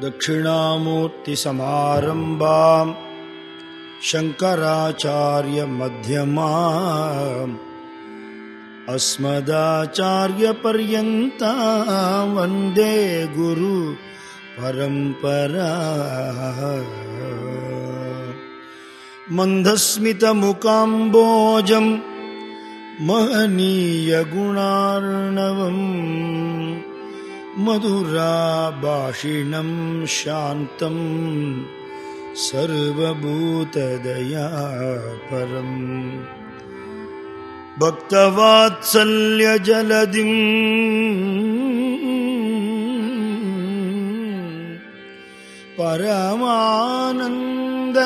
दक्षिणामूर्तिसमारम्भाम् शङ्कराचार्यमध्यमाम् अस्मदाचार्यपर्यन्ता वन्दे गुरु परम्परा। मन्दस्मितमुकाम्बोजम् महनीयगुणार्णवम् मधुराभाषिणं शान्तम् सर्वभूतदया परम् भक्तवात्सल्यजलदिम् परमानन्द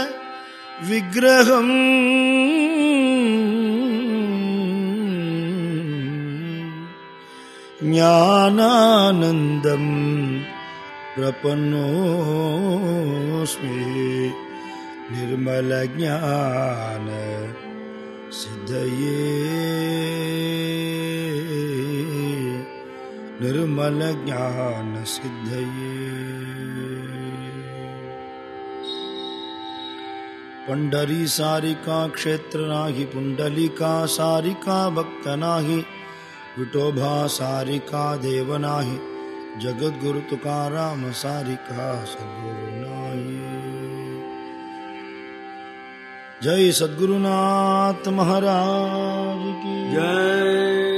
ज्ञानानन्दम् प्रपन्नोऽस्मि। ज्ञानानन्दं प्रपन्नोस्मि निर्मलज्ञानसिद्धये निर्मलज्ञानसिद्धये पण्ढरीसारिका क्षेत्रनाहि पुण्डलिकासारिका भक्तनाहि विठोबा सारिका देव नाही जगद्गुरु तुकाराम सारिका सद्गुरु नाही। जय सद्गुरुनाथ महाराज की। जय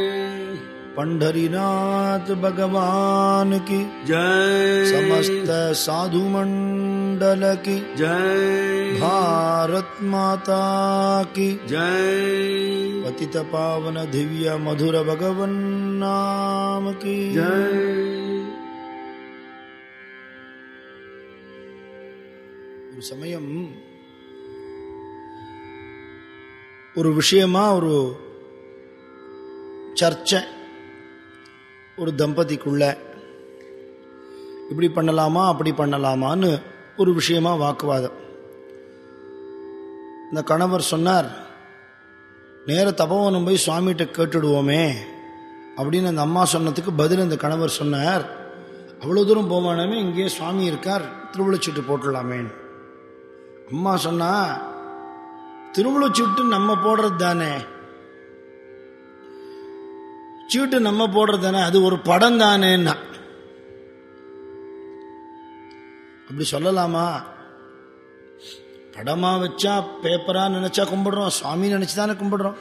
पंढरीनाथ भगवान की जय समस्त साधु मंडल की जय भारत माता की जय पतित पावन दिव्य मधुर भगवन नाम की जय ஒரு சமயம் ஒரு விஷயமா ஒரு சர்ச்சை ஒரு தம்பதிக்குள்ள இப்படி பண்ணலாமா அப்படி பண்ணலாமான்னு ஒரு விஷயமா வாக்குவாதம். இந்த கணவர் சொன்னார் நேர தபோவனம் போய் சுவாமிகிட்ட கேட்டுடுவோமே அப்படின்னு அந்த அம்மா சொன்னதுக்கு பதில் இந்த கணவர் சொன்னார் அவ்வளோ தூரம் போவானாமே இங்கேயே சுவாமி இருக்கார் திருவிழச்சீட்டு போட்டுடலாமேன்னு. அம்மா சொன்னா திருவிழச்சீட்டு நம்ம போடுறது தானே சீட்டு நம்ம போடுறது தானே அது ஒரு படம் தானேன்னா அப்படி சொல்லலாமா? படமா வச்சா பேப்பரா நினைச்சா கும்பிடுறோம் சுவாமி நினச்சி தானே கும்பிடுறோம்.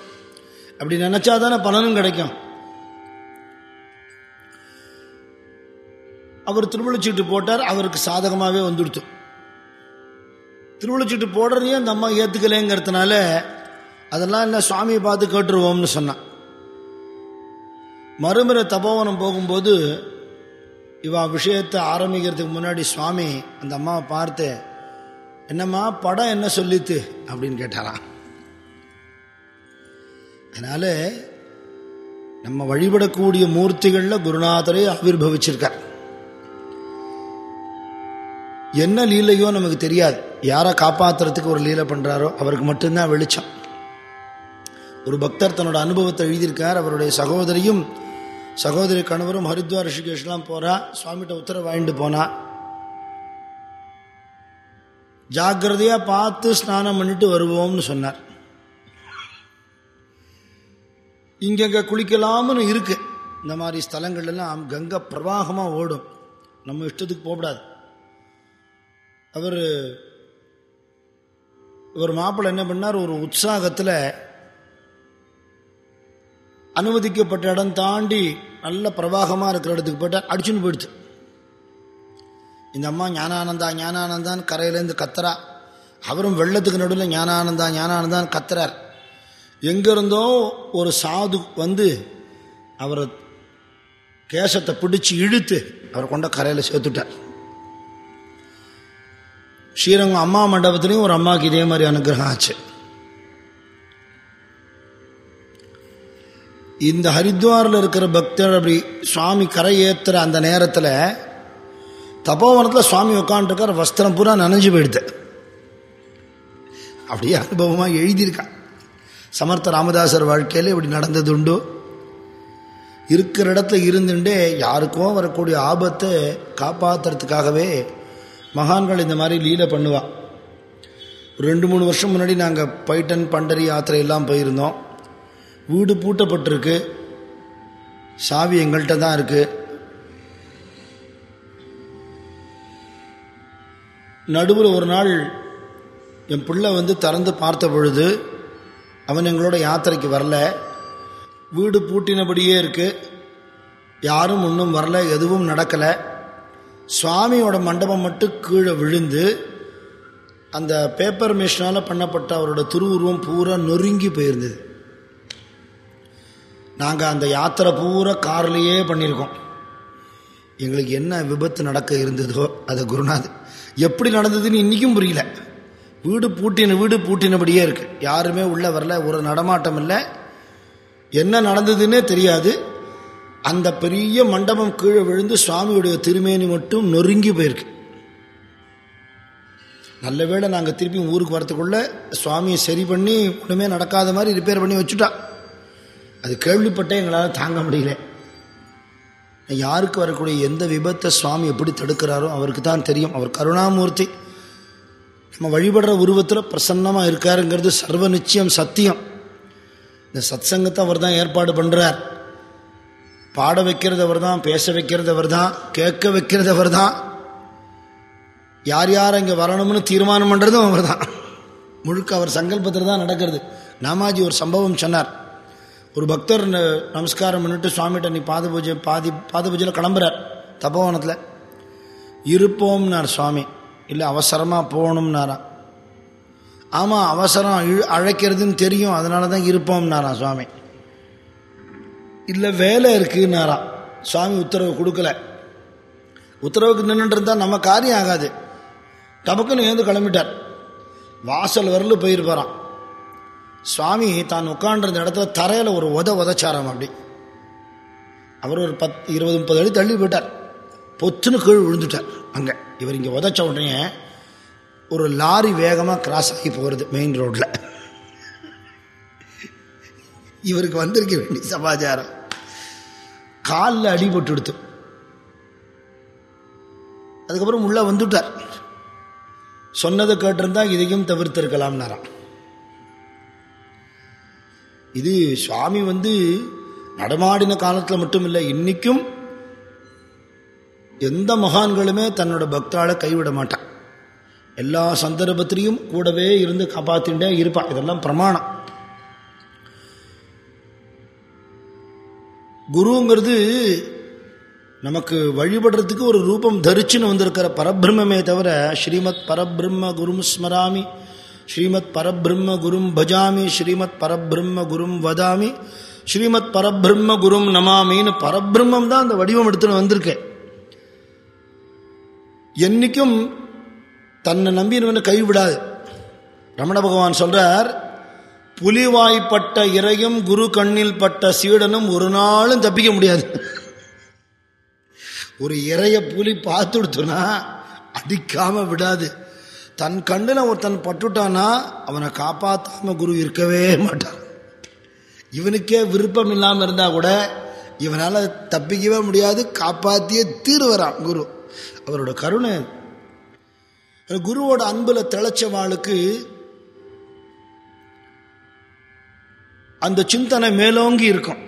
அப்படி நினச்சா தானே பலனும் கிடைக்கும். அவர் திருவிழச்சீட்டு போட்டார் அவருக்கு சாதகமாகவே வந்துடுத்து. திருவிழச்சீட்டு போடுறதையும் அந்த அம்மா ஏற்றுக்கலைங்கிறதுனால அதெல்லாம் இல்லை சுவாமியை பார்த்து கேட்டுருவோம்னு சொன்னான். மறுமுறை தபோவனம் போகும்போது இவா விஷயத்தை ஆரம்பிக்கிறதுக்கு முன்னாடி சுவாமி அந்த அம்மாவை பார்த்து என்னம்மா படம் என்ன சொல்லித்து? அப்படின்னு கேட்டாராம். அதனால நம்ம வழிபடக்கூடிய மூர்த்திகளில் குருநாதரே ஆவிர்வவிச்சிருக்கார். என்ன லீலையோ நமக்கு தெரியாது. யாரை காப்பாத்துறதுக்கு ஒரு லீலை பண்ணுறாரோ அவருக்கு மட்டும்தான் வெளிச்சம். ஒரு பக்தர் தன்னோட அனுபவத்தை எழுதியிருக்கார். அவருடைய சகோதரியும் சகோதரி கணவரும் ஹரித்வார் ரிஷிகேஷ்லாம் போறா. சுவாமிகிட்ட உத்தரவு வாங்கிட்டு போனா. ஜாக்கிரதையாக பார்த்து ஸ்நானம் பண்ணிட்டு வருவோம்னு சொன்னார். இங்கங்க குளிக்கலாம்னு இருக்கு. இந்த மாதிரி ஸ்தலங்கள் எல்லாம் கங்கை பிரவாகமாக ஓடும். நம்ம இஷ்டத்துக்கு போகக்கூடாது. அவர் ஒரு மாப்பிள்ளை என்ன பண்ணார்? ஒரு உற்சாகத்தில் அனுமதிக்கப்பட்ட இடம் தாண்டி நல்ல பிரவாகமாக இருக்கிற இடத்துக்கு போயிட்டார் அடிச்சுன்னு போயிடுச்சு. இந்த அம்மா ஞானானந்தா ஞானானந்தான்னு கரையிலேருந்து கத்துறா. அவரும் வெள்ளத்துக்கு நடுவில் ஞானானந்தா ஞானானந்தான்னு கத்துறார். எங்கேருந்தோ ஒரு சாது வந்து அவரை கேசத்தை பிடிச்சி இழுத்து அவரை கொண்ட கரையில் சேர்த்துட்டார். ஸ்ரீரங்கம் அம்மா மண்டபத்துலேயும் ஒரு அம்மாவுக்கு இதே மாதிரி அனுகிரகம் ஆச்சு. இந்த ஹரித்வாரில் இருக்கிற பக்தர் அப்படி சுவாமி கரை ஏற்றுற அந்த நேரத்தில் தபோவனத்தில் சுவாமி உட்காந்துருக்கார் வஸ்திரம் பூரா நனைஞ்சு போயிடுது. அப்படியே அனுபவமாக எழுதியிருக்கா. சமர்த்த ராமதாசர் வாழ்க்கையில் இப்படி நடந்தது உண்டு. இருக்கிற இடத்துல இருந்துட்டே யாருக்கோ வரக்கூடிய ஆபத்தை காப்பாற்றுறதுக்காகவே மகான்கள் இந்த மாதிரி லீலை பண்ணுவாள் ரெண்டு மூணு வருஷம் முன்னாடி நாங்கள் பைட்டன் பண்டரி யாத்திரையெல்லாம் போயிருந்தோம். வீடு பூட்டப்பட்டிருக்கு. சாவி எங்கள்கிட்ட தான் இருக்கு. நடுவில் ஒரு நாள் என் பிள்ளை வந்து திறந்து பார்த்த பொழுது அவன் எங்களோட யாத்திரைக்கு வரல. வீடு பூட்டினபடியே இருக்கு. யாரும் ஒன்றும் வரல எதுவும் நடக்கலை. சுவாமியோட மண்டபம் மட்டும் கீழே விழுந்து அந்த பேப்பர் மிஷினால் பண்ணப்பட்ட அவரோட திருவுருவம் பூரா நொறுங்கி போயிருந்தது. நாங்கள் அந்த யாத்திரை பூரா கார்லேயே பண்ணியிருக்கோம் எங்களுக்கு என்ன விபத்து நடக்க இருந்ததோ அதை குருநாத் எப்படி நடந்ததுன்னு இன்றைக்கும் புரியல. வீடு பூட்டின வீடு பூட்டினபடியே இருக்குது யாருமே உள்ளே வரல ஒரு நடமாட்டம் இல்லை. என்ன நடந்ததுன்னே தெரியாது. அந்த பெரிய மண்டபம் கீழே விழுந்து சுவாமியுடைய திருமேனி மட்டும் நொறுங்கி போயிருக்கு. நல்ல வேளை நாங்கள் திருப்பி ஊருக்கு வரத்துக்குள்ளே சுவாமியை சரி பண்ணி ஒன்றுமே நடக்காத மாதிரி ரிப்பேர் பண்ணி வச்சுட்டா. அது கேள்விப்பட்டே எங்களால் தாங்க முடியல. யாருக்கு வரக்கூடிய எந்த விபத்தை சுவாமி எப்படி தடுக்கிறாரோ அவருக்கு தான் தெரியும். அவர் கருணாமூர்த்தி. நம்ம வழிபடுற உருவத்தில் பிரசன்னமாக இருக்காருங்கிறது சர்வ நிச்சயம் சத்தியம். இந்த சத்சங்கத்தை அவர் தான் ஏற்பாடு பண்ணுறார் பாட வைக்கிறது அவர் தான் பேச வைக்கிறது அவர் தான் கேட்க வைக்கிறது அவர் தான். யார் யார் இங்கே வரணும்னு தீர்மானம் பண்ணுறதும் அவர் தான். முழுக்க அவர் சங்கல்பத்தில் தான் நடக்கிறது. நாமாஜி ஒரு சம்பவம் சொன்னார். ஒரு பக்தர் ந- நமஸ்காரம் பண்ணிட்டு சுவாமிகிட்ட நீ பாத பூஜை பாதி பாத பூஜையில் கிளம்புறார் தபோவனத்தில். இருப்போம்னார் சுவாமி. இல்லை அவசரமாக போகணும்னாரா. ஆமாம் அவசரம் அழைக்கிறதுன்னு தெரியும் அதனால தான் இருப்போம்னாரா சுவாமி. இல்லை வேலை இருக்குன்னாரா. சுவாமி உத்தரவு கொடுக்கல. உத்தரவுக்கு நின்றுட்டு இருந்தால் நம்ம காரியம் ஆகாது. டபக்குன்னு ஏந்து கிளம்பிட்டார். வாசல் வரல போயிருப்பாரான் சுவாமி தான் உட்காண்டிருந்த இடத்துல தரையில் ஒரு உத உதச்சாராம் அப்படி. அவர் ஒரு பத் இருபது முப்பது அடி தள்ளி போயிட்டார். பொத்துன்னு கீழ் விழுந்துட்டார். அங்கே இவர் இங்கே உதச்ச உடனே ஒரு லாரி வேகமாக கிராஸ் ஆகி போகிறது மெயின் ரோட்டில் இவருக்கு வந்திருக்க வேண்டிய சமாச்சாரம். காலில் அடிபட்டு எடுத்து. அதுக்கப்புறம் உள்ளே வந்துட்டார். சொன்னதை கேட்டிருந்தா இதையும் தவிர்த்திருக்கலாம்னாராம். இது சுவாமி வந்து நடமாடின காலத்தில் மட்டும் இல்லை இன்னைக்கும் எந்த மகான்களுமே தன்னோட பக்தாளை கைவிட மாட்டான். எல்லா சந்தர்ப்பத்திலையும் கூடவே இருந்து காப்பாத்திட்டே இருப்பான். இதெல்லாம் பிரமாணம். குருங்கிறது நமக்கு வழிபடுறதுக்கு ஒரு ரூபம் தரிச்சுன்னு வந்திருக்கிற பரபிரம்மே தவிர ஸ்ரீமத் பரபிரம்ம குரும் ஸ்மராமி ஸ்ரீமத் பரபிரம்ம குரும் பஜாமி ஸ்ரீமத் பரபிரம்ம குரும் வதாமி ஸ்ரீமத் பரபிரம்ம குரும் நமாமின்னு பரபிரம்மம் தான் அந்த வடிவம் எடுத்துன்னு வந்திருக்கேன் என்னைக்கும் தன்னை நம்பினவனை கைவிடாது. ரமண பகவான் சொல்றார் புலிவாய்ப்பட்ட இறையும் குரு கண்ணில் பட்ட சீடனும் ஒரு நாளும் தப்பிக்க முடியாது. ஒரு இறைய புலி பார்த்துடுத்துனா அடிக்காம விடாது. தன் கண்ணில் ஒருத்தன் பட்டுட்டானா அவனை காப்பாற்றாம குரு இருக்கவே மாட்டான் இவனுக்கே விருப்பம் இல்லாமல் இருந்தால் கூட இவனால் தப்பிக்கவே முடியாது காப்பாற்றியே தீர்வரான் குரு. அவரோட கருணை. குருவோட அன்பில் திளைச்சவாளுக்கு அந்த சிந்தனை மேலோங்கி இருக்கும்.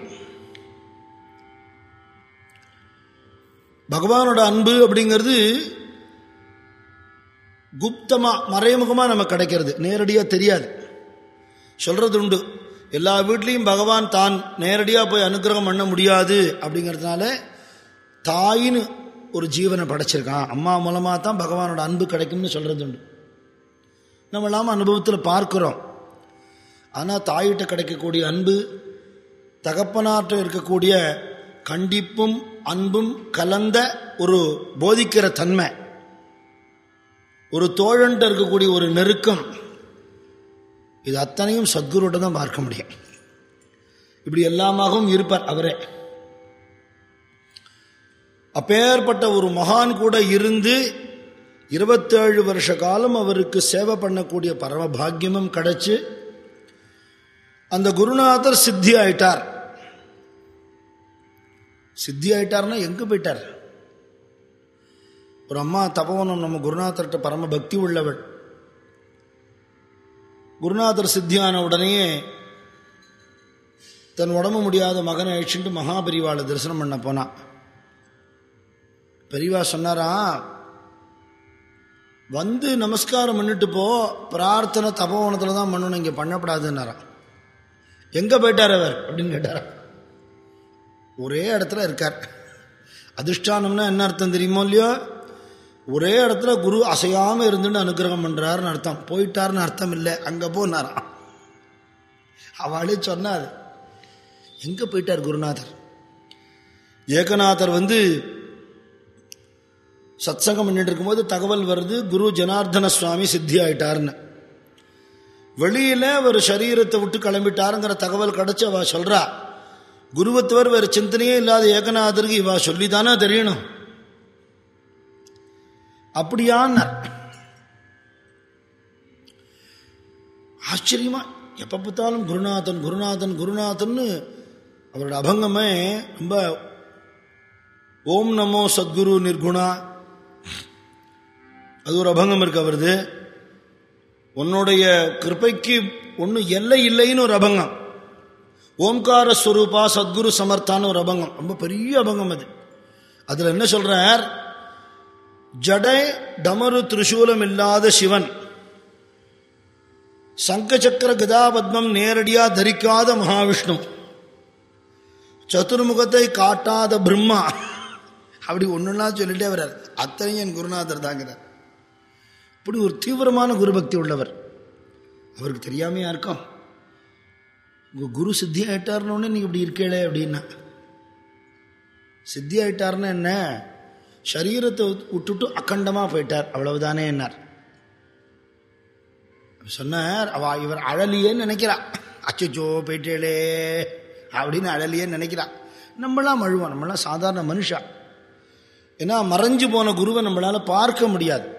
பகவானோட அன்பு அப்படிங்கிறது குப்தமா மறைமுகமா நமக்கு கிடைக்கிறது. நேரடியா தெரியாது. சொல்றது உண்டு. எல்லா வீட்லேயும் பகவான் தான் நேரடியாக போய் அனுகிரகம் பண்ண முடியாது அப்படிங்கிறதுனால தாயின்னு ஒரு ஜீவனை படைச்சிருக்கான். அம்மா மூலமாக தான் பகவானோட அன்பு கிடைக்கும்னு சொல்றது உண்டு. நம்ம இல்லாமல் அனுபவத்தில் பார்க்கிறோம். ஆனால் தாயிட்ட கிடைக்கக்கூடிய அன்பு தகப்பனாற்ற இருக்கக்கூடிய கண்டிப்பும் அன்பும் கலந்த ஒரு போதிக்கிற தன்மை. ஒரு தோழன்ட்ட இருக்கக்கூடிய ஒரு நெருக்கம் இது அத்தனையும் சத்குருட்ட தான் பார்க்க முடியும். இப்படி எல்லாமாகவும் இருப்பார் அவரே. அப்பேற்பட்ட ஒரு மகான் கூட இருந்து இருபத்தேழு வருஷ காலம் அவருக்கு சேவை பண்ணக்கூடிய பரம பாக்கியமும் கிடைச்சு அந்த குருநாதர் சித்தி ஆயிட்டார். சித்தி ஆயிட்டார்னா எங்க போயிட்டார்? ஒரு அம்மா தபோவனம் நம்ம குருநாதர்கிட்ட பரம பக்தி உள்ளவள். குருநாதர் சித்தியான உடனேயே தன் உடம்பு முடியாத மகனை அழிச்சுட்டு மகாபெரிவாளை தரிசனம் பண்ண போனான் பெரியவா சொன்னாரா வந்து நமஸ்காரம் பண்ணிட்டு போ பிரார்த்தனை தபோவனத்தில் தான் பண்ணணும் இங்கே பண்ணப்படாதுன்னாரா. எங்கே போயிட்டார் அவர்? அப்படின்னு கேட்டாரா. ஒரே இடத்துல இருக்கார். அதிஷ்டானம்னா என்ன அர்த்தம் தெரியுமோ இல்லையோ? ஒரே இடத்துல குரு அசையாமல் இருந்துன்னு அனுகிரகம் பண்ணுறாருன்னு அர்த்தம். போயிட்டாருன்னு அர்த்தம் இல்லை. அங்கே போனாராம். அவளே சொன்னார் எங்கே போயிட்டார் குருநாதர்? ஏகநாதர் வந்து சத்சங்கம் பண்ணிட்டு இருக்கும்போது தகவல் வருது குரு ஜனார்தன சுவாமி சித்தி ஆயிட்டாருன்னு. வெளியில் ஒரு சரீரத்தை விட்டு கிளம்பிட்டாருங்கிற தகவல் கிடச்சி அவள் சொல்கிறா குருவத்தவர் வேற சிந்தனையே இல்லாத ஏகநாதருக்கு இவா சொல்லிதானே தெரியணும். அப்படியான்னு ஆச்சரியமா எப்ப பார்த்தாலும் குருநாதன் குருநாதன் குருநாதன்னு அவரோட அபங்கமே ரொம்ப ஓம் நமோ சத்குரு நிர்குணா. அது ஒரு அபங்கம் இருக்கு அவரது. உன்னுடைய கிருப்பைக்கு ஒன்றும் எல்லை இல்லைன்னு ஒரு அபங்கம். ஓம்கார ஸ்வரூபா சத்குரு சமர்த்தான்னு ஒரு அபங்கம். ரொம்ப பெரிய அபங்கம் அது. அதில் என்ன சொல்றார்? ஜடை டமரு திரிசூலம் இல்லாத சிவன். சங்க சக்கர கதாபத்மம் நேரடியா தரிக்காத மகாவிஷ்ணு. சதுர்முகத்தை காட்டாத பிரம்மா. அப்படி ஒன்றுனா சொல்லிட்டே வர்றார். அத்தனையும் என் குருநாதர் தாங்கிறார். இப்படி ஒரு தீவிரமான குருபக்தி உள்ளவர். அவருக்கு தெரியாமையா இருக்கும் உங்க குரு சித்தி ஆயிட்டார்னு நீங்க இப்படி இருக்கேளே அப்படின்னா. சித்தி ஆயிட்டார்னு என்ன? சரீரத்தை விட்டுட்டு அக்கண்டமாக போயிட்டார். அவ்வளவுதானே என்னார். சொன்னார் அவ இவர் அழலியேன்னு நினைக்கிறா. அச்சோ போயிட்டேளே. அப்படின்னு அழலியேன்னு நினைக்கிறா. நம்மளாம் அழுவோம் நம்மளாம் சாதாரண மனுஷா. ஏன்னா மறைஞ்சு போன குருவை நம்மளால பார்க்க முடியாது.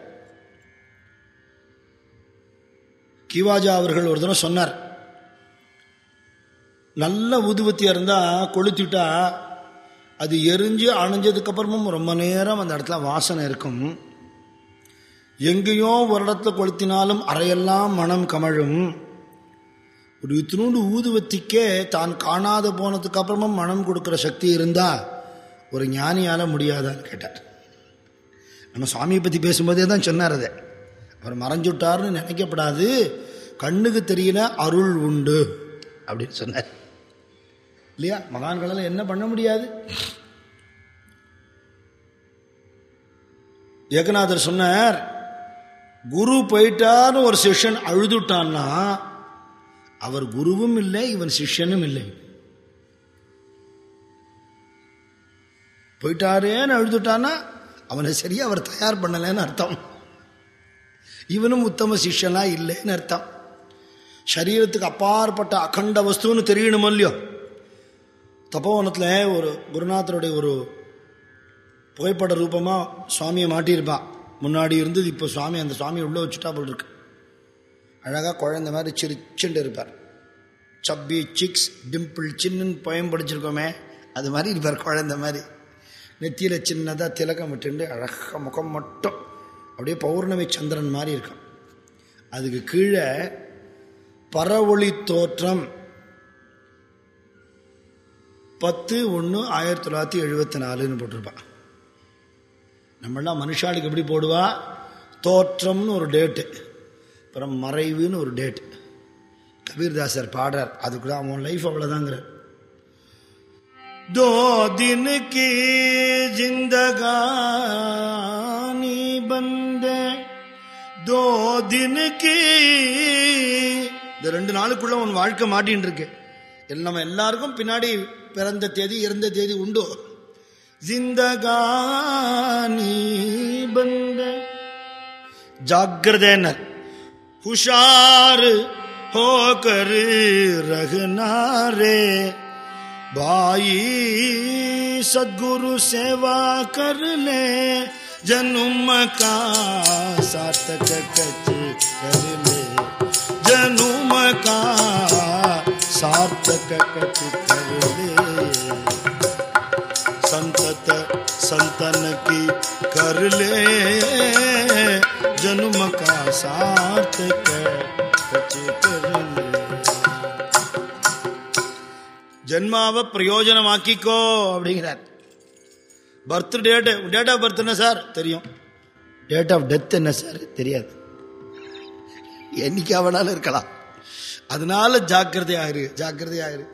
கிவாஜா அவர்கள் ஒரு தினம் சொன்னார் நல்ல ஊதுபத்தியா இருந்தா கொளுத்திட்டா அது எரிஞ்சு அணைஞ்சதுக்கு அப்புறமும் ரொம்ப நேரம் அந்த இடத்துல வாசனை இருக்கும். எங்கேயோ ஒரு இடத்துல கொளுத்தினாலும் அறையெல்லாம் மனம் கமழும். ஒரு இத்தினூண்டு ஊதுவத்திக்கே தான் காணாத போனதுக்கு அப்புறமும் மனம் கொடுக்குற சக்தி இருந்தா ஒரு ஞானியால முடியாதான்னு கேட்டார். நம்ம சுவாமியை பற்றி பேசும்போதே தான் சொன்னார் அதை. அவர் மறைஞ்சுட்டார்னு நினைக்கப்படாது. கண்ணுக்கு தெரியல அருள் உண்டு அப்படின்னு சொன்னார். இல்லையா? மகான்களால் என்ன பண்ண முடியாது? ஏகநாதர் சொன்னார் குரு போயிட்டான்னு ஒரு சிஷ்யன் அழுதுட்டான்னா அவர் குருவும் இல்லை இவன் சிஷ்யனும் இல்லை. போயிட்டாரேன்னு அழுதுட்டான்னா அவனை சரியா அவர் தயார் பண்ணலைன்னு அர்த்தம். இவனும் உத்தம சிஷ்யனா இல்லைன்னு அர்த்தம். சரீரத்துக்கு அப்பாற்பட்ட அகண்ட வஸ்துன்னு தெரியணும் இல்லையோ? தப்போவனத்தில் ஒரு குருநாதருடைய ஒரு புகைப்பட ரூபமாக சுவாமியை மாட்டியிருப்பான் முன்னாடி இருந்தது இப்போ சுவாமி அந்த சுவாமியை உள்ளே வச்சுட்டா போல் இருக்கு. அழகாக குழந்த மாதிரி சிரிச்சுட்டு இருப்பார். சப்பி சிக்ஸ் டிம்பிள் சின்னு பயம் படிச்சிருக்கோமே. அது மாதிரி இருப்பார் குழந்த மாதிரி. நெத்தியில் சின்னதாக திலகம் விட்டுண்டு அழகாக முகம் மட்டும் அப்படியே பௌர்ணமி சந்திரன் மாதிரி இருக்கும். அதுக்கு கீழே பரவொளி தோற்றம் பத்து ஒன்று ஆயிரத்தி தொள்ளாயிரத்தி எழுபத்தி நாலுன்னு போட்டிருப்பான் நம்மளாம் மனுஷாளுக்கு எப்படி போடுவா தோற்றம்னு ஒரு டேட்டு அப்புறம் மறைவுன்னு ஒரு டேட்டு கபீர்தாசர் பாடுறார் அதுக்கு தான் அவன் லைஃப் அவ்வளோதாங்கிறார் दो दिन की जिंदगानी बंदे दो दिन की இந்த ரெண்டு நாளுக்குள்ள உன் வாழ்க்கை மாட்டின்னு இருக்கு நம்ம எல்லாருக்கும் பின்னாடி பிறந்த தேதி இறந்த தேதி உண்டு ஜிந்தகானி பந்த ஜாகிரதேனர் हुशार होकर रखना रे भाई सदगुरु सेवा कर ले जन्म का सार्थक कच कर ले जन्म का सार्थक कच कर ले संतत संतन की कर कर ले जन्म का सार्थक बचे कर ले ஜென்மாவை பிரயோஜனமாக்கிக்கோ அப்படிங்கிறார் birth date date of birth என்ன சார் தெரியும் டேட் ஆஃப் டெத் என்ன சார் தெரியாது என்னைக்கு அவனாலும் இருக்கலாம் அதனால ஜாக்கிரதையாயிரு ஜாக்கிரதையாயிரு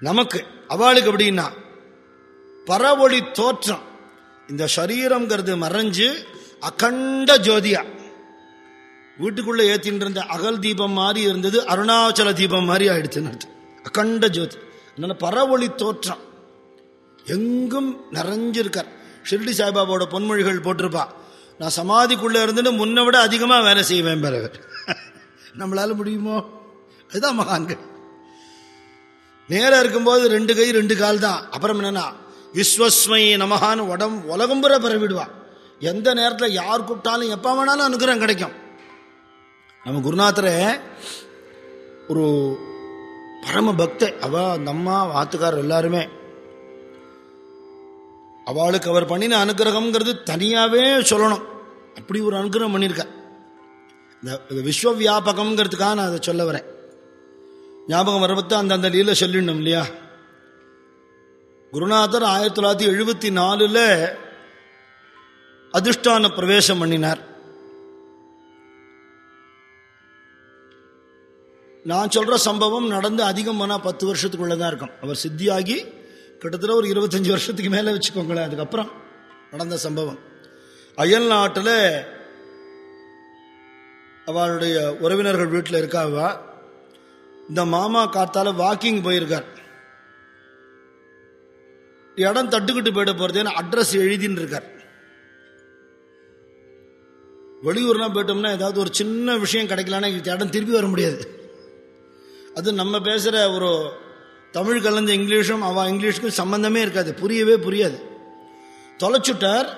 நமக்கு அவளுக்கு எப்படின்னா பரவொளி தோற்றம். இந்த சரீரம்ங்கிறது மறைஞ்சு அகண்ட ஜோதியா. வீட்டுக்குள்ள ஏத்தின் இருந்த அகல் தீபம் மாதிரி இருந்தது அருணாச்சல தீபம் மாதிரி ஆயிடுச்சுன்னு அர்த்தம். அகண்ட ஜோதி. அதனால பரவொளி தோற்றம். எங்கும் நிறைஞ்சிருக்கார். ஷிர்டி சாய்பாபாவோட பொன்மொழிகள் போட்டிருப்பா. நான் சமாதிக்குள்ள இருந்துட்டு முன்னை விட அதிகமா வேலை செய்வேன் பிறகு நம்மளால முடியுமோ? அதுதான் மகான்கள். நேரம் இருக்கும்போது ரெண்டு கை ரெண்டு கால் தான். அப்புறம் என்னன்னா விஸ்வஸ்மை நமகான்னு உடம் உலகம்புற பரவிடுவான் எந்த நேரத்தில் யார் கூப்பிட்டாலும் எப்போ வேணாலும் அனுகிரகம் கிடைக்கும். நம்ம குருநாதரே ஒரு பரம பக்த அவ அந்த அம்மா வாத்துக்காரர் எல்லாருமே. அவளுக்கு அவர் பண்ணின அனுகிரகம்ங்கிறது தனியாவே சொல்லணும். அப்படி ஒரு அனுகிரகம் பண்ணியிருக்கார் இந்த விஸ்வ வியாபகம்ங்கிறதுக்காக நான் அதை சொல்ல வரேன். ஞாபகம் வரப்பத்து அந்த அந்த லீல சொல்லிடணும் இல்லையா? குருநாதர் ஆயிரத்தி தொள்ளாயிரத்தி எழுபத்தி நாலுல அதிர்ஷ்டான பிரவேசம் பண்ணினார். நான் சொல்ற சம்பவம் நடந்து அதிகம் போனா பத்து வருஷத்துக்குள்ளதான் இருக்கும். அவர் சித்தியாகி கிட்டத்தட்ட ஒரு இருபத்தஞ்சு வருஷத்துக்கு மேல வச்சுக்கோங்களேன் அதுக்கப்புறம் நடந்த சம்பவம். அயல் நாட்டில் அவளுடைய உறவினர்கள் வீட்டில் இருக்காவா? இந்த மாமா காத்தால வாக்கிங் போயிருக்கார். இடம் தட்டுக்கிட்டு போயிட போறதுன்னு அட்ரஸ் எழுதின்னு இருக்கார் வெளியூர்லாம் போயிட்டோம்னா ஏதாவது ஒரு சின்ன விஷயம் கிடைக்கலன்னா இடம் திருப்பி வர முடியாது. அது நம்ம பேசுற ஒரு தமிழ் கலந்த இங்கிலீஷும் அவ இங்கிலீஷுக்கும் சம்பந்தமே இருக்காது. புரியவே புரியாது. தொலைச்சுட்டார்.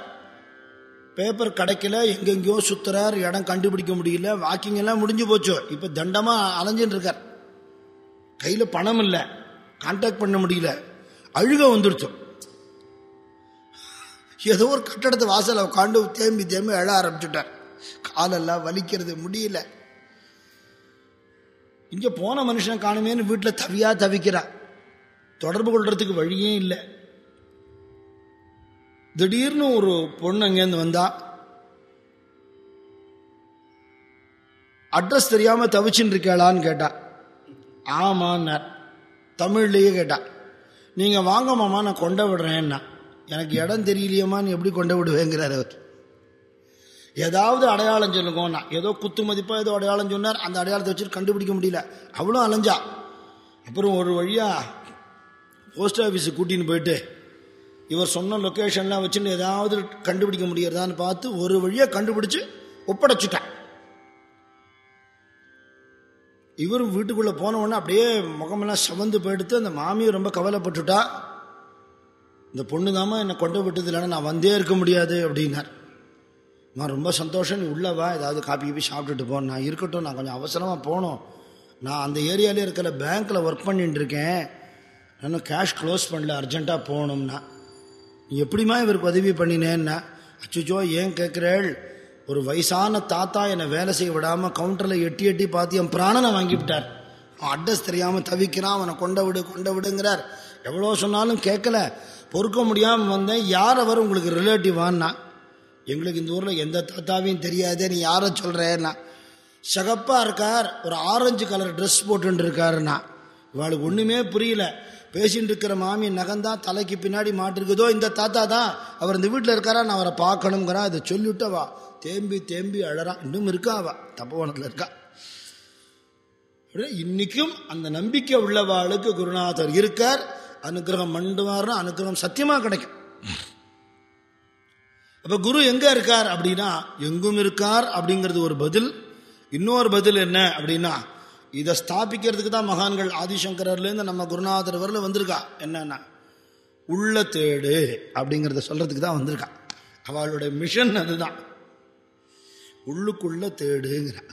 பேப்பர் கிடைக்கல எங்கெங்கேயோ சுத்துறார் இடம் கண்டுபிடிக்க முடியல வாக்கிங் எல்லாம் முடிஞ்சு போச்சோ. இப்ப தண்டமா அலைஞ்சுன்னு இருக்கார். கையில பணம் இல்லை கான்டாக்ட் பண்ண முடியல. அழுக வந்துடுச்சு ஏதோ ஒரு கட்டடத்தை வாசல உட்காந்து தேம்பி தேம்பி எழ ஆரம்பிச்சுட்டார். காலெல்லாம் வலிக்கிறது முடியல. இங்க போன மனுஷன் காணுமேன்னு வீட்டில் தவியா தவிக்கிறான் தொடர்பு கொள்றதுக்கு வழியே இல்லை. திடீர்னு ஒரு பொண்ணு அங்கேருந்து வந்தா. அட்ரஸ் தெரியாம தவிச்சுட்டு இருக்கலான்னு கேட்டா. ஆமான்னார். தமிழ்லேயே கேட்டா. நீங்க வாங்க மாமா நான் கொண்ட விடுறேன்னா. எனக்கு இடம் தெரியலையம்மான்னு நீ எப்படி கொண்ட விடுவேங்கிறார் அவர். ஏதாவது அடையாளம் சொல்லுங்கண்ணா ஏதோ குத்து மதிப்பாக ஏதோ அடையாளம் சொன்னார். அந்த அடையாளத்தை வச்சுட்டு கண்டுபிடிக்க முடியல. அவ்வளோ அலைஞ்சா. அப்புறம் ஒரு வழியாக போஸ்ட் ஆஃபீஸுக்கு கூட்டின்னு போயிட்டு இவர் சொன்ன லொக்கேஷன்லாம் வச்சுன்னு ஏதாவது கண்டுபிடிக்க முடியறதான்னு பார்த்து ஒரு வழியாக கண்டுபிடிச்சு ஒப்படைச்சிட்டான் இவரும் வீட்டுக்குள்ளே போன உடனே அப்படியே முகமெல்லாம் சவந்து போயிடுத்து அந்த மாமியும் ரொம்ப கவலைப்பட்டுட்டா. இந்த பொண்ணு தாமா என்னை கொண்டு விட்டது இல்லைன்னா நான் வந்தே இருக்க முடியாது அப்படின்னார். நான் ரொம்ப சந்தோஷம் நீ உள்ளவா ஏதாவது காப்பி கீப்பி சாப்பிட்டுட்டு போன நான் இருக்கட்டும் நான் கொஞ்சம் அவசரமாக போகணும். நான் அந்த ஏரியாலே இருக்கிற பேங்க்கில் ஒர்க் பண்ணிட்டு இருக்கேன். நான் கேஷ் க்ளோஸ் பண்ணல அர்ஜென்ட்டாக போகணும்னா. நீ எப்படிமா இவருக்கு உதவி பண்ணினேன்னா? அச்சுச்சோ ஏன் கேட்குறேள் ஒரு வயசான தாத்தா என்னை வேலை செய்ய விடாமல் கவுண்டரில் எட்டி எட்டி பார்த்து என் பிராணனை வாங்கிவிட்டார் அவன் அட்ரஸ் தெரியாமல் தவிக்கிறான் அவனை கொண்ட விடு கொண்ட விடுங்கிறார். எவ்வளோ சொன்னாலும் கேட்கல பொறுக்க முடியாமல் வந்தேன். யார் அவர் உங்களுக்கு ரிலேட்டிவான்னா எங்களுக்கு இந்த ஊரில் எந்த தாத்தாவையும் தெரியாதே நீ யாரை சொல்கிறேன்னா சகப்பாக இருக்கார் ஒரு ஆரஞ்சு கலர் ட்ரெஸ் போட்டுட்டு இவளுக்கு இவாளுக்கு ஒன்றுமே புரியல. பேசிட்டு இருக்கிற மாமி நகந்தான் தலைக்கு பின்னாடி மாட்டிருக்குதோ இந்த தாத்தா தான் அவர் இந்த வீட்டில் இருக்காரா? நான் அவரை பார்க்கணுங்கிறா அதை சொல்லிவிட்டு அவா தேம்பி தேம்பி அழறா. இன்னும் இருக்கா அவ? தப்பவனத்தில் இருக்கா? இன்னைக்கும் அந்த நம்பிக்கை உள்ளவாளுக்கு குருநாதர் இருக்கார். அனுகிரகம் மண்டுவார்னா அனுகிரகம் சத்தியமா கிடைக்கும். அப்ப குரு எங்க இருக்கார் அப்படின்னா எங்கும் இருக்கார் அப்படிங்கிறது ஒரு பதில். இன்னொரு பதில் என்ன அப்படின்னா இதை ஸ்தாபிக்கிறதுக்கு தான் மகான்கள் ஆதிசங்கரர்லேருந்து நம்ம குருநாதர் வரல வந்திருக்கா. என்னன்னா உள்ள தேடு அப்படிங்கிறத சொல்கிறதுக்கு தான் வந்திருக்கா. அவளுடைய மிஷன் அதுதான். உள்ளுக்குள்ள தேடுங்கிறான்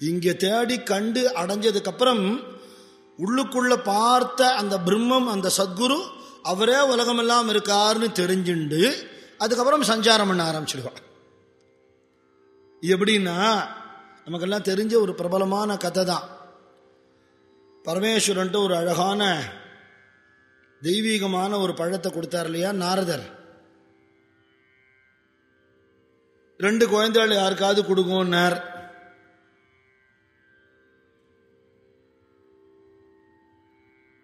இங்கே தேடி கண்டு அடைஞ்சதுக்கப்புறம் உள்ளுக்குள்ள பார்த்த அந்த பிரம்மம் அந்த சத்குரு அவரே உலகமெல்லாம் இருக்காருன்னு தெரிஞ்சுண்டு அதுக்கப்புறம் சஞ்சாரம் பண்ண ஆரம்பிச்சிடுவான். எப்படின்னா நமக்கெல்லாம் தெரிஞ்ச ஒரு பிரபலமான கதை தான் பரமேஸ்வரன்ட்டு ஒரு அழகான தெய்வீகமான ஒரு பழத்தை கொடுத்தார் இல்லையா? நாரதர். ரெண்டு குழந்தைகள் யாருக்காவது கொடுக்கும்னார்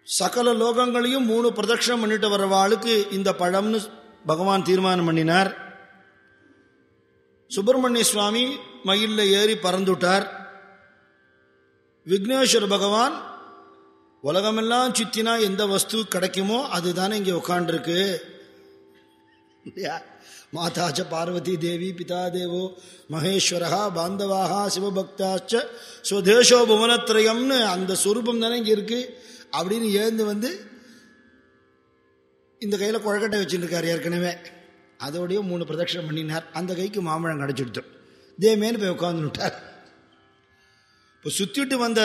சகல லோகங்களையும் மூணு பிரதட்சணம் பண்ணிட்டு வரவாளுக்கு இந்த பழம்னு பகவான் தீர்மானம் பண்ணினார். சுப்பிரமணிய சுவாமி மயிலில் ஏறி பறந்துட்டார். விக்னேஸ்வர பகவான் உலகமெல்லாம் சுத்தினா எந்த வஸ்து கிடைக்குமோ அதுதானே இங்கே உட்காண்டிருக்கு இல்லையா? மாதாச்ச பார்வதி தேவி பிதா தேவோ மகேஸ்வரகா பாந்தவாகா சிவபக்தாச்ச ஸ்வதேசோ புவனத்ரயம்னு அந்த சுரூபம் தானே இங்கே இருக்கு. அப்படின்னு ஏந்து வந்து இந்த கையில் குழக்கட்டை வச்சுட்டு ஏற்கனவே. அதோடய மூணு பிரதட்சணம் பண்ணினார். அந்த கைக்கு மாம்பழம் கிடச்சிடுத்தோம் தேமேன்னு போய் உட்காந்து விட்டார் இப்போ சுற்றிட்டு வந்த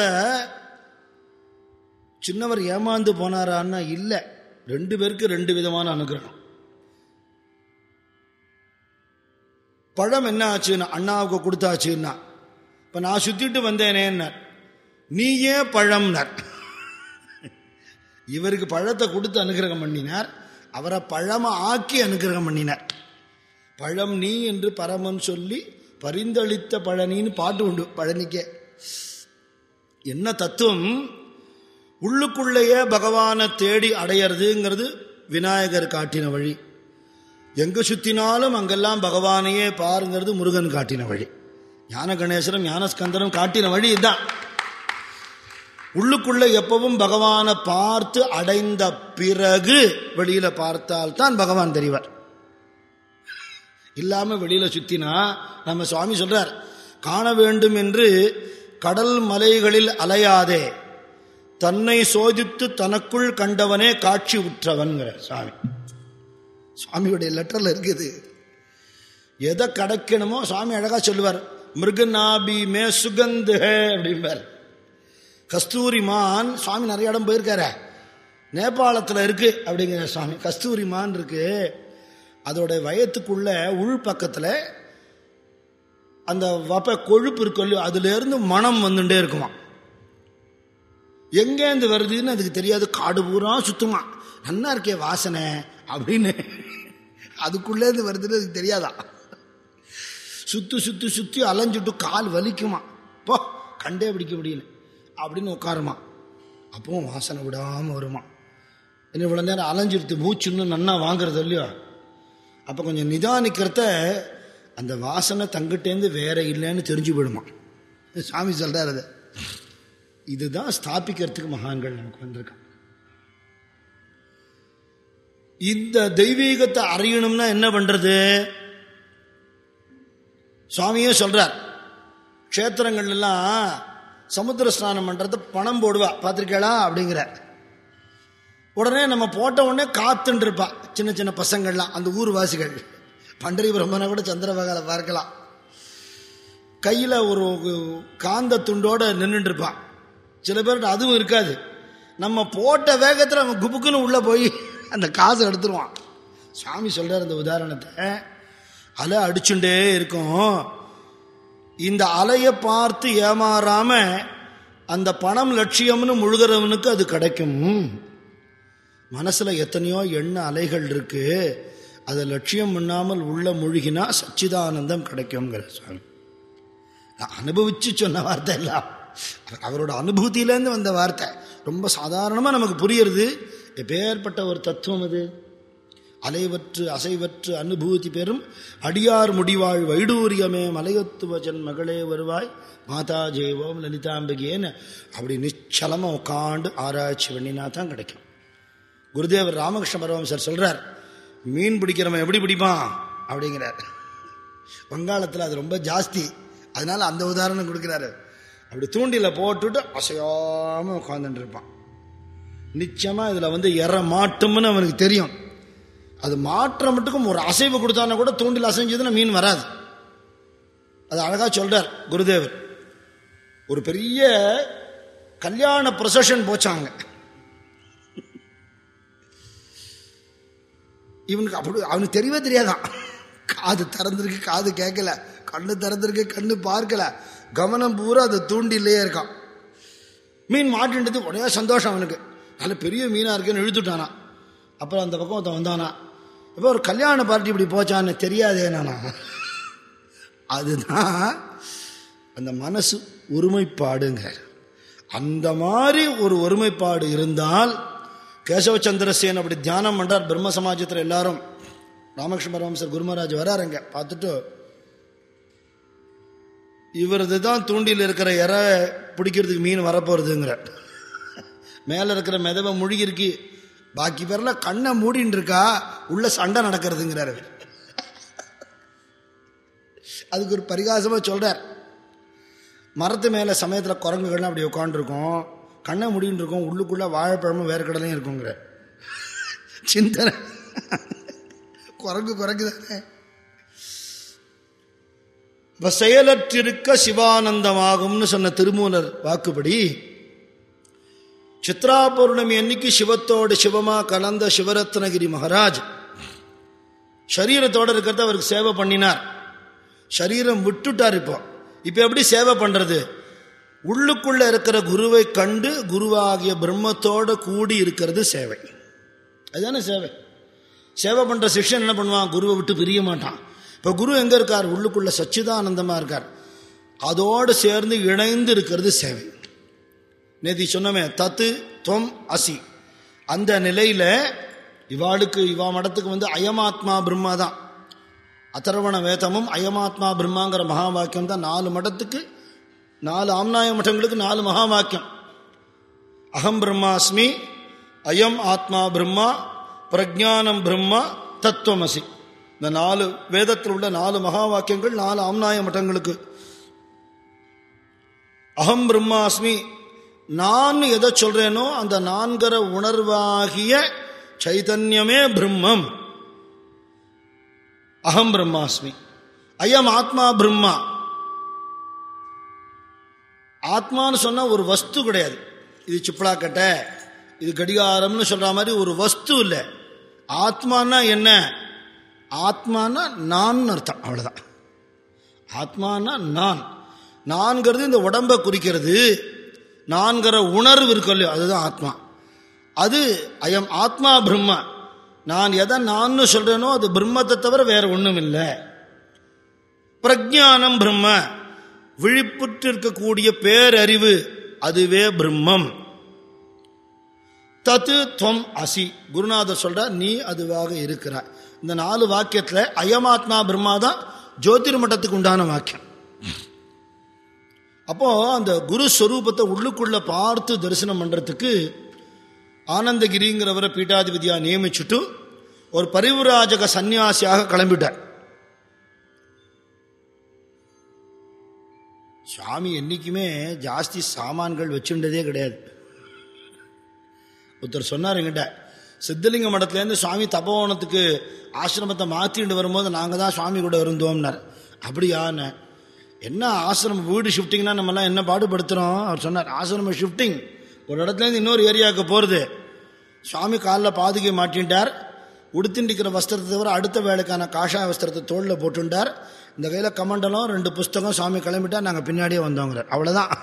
சின்னவர் ஏமாந்து போனாரான்னா இல்லை. ரெண்டு பேருக்கு ரெண்டு விதமான அனுகிரகம். பழம் என்ன ஆச்சுன்னா அண்ணாவுக்கு கொடுத்தாச்சுன்னா இப்போ நான் சுத்திட்டு வந்தேனேன்னார். நீ ஏன் பழம்னார். இவருக்கு பழத்தை கொடுத்து அனுகிரகம் பண்ணினார். அவரை பழமா ஆக்கி அனுகிரகம் பண்ணினார். பழம் நீ என்று பரமன் சொல்லி பரிந்தளித்த பழனின்னு பாட்டு உண்டு பழனிக்கே. என்ன தத்துவம்? உள்ளுக்குள்ளேயே பகவானை தேடி அடையிறதுங்கிறது விநாயகர் காட்டின வழி. எங்கு சுத்தினாலும் அங்கெல்லாம் பகவானையே பாருங்கிறது முருகன் காட்டின வழி. ஞான கணேசரும் ஞானஸ்கந்தரும் காட்டின வழி இதுதான். உள்ளுக்குள்ள எப்பவும் பகவானை பார்த்து அடைந்த பிறகு வெளியில பார்த்தால் தான் பகவான் தெரிவார். இல்லாம வெளியில சுத்தினா நம்ம சுவாமி சொல்றார் காண வேண்டும் என்று கடல் மலைகளில் அலையாதே. தன்னை சோதித்து தனக்குள் கண்டவனே காட்சி உற்றவன்கிற சுவாமி சுவாமியுடைய லெட்டர்ல இருக்குது. எதை கிடைக்கணுமோ சுவாமி அழகா சொல்லுவார். மிருகநாபி மே சுகந்து அப்படிம்பார். கஸ்தூரி மான் சுவாமி நிறைய இடம் போயிருக்காரு. நேபாளத்தில் இருக்கு அப்படிங்கிற சுவாமி கஸ்தூரி மான் இருக்கு. அதோட வயத்துக்குள்ள உள் பக்கத்தில் அந்த வப்ப கொழுப்பு இருக்கு இல்லையோ அதுல இருந்து மனம் வந்துட்டே இருக்குமா எங்கேருந்து வருதுன்னு அதுக்கு தெரியாது. காடு பூரா சுத்துமா. நல்லா இருக்கே வாசனை அப்படின்னு அதுக்குள்ளேருந்து வருதுன்னு அதுக்கு தெரியாதா? சுத்து சுத்து சுத்தி அலைஞ்சுட்டு கால் வலிக்குமா. போ கண்டே பிடிக்க முடியல அப்படின்னு உட்காருமா. அப்பவும் வாசனை விடாமல் வருமா. இன்னும் இவ்வளோ நேரம் அலைஞ்சிருத்து மூச்சு இன்னும் நன்னா வாங்குறது இல்லையோ? அப்போ கொஞ்சம் நிதானிக்கிறத அந்த வாசனை தங்கிட்டேந்து வேற இல்லைன்னு தெரிஞ்சு போயிடுமா. சாமி சொல்கிறார் அதை. இதுதான் ஸ்தாபிக்கிறதுக்கு மகான்கள் நமக்கு வந்திருக்கான் இந்த தெய்வீகத்தை அறியணும்னா என்ன பண்றது? சுவாமியே சொல்றார் க்ஷேத்திரங்கள் எல்லாம் சமுத்திர ஸ்நானம் பண்றது பணம் போடுவா. பார்த்திருக்கேளா அப்படிங்கிற உடனே நம்ம போட்ட உடனே காத்துன்னு இருப்பா சின்ன சின்ன பசங்கள்லாம் அந்த ஊர்வாசிகள். பண்டரி பிரம்மனை கூட சந்திரபகால பார்க்கலாம். கையில் ஒரு காந்த துண்டோட நின்றுட்டு இருப்பான் சில பேர்கிட்ட அதுவும் இருக்காது. நம்ம போட்ட வேகத்தில் அவன் குபுக்குன்னு உள்ளே போய் அந்த காசை எடுத்துருவான். சுவாமி சொல்கிறார் இந்த உதாரணத்தை. அலை அடிச்சுட்டே இருக்கும். இந்த அலையை பார்த்து ஏமாறாம அந்த பணம் லட்சியம்னு முழுகிறவனுக்கு அது கிடைக்கும். மனசில் எத்தனையோ எண்ண அலைகள் இருக்கு. அதை லட்சியம் பண்ணாமல் உள்ள முழுகினா சச்சிதானந்தம் கிடைக்குங்கிற சுவாமி. நான் அனுபவிச்சு சொன்ன வார்த்தை எல்லாம். அவரோட அனுபூதியிலேருந்து வந்த வார்த்தை. ரொம்ப சாதாரணமாக நமக்கு புரியுறது. எப்பேற்பட்ட ஒரு தத்துவம் அது அலைவற்று அசைவற்று அனுபூதி பெறும் அடியார் முடிவாழ் வைடூரியமே மலையத்துவ ஜன்மகளே வருவாய். மாதா ஜெய்வோம் லலிதாம்பிகேன்னு அப்படி நிச்சலமாக உட்காண்டு ஆராய்ச்சி பண்ணினா தான் கிடைக்கும். குருதேவர் ராமகிருஷ்ண பரமசர் சொல்கிறார் மீன் பிடிக்கிறவன் எப்படி பிடிப்பான்? அப்படிங்கிறார். வங்காளத்தில் அது ரொம்ப ஜாஸ்தி. அதனால் அந்த உதாரணம் கொடுக்குறாரு. அப்படி தூண்டில போட்டுட்டு அசையாம உட்காந்துட்டு இருப்பான் நிச்சயமா இதுல வந்து எற மாட்டும்னு அவனுக்கு தெரியும். அது மாற்ற மட்டுக்கும் ஒரு அசைவு கொடுத்தானா கூட தூண்டில் அசைஞ்சதுன்னா மீன் வராது. அது அழகா சொல்றார் குருதேவர். ஒரு பெரிய கல்யாண ப்ரொசஷன் போச்சாங்க. இவனுக்கு அப்படி அவனுக்கு தெரியவே தெரியாதான். காது திறந்திருக்கு காது கேட்கல. கண்ணு திறந்திருக்கு கண்ணு பார்க்கல. கவனம் பூரா அது தூண்டிலே இருக்கான். மீன் மாட்டின்றது உடனே சந்தோஷம் அவனுக்கு. நல்ல பெரிய மீனாக இருக்குன்னு இழுத்துட்டானா. அப்புறம் அந்த பக்கம் ஒருத்தன் வந்தானா. இப்போ ஒரு கல்யாண பார்ட்டி இப்படி போச்சான்னு தெரியாதே நானா. அதுதான் அந்த மனசு ஒருமைப்பாடுங்க. அந்த மாதிரி ஒரு ஒருமைப்பாடு இருந்தால் கேசவ சந்திரசேன் அப்படி தியானம் பண்ணுறார் பிரம்ம சமாஜத்தில் எல்லாரும். ராமகிருஷ்ண பரமசர் குருமராஜ் வராருங்க. பார்த்துட்டு இவரது தான் தூண்டில் இருக்கிற இறை பிடிக்கிறதுக்கு மீன் வரப்போறதுங்கிற. மேலே இருக்கிற மெதவை முழுகிருக்கு. பாக்கி பேர்லாம் கண்ணை மூடின்னு இருக்கா உள்ள சண்டை நடக்கிறதுங்கிறார் அதுக்கு ஒரு பரிகாசமாக சொல்றார். மரத்து மேலே சமயத்தில் குரங்குகள்லாம் அப்படி உட்காந்துருக்கும் கண்ணை முடின்னு இருக்கும் உள்ளுக்குள்ளே வாழைப்பழமும் வேறு கடலையும் இருக்குங்கிற. சிந்தனை. குரங்கு குரங்கு தானே இப்ப செயலற்றிருக்க சிவானந்தமாகும்னு சொன்ன திருமூலர் வாக்குப்படி சித்ரா பௌர்ணமி அன்னைக்கு சிவத்தோடு சிவமா கலந்த சிவரத்னகிரி மகாராஜ் சரீரத்தோட இருக்கிறத அவருக்கு சேவை பண்ணினார். சரீரம் விட்டுட்டார் இப்போ. இப்போ எப்படி சேவை பண்றது? உள்ளுக்குள்ள இருக்கிற குருவை கண்டு குருவாகிய பிரம்மத்தோட கூடி இருக்கிறது சேவை. அதுதானே சேவை. சேவை பண்ற சிஷ்யன் என்ன பண்ணுவான்? குருவை விட்டு பிரிய மாட்டான். இப்போ குரு எங்க இருக்கார்? உள்ளுக்குள்ள சச்சிதானந்தமா இருக்கார். அதோடு சேர்ந்து இணைந்து இருக்கிறது சேவை. நேதி சொன்னமே தத்து தொம் அசி. அந்த நிலையில இவாளுக்கு இவா மடத்துக்கு வந்து அயமாத்மா பிரம்மா தான். அதர்வண வேதமும் அயமாத்மா பிரம்மாங்கிற மகா வாக்கியம் தான் நாலு மடத்துக்கு நாலு ஆம்நாய மட்டங்களுக்கு நாலு மகா வாக்கியம் அகம் பிரம்மாஸ்மி அயம் ஆத்மா பிரம்மா பிரஜானம் பிரம்மா தத்துவமசி இந்த நாலு வேதத்தில் உள்ள நாலு மகா வாக்கியங்கள் நாலு ஆம்நாய மட்டங்களுக்கு. அகம் பிரம்மாஸ்மி நான் எதை சொல்றேனோ அந்த நான்கர உணர்வாகிய சைதன்யமே பிரம்மம். அகம் பிரம்மாஸ்மி. ஐயம் ஆத்மா பிரம்மா. ஆத்மான்னு சொன்னா ஒரு வஸ்து கிடையாது. இது சிப்பலாக்கட்டை இது கடிகாரம்னு சொல்ற மாதிரி ஒரு வஸ்து இல்லை. ஆத்மானா என்ன? ஆத்மானா நான் அர்த்தம் அவ்வளவுதான். ஆத்மானா நான். நான்கிறது இந்த உடம்பை குறிக்கிறது. நான்கிற உணர்வு இருக்கு இல்லையோ அதுதான் ஆத்மா. அது அயம் ஆத்மா பிரம்ம. நான் எதை நான் சொல்றேனோ அது பிரம்மத்தை தவிர வேற ஒன்றும் இல்லை. பிரஜானம் பிரம்ம. விழிப்புற்று இருக்கக்கூடிய பேரறிவு அதுவே பிரம்மம். தத்து துவம் அசி. குருநாதர் சொல்ற நீ அதுவாக இருக்கிறாய். இந்த நாலு வாக்கியத்தில் அயமாத்மா பிரம்மா தான் ஜோதிர் மட்டத்துக்கு உண்டான வாக்கியம். அப்போ அந்த குரு ஸ்வரூபத்தை உள்ளுக்குள்ள பார்த்து தரிசனம் பண்றதுக்கு ஆனந்தகிரிங்கிறவரை பீட்டாதிபதியா நியமிச்சுட்டு ஒரு பரிவுராஜக சன்னியாசியாக கிளம்பிட்டார். சுவாமி என்னைக்குமே ஜாஸ்தி சாமான்கள் வச்சுட்டதே கிடையாது. ஒருத்தர் சொன்னார் எங்கிட்ட சித்தலிங்க மடத்துலேருந்து சுவாமி தபோவனத்துக்கு ஆசிரமத்தை மாற்றிட்டு வரும்போது நாங்கள் தான் சுவாமி கூட இருந்தோம்னார். அப்படியான்னு என்ன ஆசிரமம் வீடு ஷிஃப்டிங்னா நம்மலாம் என்ன பாடுபடுத்துகிறோம் அவர் சொன்னார் ஆசிரமம் ஷிஃப்டிங் ஒரு இடத்துலேருந்து இன்னொரு ஏரியாவுக்கு போகிறது சுவாமி காலில் பாதுகை மாட்டின்ட்டார் உடுத்தின்றிருக்கிற வஸ்திரத்தை தவிர அடுத்த வேலைக்கான காஷாய வஸ்திரத்தை தோளில் போட்டுண்டார். இந்த கையில் கமண்டலம் ரெண்டு புஸ்தகம் சுவாமி கிளம்பிட்டா நாங்கள் பின்னாடியே வந்தோங்கிறார். அவ்வளோதான்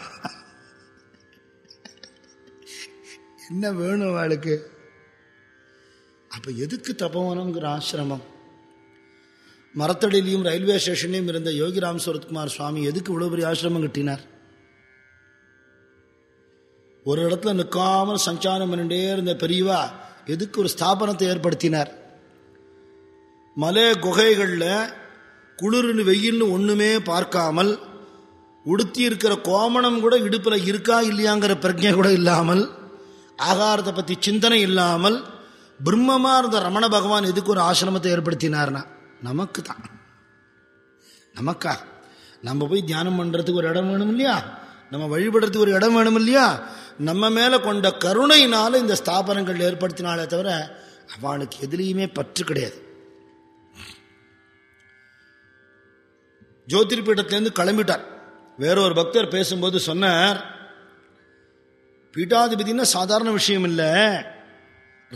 என்ன வேணும் அவளுக்கு? அப்ப எதுக்கு தபோவனம்ங்கிற ஆசிரமம்? மரத்தடியிலையும் ரயில்வே ஸ்டேஷன்லையும் இருந்த யோகிராம் சுரத்குமார் சுவாமி எதுக்கு இவ்வளவு பெரிய ஆசிரமம் கட்டினார்? ஒரு இடத்துல நிற்காமல் சஞ்சாரம் பண்ணிட்டே இருந்த பெரியவா எதுக்கு ஒரு ஸ்தாபனத்தை ஏற்படுத்தினார்? மலை குகைகளில் குளிர்னு வெயில்னு ஒண்ணுமே பார்க்காமல் உடுத்தி இருக்கிற கோமணம் கூட இடுப்புல இருக்கா இல்லையாங்கிற பிரஜை கூட இல்லாமல் ஆகாரத்தை பத்தி சிந்தனை இல்லாமல் பிரம்மமாக இருந்த ரமண பகவான் எதுக்கு ஒரு ஆசிரமத்தை ஏற்படுத்தினார்னா நமக்கு தான் நமக்கா? நம்ம போய் தியானம் பண்ணுறதுக்கு ஒரு இடம் வேணும் இல்லையா? நம்ம வழிபடுறதுக்கு ஒரு இடம் வேணும் இல்லையா? நம்ம மேலே கொண்ட கருணையினால இந்த ஸ்தாபனங்கள் ஏற்படுத்தினாலே தவிர அவனுக்கு எதுலேயுமே பற்று கிடையாது. ஜோதிர்பீடத்திலேருந்து கிளம்பிட்டார். வேறொரு பக்தர் பேசும்போது சொன்னார் பீட்டாதிபதினா சாதாரண விஷயம் இல்லை.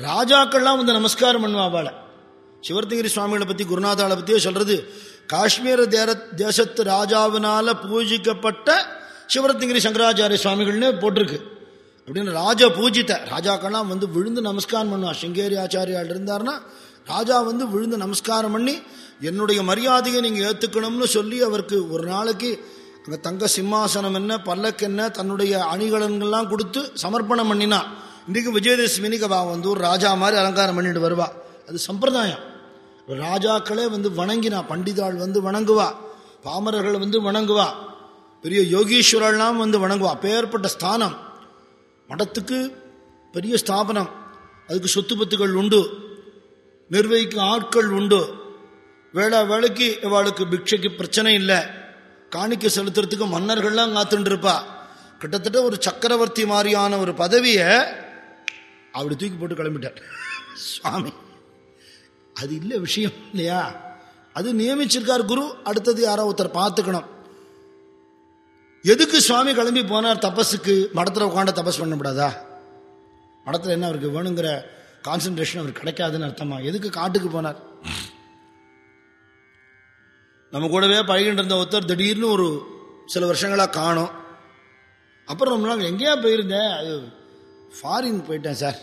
ராஜாக்கள்லாம் வந்து நமஸ்காரம் பண்ணுவா அவளை. சிவர்த்தகிரி சுவாமிகளை பற்றி குருநாதாளை பற்றியே சொல்றது காஷ்மீர தேர தேசத்து ராஜாவினால பூஜிக்கப்பட்ட சிவரத்னகிரி சங்கராச்சாரிய சுவாமிகள்னு போட்டிருக்கு. அப்படின்னு ராஜா பூஜித்த ராஜாக்கெல்லாம் வந்து விழுந்து நமஸ்காரம் பண்ணுவான் சிங்கேரி ஆச்சாரியால் இருந்தார்னா ராஜா வந்து விழுந்து நமஸ்காரம் பண்ணி என்னுடைய மரியாதையை நீங்கள் ஏற்றுக்கணும்னு சொல்லி அவருக்கு ஒரு நாளைக்கு அங்கே தங்க சிம்மாசனம் என்ன பல்லக்கு என்ன தன்னுடைய அணிகலன்கள்லாம் கொடுத்து சமர்ப்பணம் பண்ணினா. இன்றைக்கு விஜயதசமினிக்கு அவள் வந்து ஒரு ராஜா மாதிரி அலங்காரம் பண்ணிட்டு வருவா. அது சம்பிரதாயம். ராஜாக்களே வந்து வணங்கினா பண்டிதாள் வந்து வணங்குவா பாமரர்கள் வந்து வணங்குவா பெரிய யோகீஸ்வரெல்லாம் வந்து வணங்குவா. அப்பேற்பட்ட ஸ்தானம். மடத்துக்கு பெரிய ஸ்தாபனம். அதுக்கு சொத்து பத்துகள் உண்டு. நிர்வகிக்கும் ஆட்கள் உண்டு. வேளா வேலைக்கு இவாளுக்கு பிக்ஷைக்கு பிரச்சனை இல்லை. காணிக்க செலுத்துறதுக்கு மன்னர்கள்லாம் காத்துட்டு இருப்பா. கிட்டத்தட்ட ஒரு சக்கரவர்த்தி மாதிரியான ஒரு பதவியை அப்படி தூக்கி போட்டு கிளம்பிட்டார். சுவாமி அது இல்லை விஷயம் இல்லையா? அது நியமிச்சிருக்கார் குரு அடுத்தது யாரோ ஒருத்தர் பார்த்துக்கணும். எதுக்கு சுவாமி கிளம்பி போனார் தபஸுக்கு? மடத்தில் உட்காந்து தபஸ் பண்ணக்கூடாதா மடத்தில் என்ன அவருக்கு வேணுங்கிற கான்சன்ட்ரேஷன் அவருக்கு கிடைக்காதுன்னு அர்த்தமா? எதுக்கு காட்டுக்கு போனார்? நம்ம கூடவே பழகிட்டு இருந்த ஒருத்தர் திடீர்னு ஒரு சில வருஷங்களாக காணும். அப்புறம் ரொம்ப நாள் எங்கேயா போயிருந்தேன். அது ஃபாரின் போயிட்டேன் சார்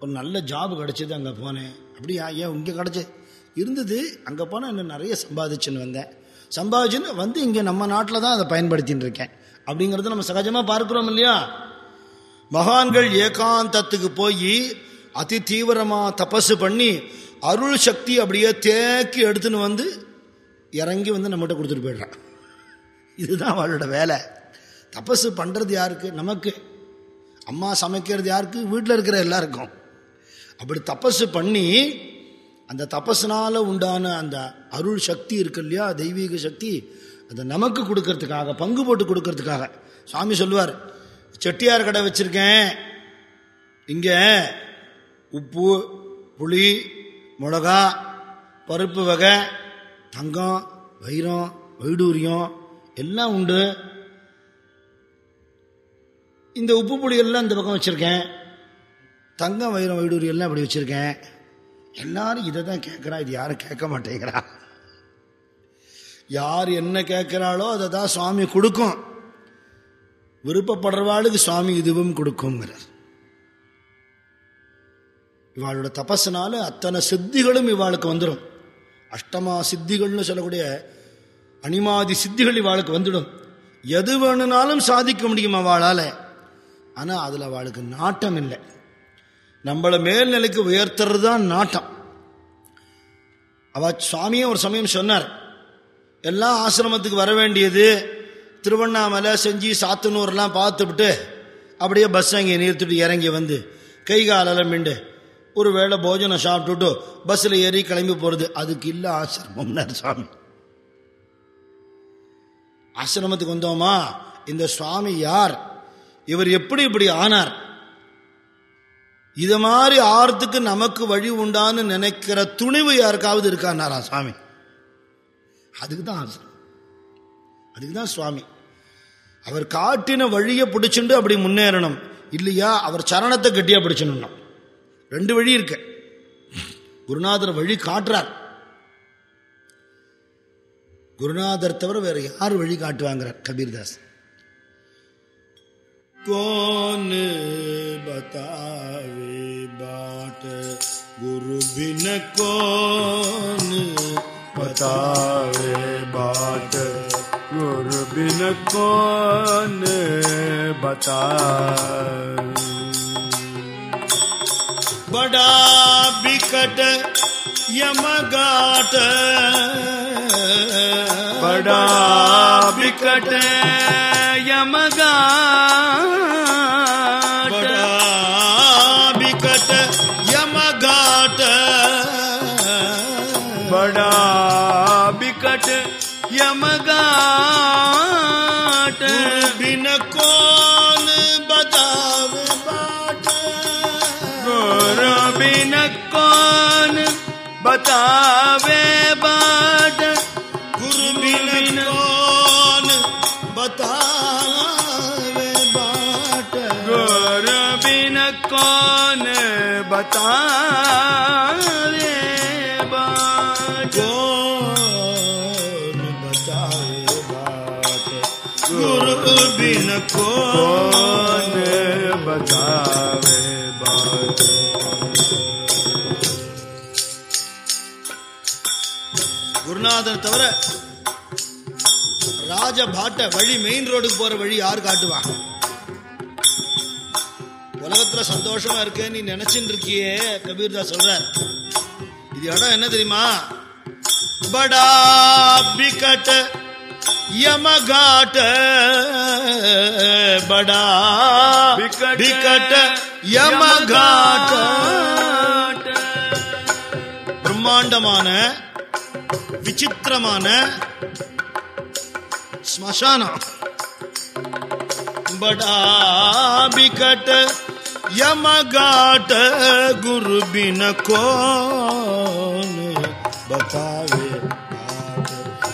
ஒரு நல்ல ஜாப் கிடச்சிது அங்கே போனேன். அப்படியா? ஏன் இங்கே கிடச்சி? இருந்தது. அங்கே போனால் இன்னும் நிறைய சம்பாதிச்சுன்னு வந்தேன். சம்பாதிச்சுன்னு வந்து இங்கே நம்ம நாட்டில் தான் அதை பயன்படுத்தின்னு இருக்கேன். அப்படிங்கிறத நம்ம சகஜமாக பார்க்குறோம் இல்லையா? மகான்கள் ஏகாந்தத்துக்கு போய் அதி தீவிரமாக தபஸு பண்ணி அருள் சக்தி அப்படியே தேக்கி எடுத்துன்னு வந்து இறங்கி வந்து நம்மகிட்ட கொடுத்துட்டு போயிடுறான். இதுதான் அவளோட வேலை. தபஸு பண்ணுறது யாருக்கு? நமக்கு. அம்மா சமைக்கிறது யாருக்கு? வீட்டில் இருக்கிற எல்லாருக்கும். அப்படி தபஸு பண்ணி அந்த தபஸ்னால உண்டான அந்த அருள் சக்தி இருக்கு இல்லையா? தெய்வீக சக்தி அதை நமக்கு கொடுக்கறதுக்காக பங்கு போட்டு கொடுக்கறதுக்காக. சுவாமி சொல்லுவார் செட்டியார் கடை வச்சிருக்கேன். இங்கே உப்பு புளி மிளகா பருப்பு வகை தங்கம் வைரம் வைடூரியம் எல்லாம் உண்டு. இந்த உப்பு புளிகள்லாம் இந்த பக்கம் வச்சுருக்கேன். தங்கம் வைரம் வைடூரியெல்லாம் இப்படி அப்படி எல்லாரும் இதை தான் கேட்குறா இது யாரும் கேட்க மாட்டேங்கிறா. யார் என்ன கேட்குறாளோ அதை தான் சுவாமி கொடுக்கும். விருப்பப்படுறவாளுக்கு சுவாமி இதுவும் கொடுக்குங்கிறார் இவாளோட தபஸ்னால அத்தனை சித்திகளும் இவாளுக்கு வந்துடும். அஷ்டமா சித்திகள்னு சொல்லக்கூடிய அனிமாதி சித்திகள் இவாளுக்கு வந்துடும். எது வேணுனாலும் சாதிக்க முடியும் அவளால். ஆனால் அதில் அவளுக்கு நாட்டம் இல்லை. நம்மளை மேல்நிலைக்கு உயர்த்துறது தான் நாட்டம். அவ சுவாமியே ஒரு சமயம் சொன்னார் எல்லாம் ஆசிரமத்துக்கு வர வேண்டியது திருவண்ணாமலை செஞ்சு சாத்தனூர்லாம் பார்த்துவிட்டு அப்படியே பஸ் அங்கே நிறுத்திட்டு இறங்கி வந்து கை காலெல்லாம் மிண்டு ஒரு வேளை போஜனம் சாப்பிட்டுட்டு பஸ்ஸில் ஏறி கிளம்பி போகிறது அதுக்கு இல்லை ஆசிரமம்னார் சுவாமி. ஆசிரமத்துக்கு வந்தோமா? இந்த சுவாமி யார்? இவர் எப்படி இப்படி ஆனார்? இது மாதிரி ஆறதுக்கு நமக்கு வழி உண்டான்னு நினைக்கிற துணிவு யாருக்காவது இருக்கானாரா சுவாமி? அதுக்கு தான் ஆசை. அதுக்கு தான் சுவாமி. அவர் காட்டின வழியை பிடிச்சுண்டு அப்படி முன்னேறணும். இல்லையா? அவர் சரணத்தை கட்டியா பிடிச்சணும் ரெண்டு வழி இருக்கு. குருநாதர் வழி காட்டுறார். குருநாதர் தவிர வேற யார் வழி காட்டுவாங்கிறார்? கபீர்தாஸ். कौन बतावे बाट? गुरु बिन कौन बतावे बाट? गुरु बिन कौन बता बड़ा बिकट यमगाट। बड़ा बिकट यमगा बतावे बाट गुरु बिन कौन बतावे बाट गुरु बिन कौन बतावे बाट कौन गुरु बिन कौन சாமிநாதன் தவிர ராஜபாட்டை வழி மெயின் ரோடுக்கு போற வழி யார் காட்டுவான் உலகத்துல சந்தோஷமா இருக்க நீ நினைச்சுட்டு இருக்கியே கபீர்தாஸ் சொல்றார். இது இடம் என்ன தெரியுமா? படா பிகட்ட யமகாட்ட படா பிகட்ட யமகாட்ட பிரம்மாண்டமான விசித்திரமான ஸ்மசானம். படாபிகட யமகாட்ட குரு பின கோன். பதாவே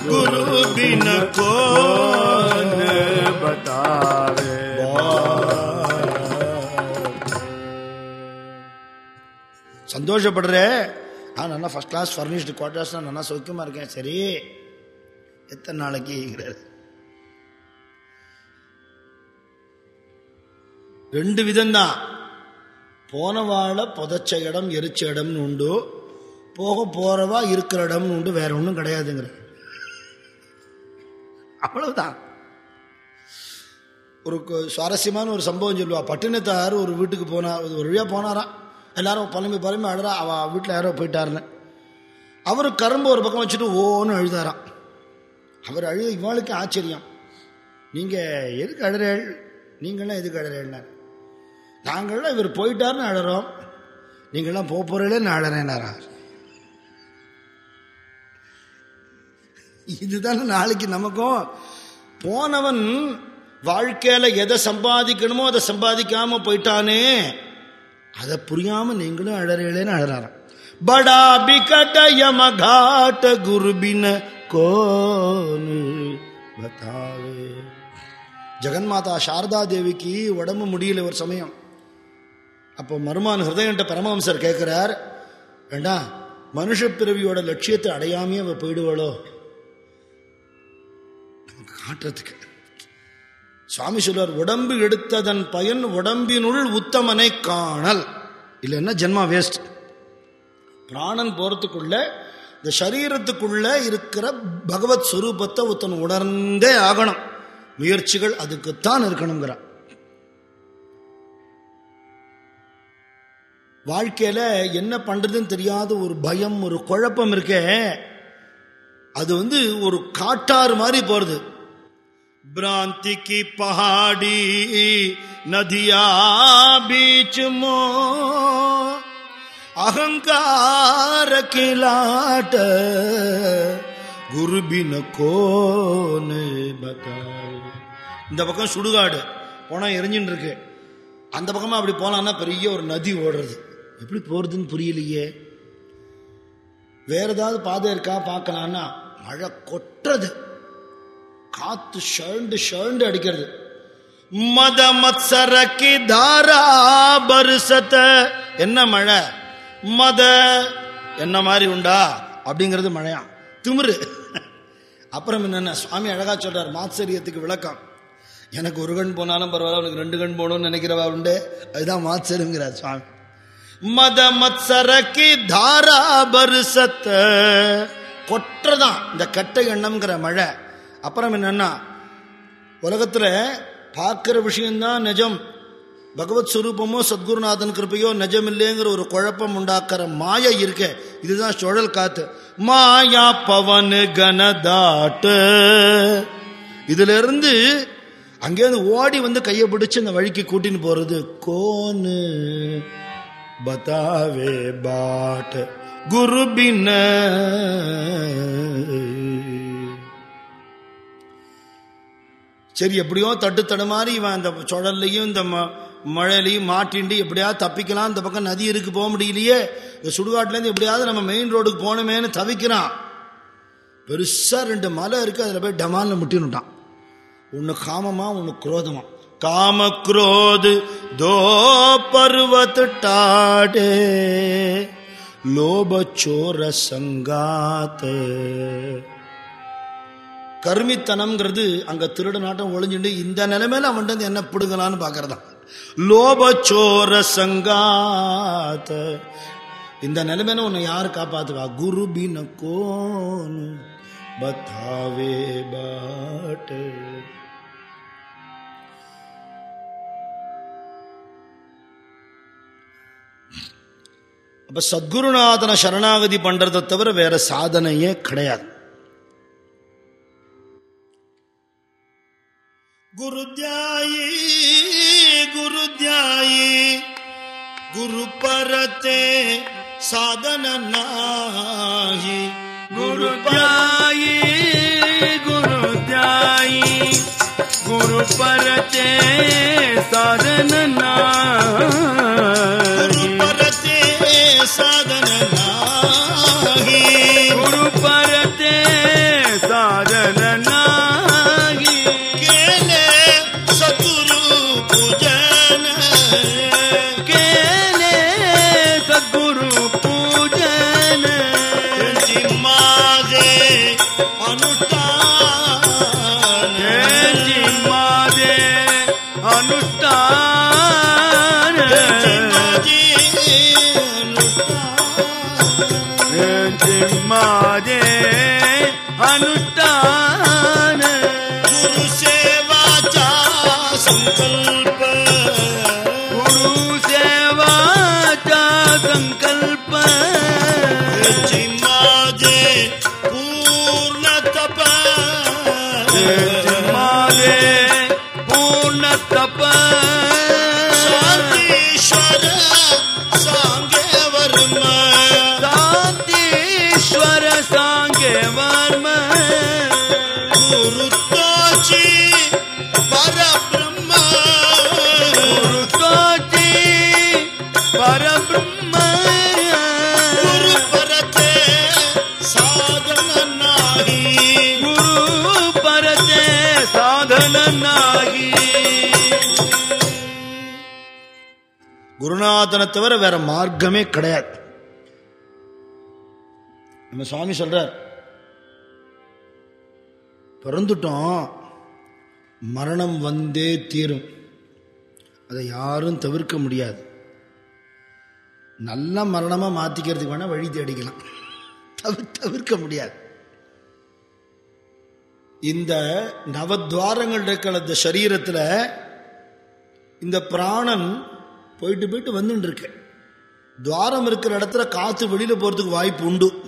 குரு பின கோன். பதாவே சந்தோஷப்படுற. நான் நல்லா ஃபஸ்ட் கிளாஸ் ஃபர்னிஷ்டு நான் நல்லா சௌக்கியமாக இருக்கேன். சரி. எத்தனை நாளைக்குங்கிறார் ரெண்டு விதம்தான். போனவாழ புதைச்ச இடம் எரிச்ச இடம்னு உண்டு. போக போறவா இருக்கிற இடம்னு உண்டு. வேற ஒன்றும் கிடையாதுங்கிற. அவ்வளவுதான். ஒரு கு- சுவாரஸ்யமான ஒரு சம்பவம் சொல்லுவா. பட்டினத்தார் ஒரு வீட்டுக்கு போனார் ஒரு வழியாக போனாராம். எல்லாரும் புலம்பி புலம்பி அழுறா அவ வீட்டில் யாரோ போயிட்டாருன்னு. அவர் கரும்பு ஒரு பக்கம் வச்சுட்டு ஓன்னு அழுதாராம். அவர் அழுது இவளுக்கு ஆச்சரியம். நீங்கள் எதுக்கு அழுறேள்? நீங்களாம் எதுக்கு அழுறேன்னார் நாங்கள்லாம் இவர் போயிட்டாருன்னு அழறோம். நீங்களாம் போக போறீங்களேன்னு அழறேன்னாரா? இதுதானே நாளைக்கு நமக்கும். போனவன் வாழ்க்கையில எதை சம்பாதிக்கணுமோ அதை சம்பாதிக்காம போயிட்டானே. அதை புரியாம நீங்களும் அழறேன்னு அழறாராம். படா பிகட குருபின கோனு பதாவே ஜெகன்மாதா சாரதா தேவிக்கு உடம்பு முடியல ஒரு சமயம். அப்போ மருமான் ஹிருதயன்ட்ட பரமஹம்சர் கேட்கிறார் வேண்டாம் மனுஷ பிறவியோட லட்சியத்தை அடையாமே அவ போயிடுவாளோ? நமக்கு காட்டுறதுக்கு சுவாமி சொல்வார் உடம்பு எடுத்ததன் பயன் உடம்பினுள் உத்தமனை காணல். இல்லைன்னா ஜென்மா வேஸ்ட் பிராணன் போறதுக்குள்ள இந்த சரீரத்துக்குள்ள இருக்கிற பகவத் ஸ்வரூபத்தை ஒருத்தன் உணர்ந்தே ஆகணும். முயற்சிகள் அதுக்குத்தான் இருக்கணுங்கிறார் வாழ்க்கையில என்ன பண்றதுன்னு தெரியாத ஒரு பயம் ஒரு குழப்பம் இருக்கே அது வந்து ஒரு காட்டாறு மாதிரி போறது. भ्रांति की पहाड़ी नदिया बीच मो अहंकार की लाट குரு பின கோனு பதாய் இந்த பக்கம் சுடுகாடு போனா எரிஞ்சுன்னு இருக்கு அந்த பக்கமா அப்படி போனான்னா பெரிய ஒரு நதி ஓடுறது எப்படி போறதுன்னு புரியலையே வேற ஏதாவது பாதை இருக்கா பார்க்கலான்னா மழை கொட்டுறது காத்து ஷர்ண்டு ஷர்ண்டு அடிக்கிறது. மத மத்சரக்கி தாரா பருசத்த. என்ன மழை? மத என்ன மாதிரி உண்டா? அப்படிங்கிறது மழையா திமிரு. அப்புறம் என்னென்ன? சுவாமி அழகா சொல்றார் மாத்சரியத்துக்கு விளக்கம். எனக்கு ஒரு கண் போனாலும் பரவாயில்ல உனக்கு ரெண்டு கண் போகணும்னு நினைக்கிறவா உண்டு? அதுதான் மாத்சருங்கிறார் சுவாமி. மத மத்சரக்கி தாரா பருசத்த. கொற்றதான் இந்த கட்டை எண்ணம்ங்கிற மழை. அப்புறம் என்னன்னா உலகத்துல பார்க்கிற விஷயம்தான் நிஜம். பகவத் சுரூபமோ சத்குருநாதன் கிருப்பையோ நிஜம் இல்லைங்கிற ஒரு குழப்பம் உண்டாக்குற மாயா இருக்க. இதுதான் சுழல் காத்து. மாயா பவனு கனதாட்டு. இதுல இருந்து அங்கேருந்து ஓடி வந்து கையை பிடிச்சு இந்த வழிக்கு கூட்டின்னு போறது கோனு. பதாவே பாட் குருபின சரி எப்படியோ தட்டு தடுமாறி இவன் அந்த சுழல்லையும் இந்த ம- மழையிலையும் மாட்டிண்டு எப்படியாவது தப்பிக்கலாம். இந்த பக்கம் நதி இருக்கு போக முடியலையே. இந்த சுடுகாட்டுலேருந்து எப்படியாவது நம்ம மெயின் ரோடுக்கு போகணுமேன்னு தவிக்கிறான். பெருசா ரெண்டு மலை இருக்கு அதில் போய் டமால்னு முட்டினுட்டான். ஒன்று காமமா ஒன்று குரோதமா. காம குரோது தோ பர்வத் டாடே லோபச்சோர சங்காத்தே. கருமித்தனம்ங்கிறது அங்க திருட நாட்டம் ஒளிஞ்சுட்டு இந்த நிலைமையில அவன்கிட்ட என்ன பிடுங்கலான்னு பாக்குறதா லோபச்சோர சங்காத்த இந்த நிலைமையில உன்னை யாரு காப்பாத்துவா? குரு பின பத்தாவே பாட்டு. அப்ப சத்குருநாதனை சரணாகதி பண்றதை தவிர வேற சாதனையே கிடையாது. गुरुद्याई गुरुद्याई गुरु ध्याई। गुरु परते साधन नाही। गुरु ध्याई गुरु ध्याई। गुरु परते साधन नाही। मारे अनुष्ठान गुरु सेवा चा संकल्प। गुरु सेवा चा संकल्प। माजे पूर्ण तप। माजे पूर्ण तप। குருநாதனை தவிர வேற மார்க்கமே கிடையாது. நம்ம சுவாமி சொல்றார் பிறந்துட்டோம் மரணம் வந்தே தீரும். அதை யாரும் தவிர்க்க முடியாது. நல்ல மரணமா மாத்திக்கிறதுக்கு வேணா வழி தேடிக்கலாம். தவிர தவிர்க்க முடியாது. இந்த நவத்வாரங்கள் இருக்கிற இந்த சரீரத்தில் இந்த பிராணன் போயிட்டு போயிட்டு வந்துட்டு இருக்கேன் துவாரம் இருக்கிற இடத்துல காத்து வெளியில போறதுக்கு வாய்ப்பு உண்டு.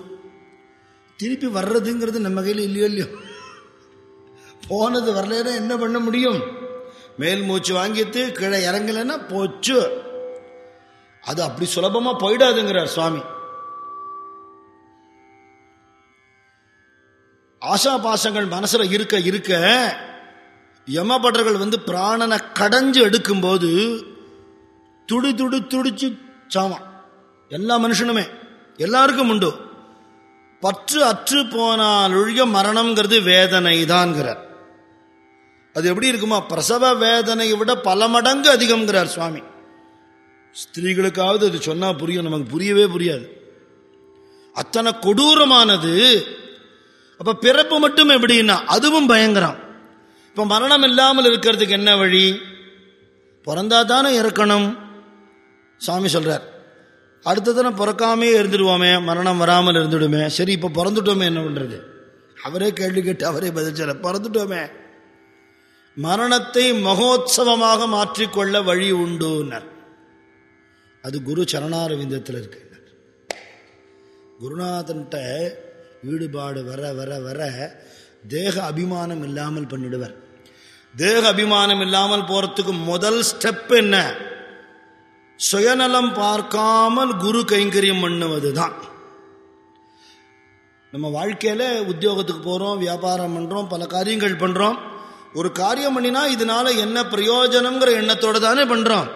திருப்பி வர்றதுங்கிறது நம்ம கையில் இல்லையோ இல்லையோ? போனது வரலன்னா என்ன பண்ண முடியும்? மேல் மூச்சு வாங்கிட்டு கீழே இறங்கலைன்னா போச்சு. அது அப்படி சுலபமா போயிடாதுங்கிறார் சுவாமி. ஆசா பாசங்கள் மனசுல இருக்க இருக்க யமபட்டர்கள் வந்து பிராணனை கடைஞ்சு எடுக்கும்போது துடி துடி துடிச்சு சாவான் எல்லா மனுஷனுமே. எல்லாருக்கும் உண்டு. பற்று அற்று போனால் ஒழிய மரணம்ங்கிறது வேதனை தான்ங்கிறார் அது எப்படி இருக்குமா? பிரசவ வேதனையை விட பல மடங்கு அதிகம்ங்கிறார் சுவாமி. ஸ்திரீகளுக்காவது அது சொன்னா புரியும். நமக்கு புரியவே புரியாது. அத்தனை கொடூரமானது. அப்ப பிறப்பு மட்டும் எப்படின்னா அதுவும் பயங்கரம். இப்ப மரணம் இல்லாமல் இருக்கிறதுக்கு என்ன வழி? பிறந்தா தானே இறக்கணும். சாமி சொல்றார் அடுத்த தினம் பிறக்காமே இருந்துடுவோமே மரணம் வராமல் இருந்துடுமே. சரி இப்போ பிறந்துட்டோமே என்ன பண்றது? அவரே கேள்வி கேட்டு அவரே பதில் பிறந்துட்டோமே. மரணத்தை மகோத்சவமாக மாற்றிக்கொள்ள வழி உண்டுனர் அது குரு சரணாரவிந்தத்தில் இருக்கு. குருநாதன்கிட்ட ஈடுபாடு வர வர வர தேக அபிமானம் இல்லாமல் பண்ணிடுவர். தேக அபிமானம் இல்லாமல் போறதுக்கு முதல் ஸ்டெப் என்ன? சுயநலம் பார்க்காமல் குரு கைங்கரியம் பண்ணுவது தான் நம்ம வாழ்க்கையில உத்தியோகத்துக்கு போறோம் வியாபாரம் பண்றோம் பல காரியங்கள் பண்றோம். ஒரு காரியம் பண்ணினா இதனால என்ன பிரயோஜனம்ங்கிற எண்ணத்தோடு தானே பண்றோம்.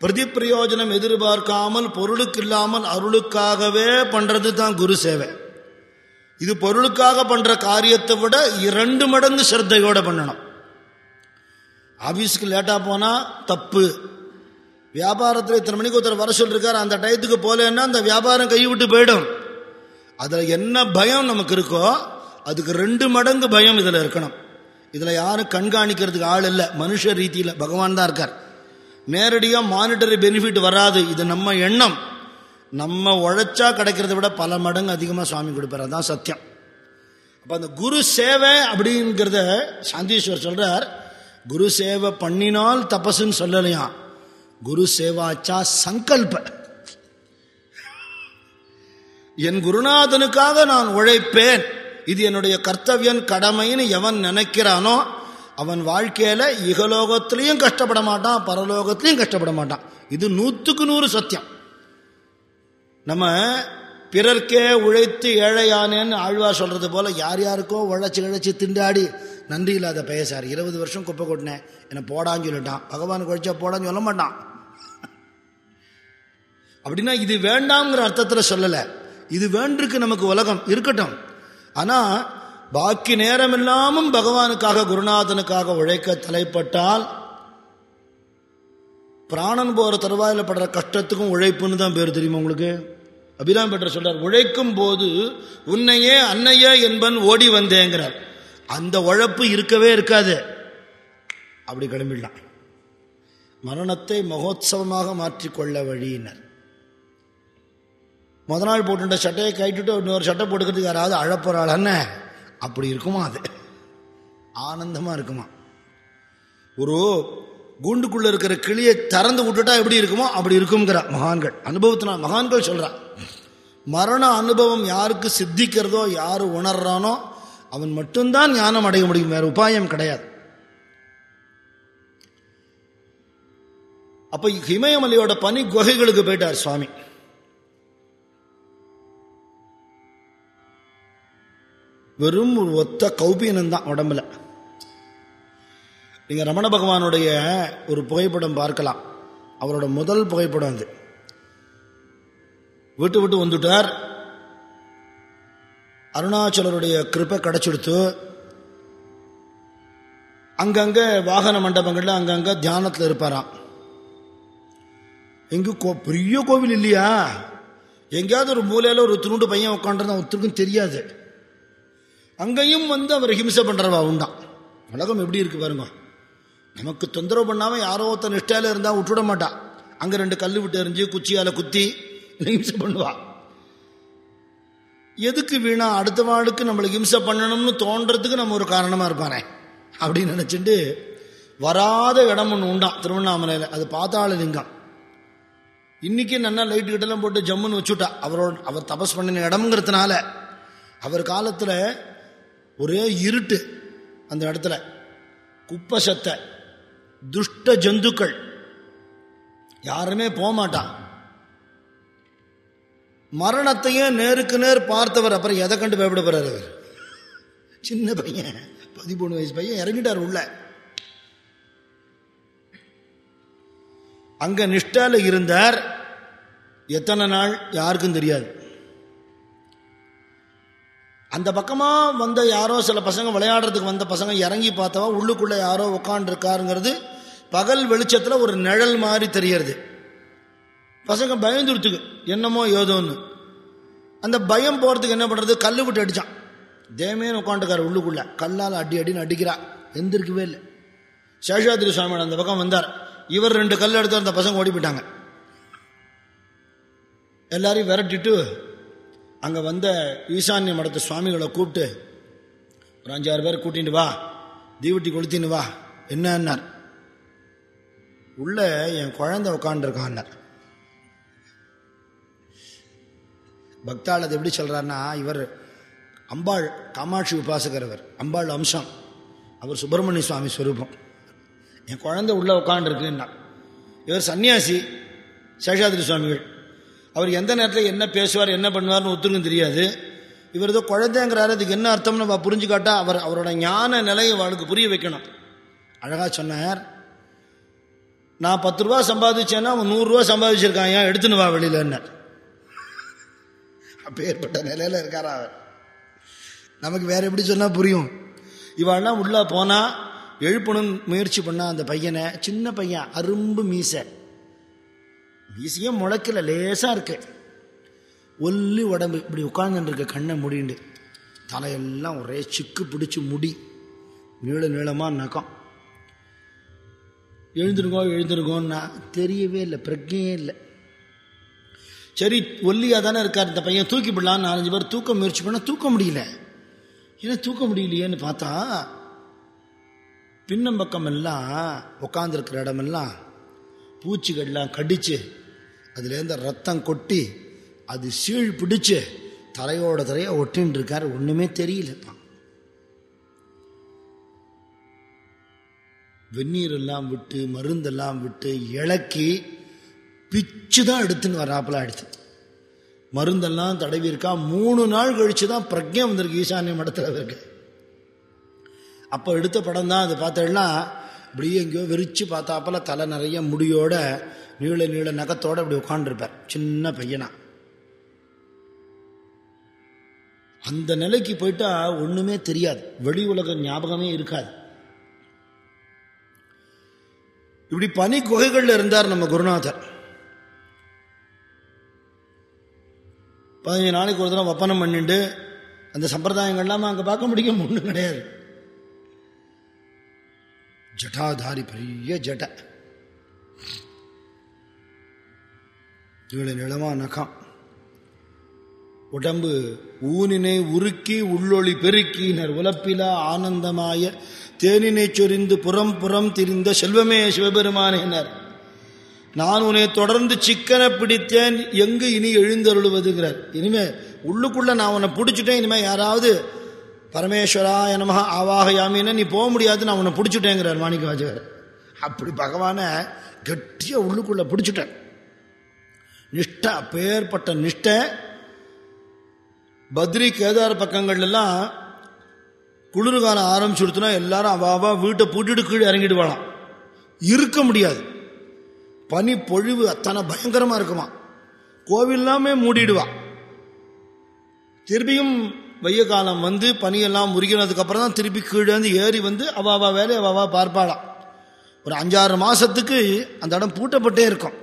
பிரதி பிரயோஜனம் எதிர்பார்க்காமல் பொருளுக்கு இல்லாமல் அருளுக்காகவே பண்றது தான் குரு சேவை. இது பொருளுக்காக பண்ற காரியத்தை விட இரண்டு மடங்கு சிரத்தையோட பண்ணணும். ஆபீஸ்க்கு லேட்டா போனா தப்பு. வியாபாரத்தில் இத்தனை மணிக்கு ஒருத்தர் வர சொல்லிருக்காரு அந்த டயத்துக்கு போலேன்னா அந்த வியாபாரம் கைவிட்டு போயிடும். அதில் என்ன பயம் நமக்கு இருக்கோ அதுக்கு ரெண்டு மடங்கு பயம் இதில் இருக்கணும். இதில் யாரும் கண்காணிக்கிறதுக்கு ஆள் இல்லை மனுஷ ரீதியில் பகவான் தான் இருக்கார். நேரடியாக மானிட்டரி பெனிஃபிட் வராது இது நம்ம எண்ணம். நம்ம உழைச்சா கிடைக்கிறத விட பல மடங்கு அதிகமாக சுவாமி கொடுப்பார் அதான் சத்தியம். அப்போ அந்த குரு சேவை அப்படிங்கிறத சாந்தீஸ்வர் சொல்கிறார் குரு சேவை பண்ணினால் தபசுன்னு சொல்லலையாம். குரு சேவாச்சா சங்கல்ப. என் குருநாதனுக்காக நான் உழைப்பேன். இது என்னுடைய கர்த்தவியன் கடமைன்னு எவன் நினைக்கிறானோ அவன் வாழ்க்கையில இகலோகத்திலையும் கஷ்டப்பட மாட்டான் பரலோகத்திலையும் கஷ்டப்பட மாட்டான். இது நூத்துக்கு நூறு சத்தியம். நம்ம பிறர்க்கே உழைத்து ஏழையானேன்னு ஆழ்வார் சொல்றது போல யார் யாருக்கோ உழைச்சி இழைச்சி திண்டாடி நன்றி இல்லாத பேசார். இருபது வருஷம் குப்பை கொட்டினேன். என்னை போடான்னு சொல்லிட்டான். பகவானுக்கு உழைச்சா போடான்னு சொல்ல மாட்டான். அப்படின்னா இது வேண்டாம்ங்கிற அர்த்தத்தில் சொல்லலை. இது வேண்டிருக்கு நமக்கு உலகம் இருக்கட்டும். ஆனால் பாக்கி நேரம் இல்லாமல் பகவானுக்காக குருநாதனுக்காக உழைக்க தலைப்பட்டால் பிராணன் போகிற தருவாயில் படுற கஷ்டத்துக்கும் உழைப்புன்னு தான் பேர் தெரியுமா உங்களுக்கு? அபிராம் பெற்ற சொல்றார் உழைக்கும் போது உன்னையே அன்னையே என்பன் ஓடி வந்தேங்கிறார். அந்த உழைப்பு இருக்கவே இருக்காது. அப்படி கிளம்பிடலாம். மரணத்தை மகோத்சவமாக மாற்றிக்கொள்ள வழியினர். முத நாள் போட்டுட்ட சட்டையை கைட்டுட்டு இன்னொரு சட்டை போட்டுக்கிறதுக்கு யாராவது அழப்போறாள் அப்படி இருக்குமா அது? ஆனந்தமாக இருக்குமா? ஒரு கூண்டுக்குள்ள இருக்கிற கிளியை திறந்து விட்டுட்டா எப்படி இருக்குமோ அப்படி இருக்குங்கிற மகான்கள். அனுபவத்தினா மகான்கள் சொல்கிறா மரண அனுபவம் யாருக்கு சித்திக்கிறதோ யாரு உணர்றானோ அவன் மட்டும்தான் ஞானம் அடைய முடியும் வேற உபாயம் கிடையாது. அப்ப இமயமலையோட பனி குகைகளுக்கு போயிட்டார் சுவாமி. வெறும் ஒரு ஒத்த கௌபீனந்தான் உடம்புல. நீங்கள் ரமண பகவானுடைய ஒரு புகைப்படம் பார்க்கலாம். அவரோட முதல் புகைப்படம் அது. விட்டு விட்டு வந்துட்டார். அருணாச்சலருடைய கிருப்பை கிடைச்சிடுத்து அங்கங்கே வாகன மண்டபங்களில் அங்கங்கே தியானத்தில் இருப்பாராம். எங்கே கோ- பெரிய கோவில் இல்லையா? எங்கேயாவது ஒரு மூலையில் ஒரு துருண்டு பையன் உட்காந்துருந்தா ஒருத்தருக்கும் தெரியாது. அங்கேயும் வந்து அவர் ஹிம்சை பண்ணுறவா உண்டான் உலகம் எப்படி இருக்கு பாருங்க. நமக்கு தொந்தரவு பண்ணாமல் யாரோ ஒருத்தன் நிஷ்டையில் இருந்தால் விட்டுட மாட்டான் அங்கே ரெண்டு கல் விட்டு எறிஞ்சு குச்சியால் குத்தி ஹிம்சை பண்ணுவா. எதுக்கு வீணா அடுத்த வாழ்க்கை நம்மளுக்கு ஹிம்சை பண்ணணும்னு தோன்றதுக்கு நம்ம ஒரு காரணமாக இருப்பானே? அப்படின்னு நினச்சிட்டு வராத இடம் ஒன்று உண்டான் திருவண்ணாமலையில். அது பாத்தாள லிங்கம் இன்னைக்கு நல்லா லைட்டு கிட்டெல்லாம் போட்டு ஜம்முன்னு வச்சுட்டா. அவரோட அவர் தபஸ் பண்ணின இடம்ங்கிறதுனால. அவர் காலத்தில் ஒரே இருட்டு அந்த இடத்துல. குப்பை சத்தை துஷ்ட ஜந்துக்கள். யாருமே போகமாட்டான் மரணத்தையே மரணத்தையும் நேருக்கு நேர் பார்த்தவர் அப்புறம் எதை கண்டு பயப்பட போறாரு அவர் சின்ன பையன் பதிமூணு வயசு பையன் இறங்கிட்டார் உள்ள. அங்க நிஷ்டால இருந்தார். எத்தனை நாள்? யாருக்கும் தெரியாது. அந்த பக்கமாக வந்த யாரோ சில பசங்க விளையாடுறதுக்கு வந்த பசங்க இறங்கி பார்த்தவா உள்ளுக்குள்ளே யாரோ உட்காந்துருக்காருங்கிறது பகல் வெளிச்சத்தில் ஒரு நிழல் மாதிரி தெரியறது. பசங்க பயந்துருத்துக்கு என்னமோ ஏதோன்னு. அந்த பயம் போகிறதுக்கு என்ன பண்ணுறது கல் விட்டு அடிச்சான். தேமேன்னு உட்காந்துக்காரு உள்ளுக்குள்ளே. கல்லால் அடி அடின்னு அடிக்கிறா. எந்திருக்கவே இல்லை. சேஷாதிரி சுவாமியோட அந்த பக்கம் வந்தார். இவர் ரெண்டு கல் எடுத்து அந்த பசங்க ஓடி போயிட்டாங்க. எல்லாரையும் விரட்டிட்டு அங்கே வந்த ஈசான்ய மடத்து சுவாமிகளை கூப்பிட்டு ஒரு அஞ்சாறு பேர் கூட்டிட்டு வா தீவட்டி கொளுத்தின்னு வா என்னன்னார். உள்ள என் குழந்தை உட்காந்துருக்கான்னார் பக்தாள் அது எப்படி சொல்கிறாருன்னா இவர் அம்பாள் காமாட்சி உபாசகர் அவர் அம்பாள் அம்சம். அவர் சுப்பிரமணிய சுவாமி ஸ்வரூபம் என் குழந்தை உள்ளே உட்காண்டிருக்குன்னா இவர் சன்னியாசி சேஷாதிரி சுவாமிகள். அவர் எந்த நேரத்தில் என்ன பேசுவார் என்ன பண்ணுவார்னு ஒத்துருக்கும் தெரியாது. இவர் ஏதோ குழந்தைங்கிறாரு அதுக்கு என்ன அர்த்தம்னு நம்ம புரிஞ்சுக்காட்டா அவர் அவரோட ஞான நிலையை அவளுக்கு புரிய வைக்கணும். அழகாக சொன்னார். நான் பத்து ரூபா சம்பாதிச்சேன்னா அவன் நூறுரூவா சம்பாதிச்சிருக்கான் ஏன் எடுத்துன்னு வா வெளியில அப்பேற்பட்ட நிலையில் இருக்காரா அவர். நமக்கு வேற எப்படி சொன்னால் புரியும். இவாள்லாம் உள்ளே போனால் எழுப்பணும்னு முயற்சி பண்ணால் அந்த பையனை சின்ன பையன் அரும்பு மீசை. மீசையே முளைக்கல லேசாக இருக்கு. ஒல்லி உடம்பு இப்படி உட்கார்ந்துட்டு கண்ணை முடிண்டு. தலையெல்லாம் ஒரே சிக்கு பிடிச்சி முடி. நீள நீளமாக நகம். எழுந்திருக்கோம் எழுந்திருக்கோன்னா தெரியவே இல்லை பிரஜையே இல்லை. சரி ஒல்லியாக தானே இருக்கார் இந்த பையன் தூக்கி விடலான்னு நாலஞ்சு பேர் தூக்க முயற்சி பண்ணால் தூக்க முடியல. ஏன்னா தூக்க முடியலையேன்னு பார்த்தா பின்னம்பக்கம் எல்லாம் உட்காந்துருக்கிற இடமெல்லாம் பூச்சிகள்லாம் கடிச்சு அதுலேருந்து ரத்தம் கொட்டி அது சீழ் பிடிச்சு தலையோட தலையை ஒட்டின்னு இருக்காரு. ஒன்றுமே தெரியலப்பா. வெந்நீரெல்லாம் விட்டு மருந்தெல்லாம் விட்டு இலக்கி பிச்சு தான் எடுத்துன்னு வராப்புல எடுத்து மருந்தெல்லாம் தடவி இருக்கா மூணு நாள் கழிச்சு தான் பிரஜை வந்திருக்கு ஈசான்ய மடத்தில் இருக்கு. அப்போ எடுத்த படம் தான் அது பார்த்தேன்னா இப்படியே எங்கேயோ விரித்து பார்த்தாப்பல தலை நிறைய முடியோட நீள நீள நகத்தோடு இப்படி உட்காண்டிருப்பார் சின்ன பையனா. அந்த நிலைக்கு போயிட்டா ஒண்ணுமே தெரியாது. வெளி உலக ஞாபகமே இருக்காது. இப்படி பனி குகைகள்ல இருந்தார் நம்ம குருநாதர். பதினஞ்சு நாளைக்கு ஒரு தடவை ஒப்பனம் பண்ணிட்டு அந்த சம்பிரதாயங்கள்லாம் அங்கே பார்க்க முடியும் ஒன்றும் கிடையாது. ஜட்டாதாரி பெரிய ஜட. இவ்வளவு நிலமா நகம். உடம்பு ஊனினை உருக்கி உள்ளொளி பெருக்கினர் உலப்பிலா ஆனந்தமாய. தேனினை சொரிந்து புறம் புறம் திரிந்த செல்வமே சிவபெருமானேனர் நான் உன்னை தொடர்ந்து சிக்கனை பிடித்தேன் எங்கு இனி எழுந்தருளுவதுங்கிறார். இனிமே உள்ளுக்குள்ள நான் உன்னை பிடிச்சிட்டேன் இனிமே யாராவது பரமேஸ்வரா நமக ஆவாகயாமின்னு நீ போக முடியாது நான் உன்னை பிடிச்சிட்டேங்கிறார் மாணிக்க வாஜகர் அப்படி பகவானை கெட்டியா உள்ளுக்குள்ள பிடிச்சிட்டேன் நிஷ்ட அப்பேற்பட்ட நிஷ்டை. பத்ரி கேதார் பக்கங்கள்லாம் குளிர்காலம் ஆரம்பிச்சுடுத்துனா எல்லாரும் அவாவா வீட்டை பூட்டிட்டு கீழே இறங்கிடுவாளாம். இருக்க முடியாது. பனி பொழிவு அத்தனை பயங்கரமா இருக்குமா. கோவில்லாமே மூடிடுவா. திருப்பியும் வெய்ய காலம் வந்து பனியெல்லாம் முறிக்கிறதுக்கு அப்புறம் தான் திருப்பி கீழே வந்து ஏறி வந்து அவாவா அவ வேலையை அவ பார்ப்பாளாம். ஒரு அஞ்சாறு மாசத்துக்கு அந்த இடம் பூட்டப்பட்டே இருக்கும்.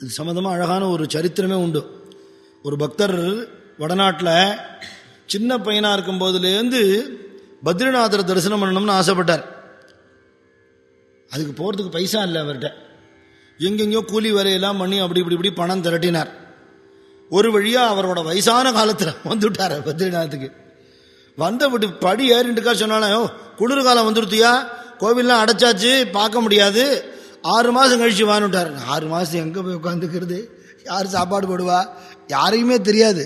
இது சம்மந்தமாக அழகான ஒரு சரித்திரமே உண்டு. ஒரு பக்தர் வடநாட்டில் சின்ன பையனாக இருக்கும் போதுலேருந்து பத்ரிநாதரை தரிசனம் பண்ணணும்னு ஆசைப்பட்டார். அதுக்கு போகிறதுக்கு பைசா இல்லை அவர்கிட்ட. எங்கெங்கேயோ கூலி வரையெல்லாம் பண்ணி அப்படி இப்படி இப்படி பணம் திரட்டினார். ஒரு வழியா அவரோட வயசான காலத்தில் வந்துட்டார் பத்ரிநாத்துக்கு. வந்த விட்டு படி ஏறிட்டுக்கா சொன்னாலும் குளிர் காலம் வந்துருத்தியா? கோவில்லாம் அடைச்சாச்சு பார்க்க முடியாது. ஆறு மாதம் கழிச்சு வானுட்டார். ஆறு மாதம் எங்கே போய் உட்காந்துக்கிறது யார் சாப்பாடு போடுவா? யாரையுமே தெரியாது.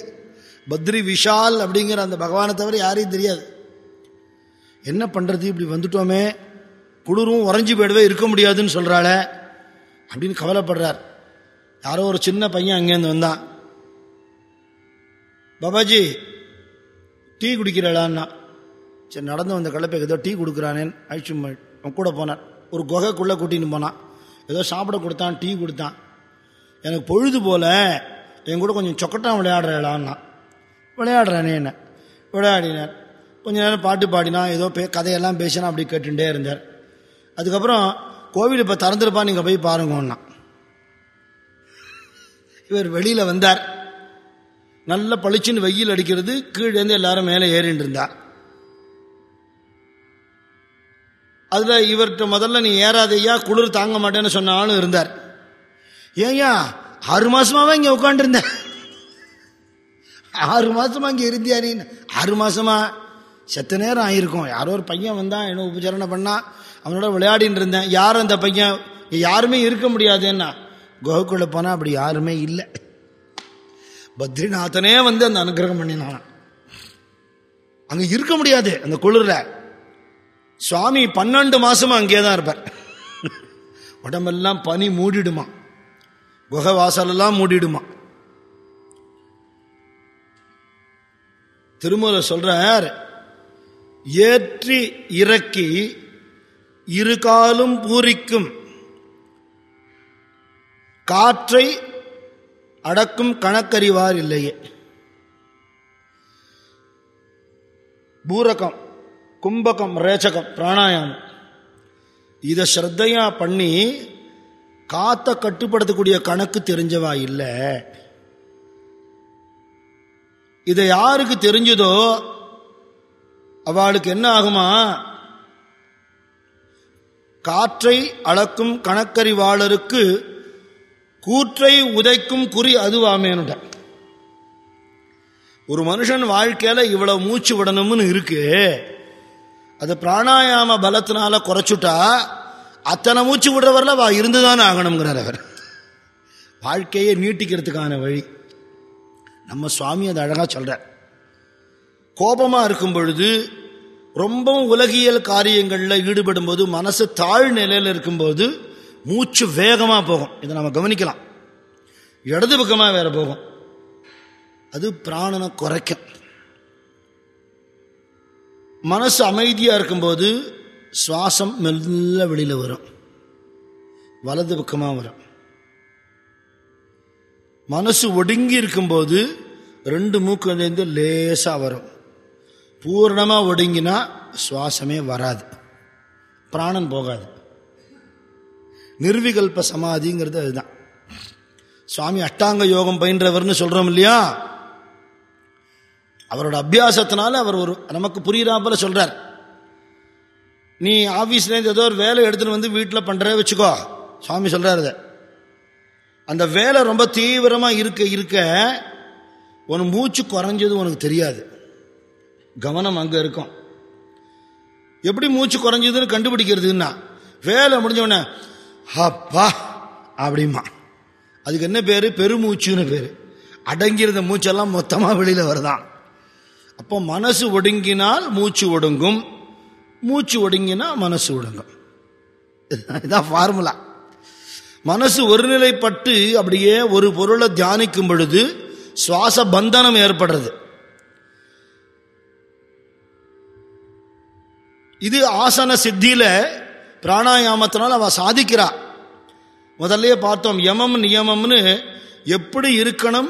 பத்ரி விஷால் அப்படிங்கிற அந்த பகவானை தவிர யாரையும் தெரியாது. என்ன பண்ணுறது இப்படி வந்துட்டோமே. குளிரும் உறைஞ்சி போயிடவே இருக்க முடியாதுன்னு சொல்கிறாள அப்படின்னு கவலைப்படுறார். யாரோ ஒரு சின்ன பையன் அங்கேருந்து வந்தான். பாபாஜி டீ குடிக்கிறாளான்னா. சரி நடந்து வந்த கலப்பைக்கு ஏதோ டீ கொடுக்குறானேன்னு அழிச்சு அவன் கூட போனான். ஒரு குகைக்குள்ளே கூட்டின்னு போனான். ஏதோ சாப்பிட கொடுத்தான் டீ கொடுத்தான். எனக்கு பொழுது போல என் கூட கொஞ்சம் சொக்கட்டான் விளையாடுறாளான்னா. விளையாடுறானே என்ன? விளையாடினார் கொஞ்ச நேரம் பாட்டு பாடினா ஏதோ பே கதையெல்லாம் பேசினா அப்படி கேட்டுட்டே இருந்தார். அதுக்கப்புறம் கோவில் இப்போ திறந்துருப்பா நீங்கள் போய் பாருங்கன்னா இவர் வெளியில் வந்தார். நல்ல பளிச்சுன்னு வெயில் அடிக்கிறது கீழேருந்து எல்லாரும் மேலே ஏறிட்டு இருந்தா அதில் இவர்கிட்ட முதல்ல நீ ஏறாதையா குளிர் தாங்க மாட்டேன்னு சொன்ன ஆளும் இருந்தார். ஏயா ஆறு மாசமாவே இங்கே உட்காந்துருந்தேன் ஆறு மாசமா இங்கே இருந்தியா நீ? ஆறு மாசமா. செத்த நேரம் ஆயிருக்கும். யாரோ ஒரு பையன் வந்தான் என்ன உபச்சாரணை பண்ணா அவனோட விளையாடின்னு இருந்தேன். யார் அந்த பையன்? யாருமே இருக்க முடியாதுன்னா குகைக்குள்ளே போனா அப்படி யாருமே இல்லை. பத்ரிநாதனே வந்து அந்த அனுகிரகம் பண்ணினான் அங்க இருக்க முடியாது அந்த குளிர்ல. சுவாமி பன்னெண்டு மாசமா அங்கே தான் இருப்பார். உடம்பெல்லாம் பனி மூடிடுமா? குகை வாசலெல்லாம் மூடிடுமா? திருமூல சொல்றார் ஏற்றி இறக்கி இரு காலும் பூரிக்கும். காற்றை அடக்கும் கணக்கறிவார் இல்லையே. பூரகம் கும்பகம் ரேச்சகம் பிராணாயாமம். இதை ஸ்ரத்தையா பண்ணி காத்த கட்டுப்படுத்தக்கூடிய கணக்கு தெரிஞ்சவா இல்லை? இதை யாருக்கு தெரிஞ்சதோ அவளுக்கு என்ன ஆகுமா? காற்றை அளக்கும் கணக்கறிவாளருக்கு கூற்றை உதைக்கும் குறி அதுவாமேனுட்ட ஒரு மனுஷன் வாழ்க்கையில இவ்வளவு மூச்சு விடணும்னு இருக்கு. அது பிராணாயாம பலத்தினால குறைச்சுட்டா அத்தனை மூச்சு விடுறவரில் வா இருந்துதானே ஆகணுங்கிறார் அவர். வாழ்க்கையை நீட்டிக்கிறதுக்கான வழி. நம்ம சுவாமி அதை அழகாக சொல்றார். கோபமாக இருக்கும் பொழுது ரொம்பவும் உலகியல் காரியங்களில் ஈடுபடும் போது மனசு தாழ் நிலையில் இருக்கும்போது மூச்சு வேகமாக போகும். இதை நம்ம கவனிக்கலாம். இடது பக்கமாக வேற போகும். அது பிராணனை குறைக்கும். மனசு அமைதியாக இருக்கும்போது சுவாசம் மெல்ல வெளியில் வரும். வலது பக்கமாக வரும். மனசு ஒடுங்கி இருக்கும்போது ரெண்டு மூக்குலேருந்து லேசாக வரும். பூர்ணமாக ஒடுங்கினா சுவாசமே வராது. பிராணன் போகாது. நிர்விகல்ப சமாதிங்கிறது அதுதான். சுவாமி அஷ்டாங்க யோகம் பயின்றவர்னு சொல்றோம் இல்லையா? அவரோட அபியாசத்தினால அவர் ஒரு நமக்கு புரியுறாப்புல சொல்றார். நீ ஆஃபீஸ்லேருந்து ஏதோ ஒரு வேலை எடுத்துன்னு வந்து வீட்டில் பண்ற வச்சுக்கோ. சுவாமி சொல்றாரு அதை. அந்த வேலை ரொம்ப தீவிரமா இருக்க இருக்க உன் மூச்சு குறைஞ்சது உனக்கு தெரியாது. கவனம் அங்க இருக்கும். எப்படி மூச்சு குறைஞ்சதுன்னு கண்டுபிடிக்கிறதுன்னா வேலை முடிஞ்ச உடனே ஹப்பா அப்படிமா அதுக்கு என்ன பேரு? பெருமூச்சுன்னு பேரு. அடங்கியிருந்த மூச்செல்லாம் மொத்தமா வெளியில வருதான். அப்போ மனசு ஒடுங்கினால் மூச்சு ஒடுங்கும். மூச்சு ஒடுங்கினா மனசு ஒடுங்கும். இதுதான் இதான் ஃபார்முலா மனசு ஒருநிலைப்பட்டு அப்படியே ஒரு பொருளை தியானிக்கும் பொழுது சுவாச பந்தனம் ஏற்படுறது. இது ஆசன சித்தியில பிராணாயாமத்தினால் அவள் சாதிக்கிறா. முதல்லயே பார்த்தோம் யமம் நியமம்னு எப்படி இருக்கணும்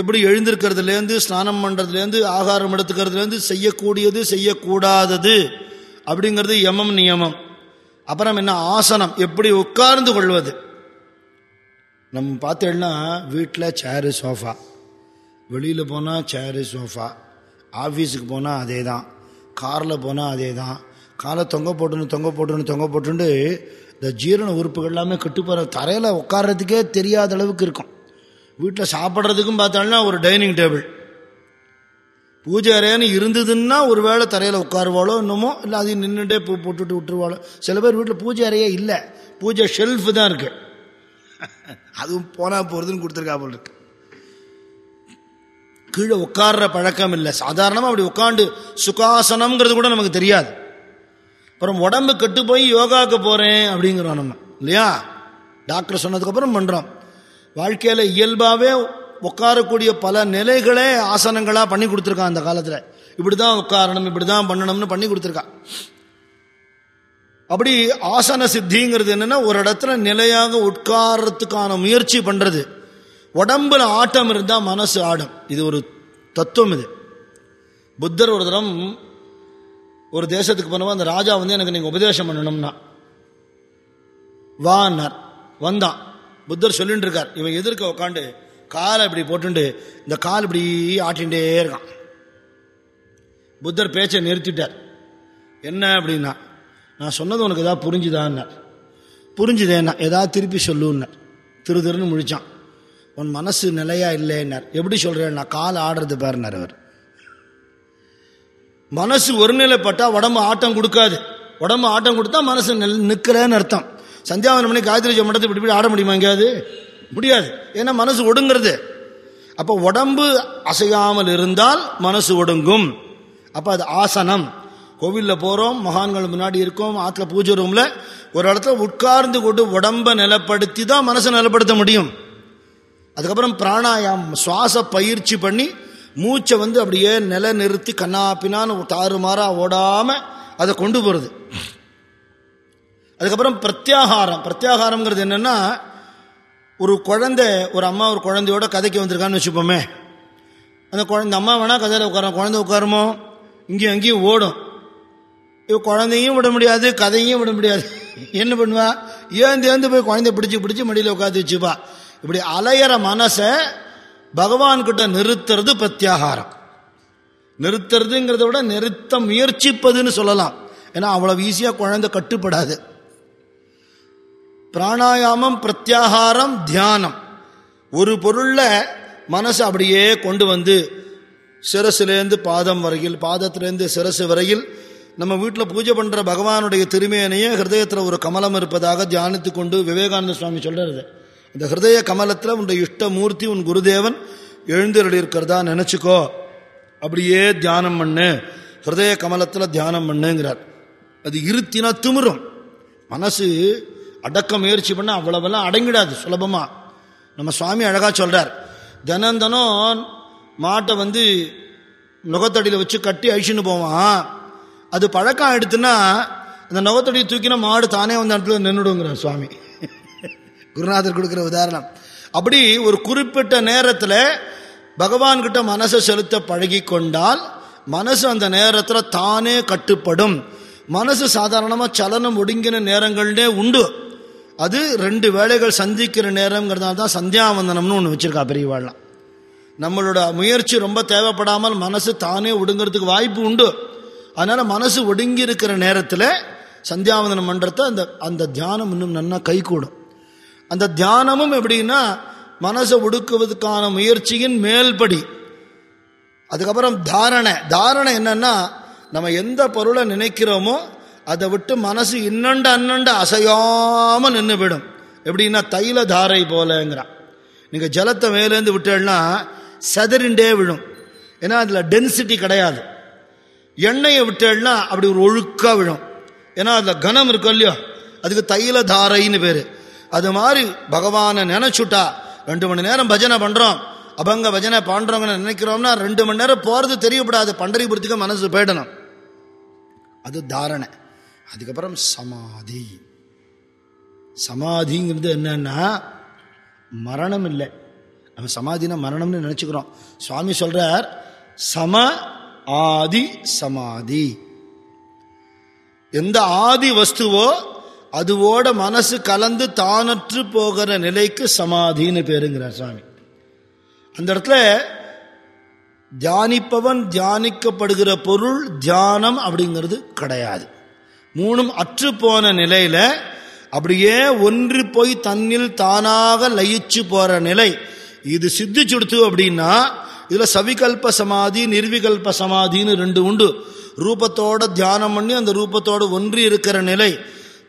எப்படி எழுந்திருக்கிறதுலேருந்து ஸ்நானம் பண்ணுறதுலேருந்து ஆகாரம் எடுத்துக்கிறதுலேருந்து செய்யக்கூடியது செய்யக்கூடாதது அப்படிங்கிறது யமம் நியமம். அப்புறம் என்ன ஆசனம் எப்படி உட்கார்ந்து கொள்வது. நம்ம பார்த்தேன்னா வீட்டில் சேரு சோஃபா வெளியில் போனால் சேரு சோஃபா ஆஃபீஸுக்கு போனால் அதே தான் காரில் போனால் அதே தான் காலை தொங்க போட்டுன்னு தொங்க போட்டுன்னு தொங்க போட்டுண்டு இந்த ஜீரண உறுப்புகள் எல்லாமே கட்டுப்போகிற தரையில் உட்கார்றதுக்கே தெரியாத அளவுக்கு இருக்கும். வீட்டில் சாப்பிட்றதுக்கும் பார்த்தாலும் ஒரு டைனிங் டேபிள். பூஜை அறையான்னு இருந்ததுன்னா ஒரு வேளை தரையில் உட்காருவாளோ இன்னமோ இல்லை அதையும் நின்றுட்டே பூ போட்டுட்டு விட்டுருவாளோ. சில பேர் வீட்டில் பூஜை அறையே இல்லை. பூஜை ஷெல்ஃப் தான் இருக்கு. அதுவும் போனா போகிறதுன்னு கொடுத்துருக்கா போல் இருக்கு. கீழே உட்கார்ற பழக்கம் இல்லை. சாதாரணமாக அப்படி உட்காந்து சுகாசனம்ங்கிறது கூட நமக்கு தெரியாது. அப்புறம் உடம்பு கெட்டு போய் யோகாக்கு போகிறேன் அப்படிங்கிறோம் நம்ம. இல்லையா? டாக்டர் சொன்னதுக்கப்புறம் பண்ணுறோம் வாழ்க்கையில் இயல்பாகவே உட்காரக்கூடிய பல நிலைகளே ஆசனங்களாக பண்ணி கொடுத்துருக்கான் அந்த காலத்தில். இப்படி தான் உட்காரணும் இப்படி தான் பண்ணணும்னு பண்ணி கொடுத்துருக்கான் அப்படி ஆசன சித்திங்கிறது என்னென்னா ஒரு இடத்துல நிலையாக உட்காரத்துக்கான முயற்சி பண்ணுறது உடம்புல ஆட்டம் இருந்தால் மனசு ஆடும். இது ஒரு தத்துவம் இது. புத்தர் ஒரு தரம் ஒரு தேசத்துக்கு போனவோ அந்த ராஜா வந்து எனக்கு நீங்கள் உபதேசம் பண்ணணும்னா. வான்னார் வந்தான். புத்தர் சொல்லிட்டு இருக்கார் இவன் எதிர்க்க உட்காந்து காலை இப்படி போட்டுண்டு இந்த கால் இப்படி ஆட்டிகிட்டே இருக்கான். புத்தர் பேச்சை நிறுத்திட்டார். என்ன அப்படின்னா நான் சொன்னது உனக்கு எதாவது புரிஞ்சுதான்னார் புரிஞ்சுதேன்னா ஏதாவது திருப்பி சொல்லுன்னார் திரு திருன்னு முழிச்சான். உன் மனசு நிலையா இல்லைன்னார். எப்படி சொல்றேன்னா கால் ஆடுறது பாருனார் அவர். மனசு ஒருநிலைப்பட்டா உடம்பு ஆட்டம் கொடுக்காது. உடம்பு ஆட்டம் கொடுத்தா மனசு நெல் நிற்கிறேன்னு அர்த்தம். சந்தியாவனம் பண்ணி காயத்ரி ஜமடத்தை இப்படி இப்படி ஆட முடியுமா எங்கேயாவது முடியாது. ஏன்னா மனசு ஒடுங்கிறது. அப்போ உடம்பு அசையாமல் இருந்தால் மனசு ஒடுங்கும். அப்போ அது ஆசனம். கோவிலில் போகிறோம் மகான்கள் முன்னாடி இருக்கோம் ஆற்றுல பூஜை ரூமில். ஒரு இடத்துல உட்கார்ந்து கொண்டு உடம்பை நிலப்படுத்தி தான் மனசை நிலப்படுத்த முடியும். அதுக்கப்புறம் பிராணாயாமம் சுவாச பயிற்சி பண்ணி மூச்சை வந்து அப்படியே நில நிறுத்தி கண்ணா பின்னான்னு தாறுமாறா ஓடாம அதை கொண்டு போகிறது அதுக்கப்புறம் பிரத்யாகாரம். பிரத்யாகாரம்ங்கிறது என்னன்னா ஒரு குழந்தை ஒரு அம்மா ஒரு குழந்தையோட கதைக்கு வந்திருக்கான்னு வச்சுப்போமே. அந்த குழந்தை அம்மா வேணா கதையில் உட்கார குழந்தை உட்காருமோ? இங்கேயும் அங்கேயும் ஓடும். இவ குழந்தையும் விட முடியாது கதையும் விட முடியாது. என்ன பண்ணுவா? ஏந்து ஏந்து போய் குழந்தைய பிடிச்சி பிடிச்சி மடியில் உட்காந்து வச்சுப்பா. இப்படி அலையிற மனசை பகவான் கிட்ட நிறுத்துறது பிரத்யாகாரம். நிறுத்துறதுங்கிறத விட நிறுத்த முயற்சிப்பதுன்னு சொல்லலாம். ஏன்னா அவ்வளவு ஈஸியாக குழந்தை கட்டுப்படாது. பிராணாயாமம் பிரத்யாகாரம் தியானம். ஒரு பொருள்ல மனசை அப்படியே கொண்டு வந்து சிரசுலேருந்து பாதம் வரையில் பாதத்திலேருந்து சிரசு வரையில் நம்ம வீட்டில் பூஜை பண்ணுற பகவானுடைய திருமேனையே ஹிருதயத்தில் ஒரு கமலம் இருப்பதாக தியானித்து கொண்டு விவேகானந்த சுவாமி சொல்கிறது இந்த ஹிருதய கமலத்தில் உன்னுடைய இஷ்டமூர்த்தி உன் குருதேவன் எழுந்திருக்கிறதா நினைச்சுக்கோ. அப்படியே தியானம் பண்ணு. ஹிருதய கமலத்தில் தியானம் பண்ணுங்கிறார். அது இருத்தினா திமிரும். மனசு அடக்க முயற்சி பண்ண அவ்வளவெல்லாம் அடங்கிடாது சுலபமாக நம்ம சுவாமி அழகாக சொல்கிறார் தினம் தினம் மாட்டை வந்து நுகத்தடியில் வச்சு கட்டி அழிச்சுன்னு போவான். அது பழக்கம் ஆயிடுத்துன்னா அந்த நுகத்தடியை தூக்கினா மாடு தானே வந்த இடத்துல நின்றுடுங்கிறார் சுவாமி. குருநாதர் கொடுக்குற உதாரணம். அப்படி ஒரு குறிப்பிட்ட நேரத்தில் பகவான்கிட்ட மனசை செலுத்த பழகி கொண்டால் மனசு அந்த நேரத்தில் தானே கட்டுப்படும். மனசு சாதாரணமாக சலனம் ஒடுங்கின நேரங்களே உண்டு. அது ரெண்டு வேலைகள் சந்திக்கிற நேரங்கிறதால தான் சந்தியாவந்தனம்னு ஒன்று வச்சுருக்கா பெரியவாழ்லாம் நம்மளோட முயற்சி ரொம்ப தேவைப்படாமல் மனசு தானே ஒடுங்கிறதுக்கு வாய்ப்பு உண்டு. அதனால் மனசு ஒடுங்கி இருக்கிற நேரத்தில் சந்தியாவந்தனம் பண்ணுறத அந்த அந்த தியானம் இன்னும் நன்னா கை கூடும் அந்த தியானமும் எப்படின்னா மனசை ஒடுக்குவதற்கான முயற்சியின் மேல்படி. அதுக்கப்புறம் தாரணை. தாரணை என்னன்னா நம்ம எந்த பொருளை நினைக்கிறோமோ அதை விட்டு மனசு இன்னண்டு அன்னண்டு அசையாம நின்று விடும் எப்படின்னா தைல தாரை போலங்கிறான். நீங்க ஜலத்தை மேலேருந்து விட்டேன்னா செதறிண்டே விழும். ஏன்னா அதுல டென்சிட்டி கிடையாது. எண்ணெயை விட்டேன்னா அப்படி ஒரு ஒழுக்கா விழும். ஏன்னா அதுல கனம் இருக்கும் இல்லையோ அதுக்கு தைல தாரைன்னு பேரு. அது மாதிரி பகவானை நினைச்சுட்டா ரெண்டு மணி நேரம் பஜனை பண்றோம் அபங்க பஜனை பண்றோங்கன்னு நினைக்கிறோம்னா ரெண்டு மணி நேரம் போறது தெரியப்படாது பண்டரிபுரத்துக்கு மனசு போயிடணும். அது தாரணை. அதுக்கப்புறம் சமாதி. சமாதிங்கிறது என்னன்னா மரணம் இல்லை. நம்ம சமாதினா மரணம்னு நினைச்சுக்கிறோம். சுவாமி சொல்றார் சம ஆதி சமாதி. எந்த ஆதி வஸ்துவோ அதுவோட மனசு கலந்து தானற்று போகிற நிலைக்கு சமாதின்னு பேருங்கிறார் சுவாமி. அந்த இடத்துல தியானிப்பவன் தியானிக்கப்படுகிற பொருள் தியானம் அப்படிங்கிறது கிடையாது. மூணும் அற்று போன நிலையில அப்படியே ஒன்று போய் தன்னில் தானாக லயிச்சு போற நிலை. இது சித்திச்சுடுத்து அப்படின்னா இதுல சவிகல்ப சமாதி நிர்விகல்ப சமாதின்னு ரெண்டு உண்டு. ரூபத்தோட தியானம் பண்ணி அந்த ரூபத்தோட ஒன்றி இருக்கிற நிலை.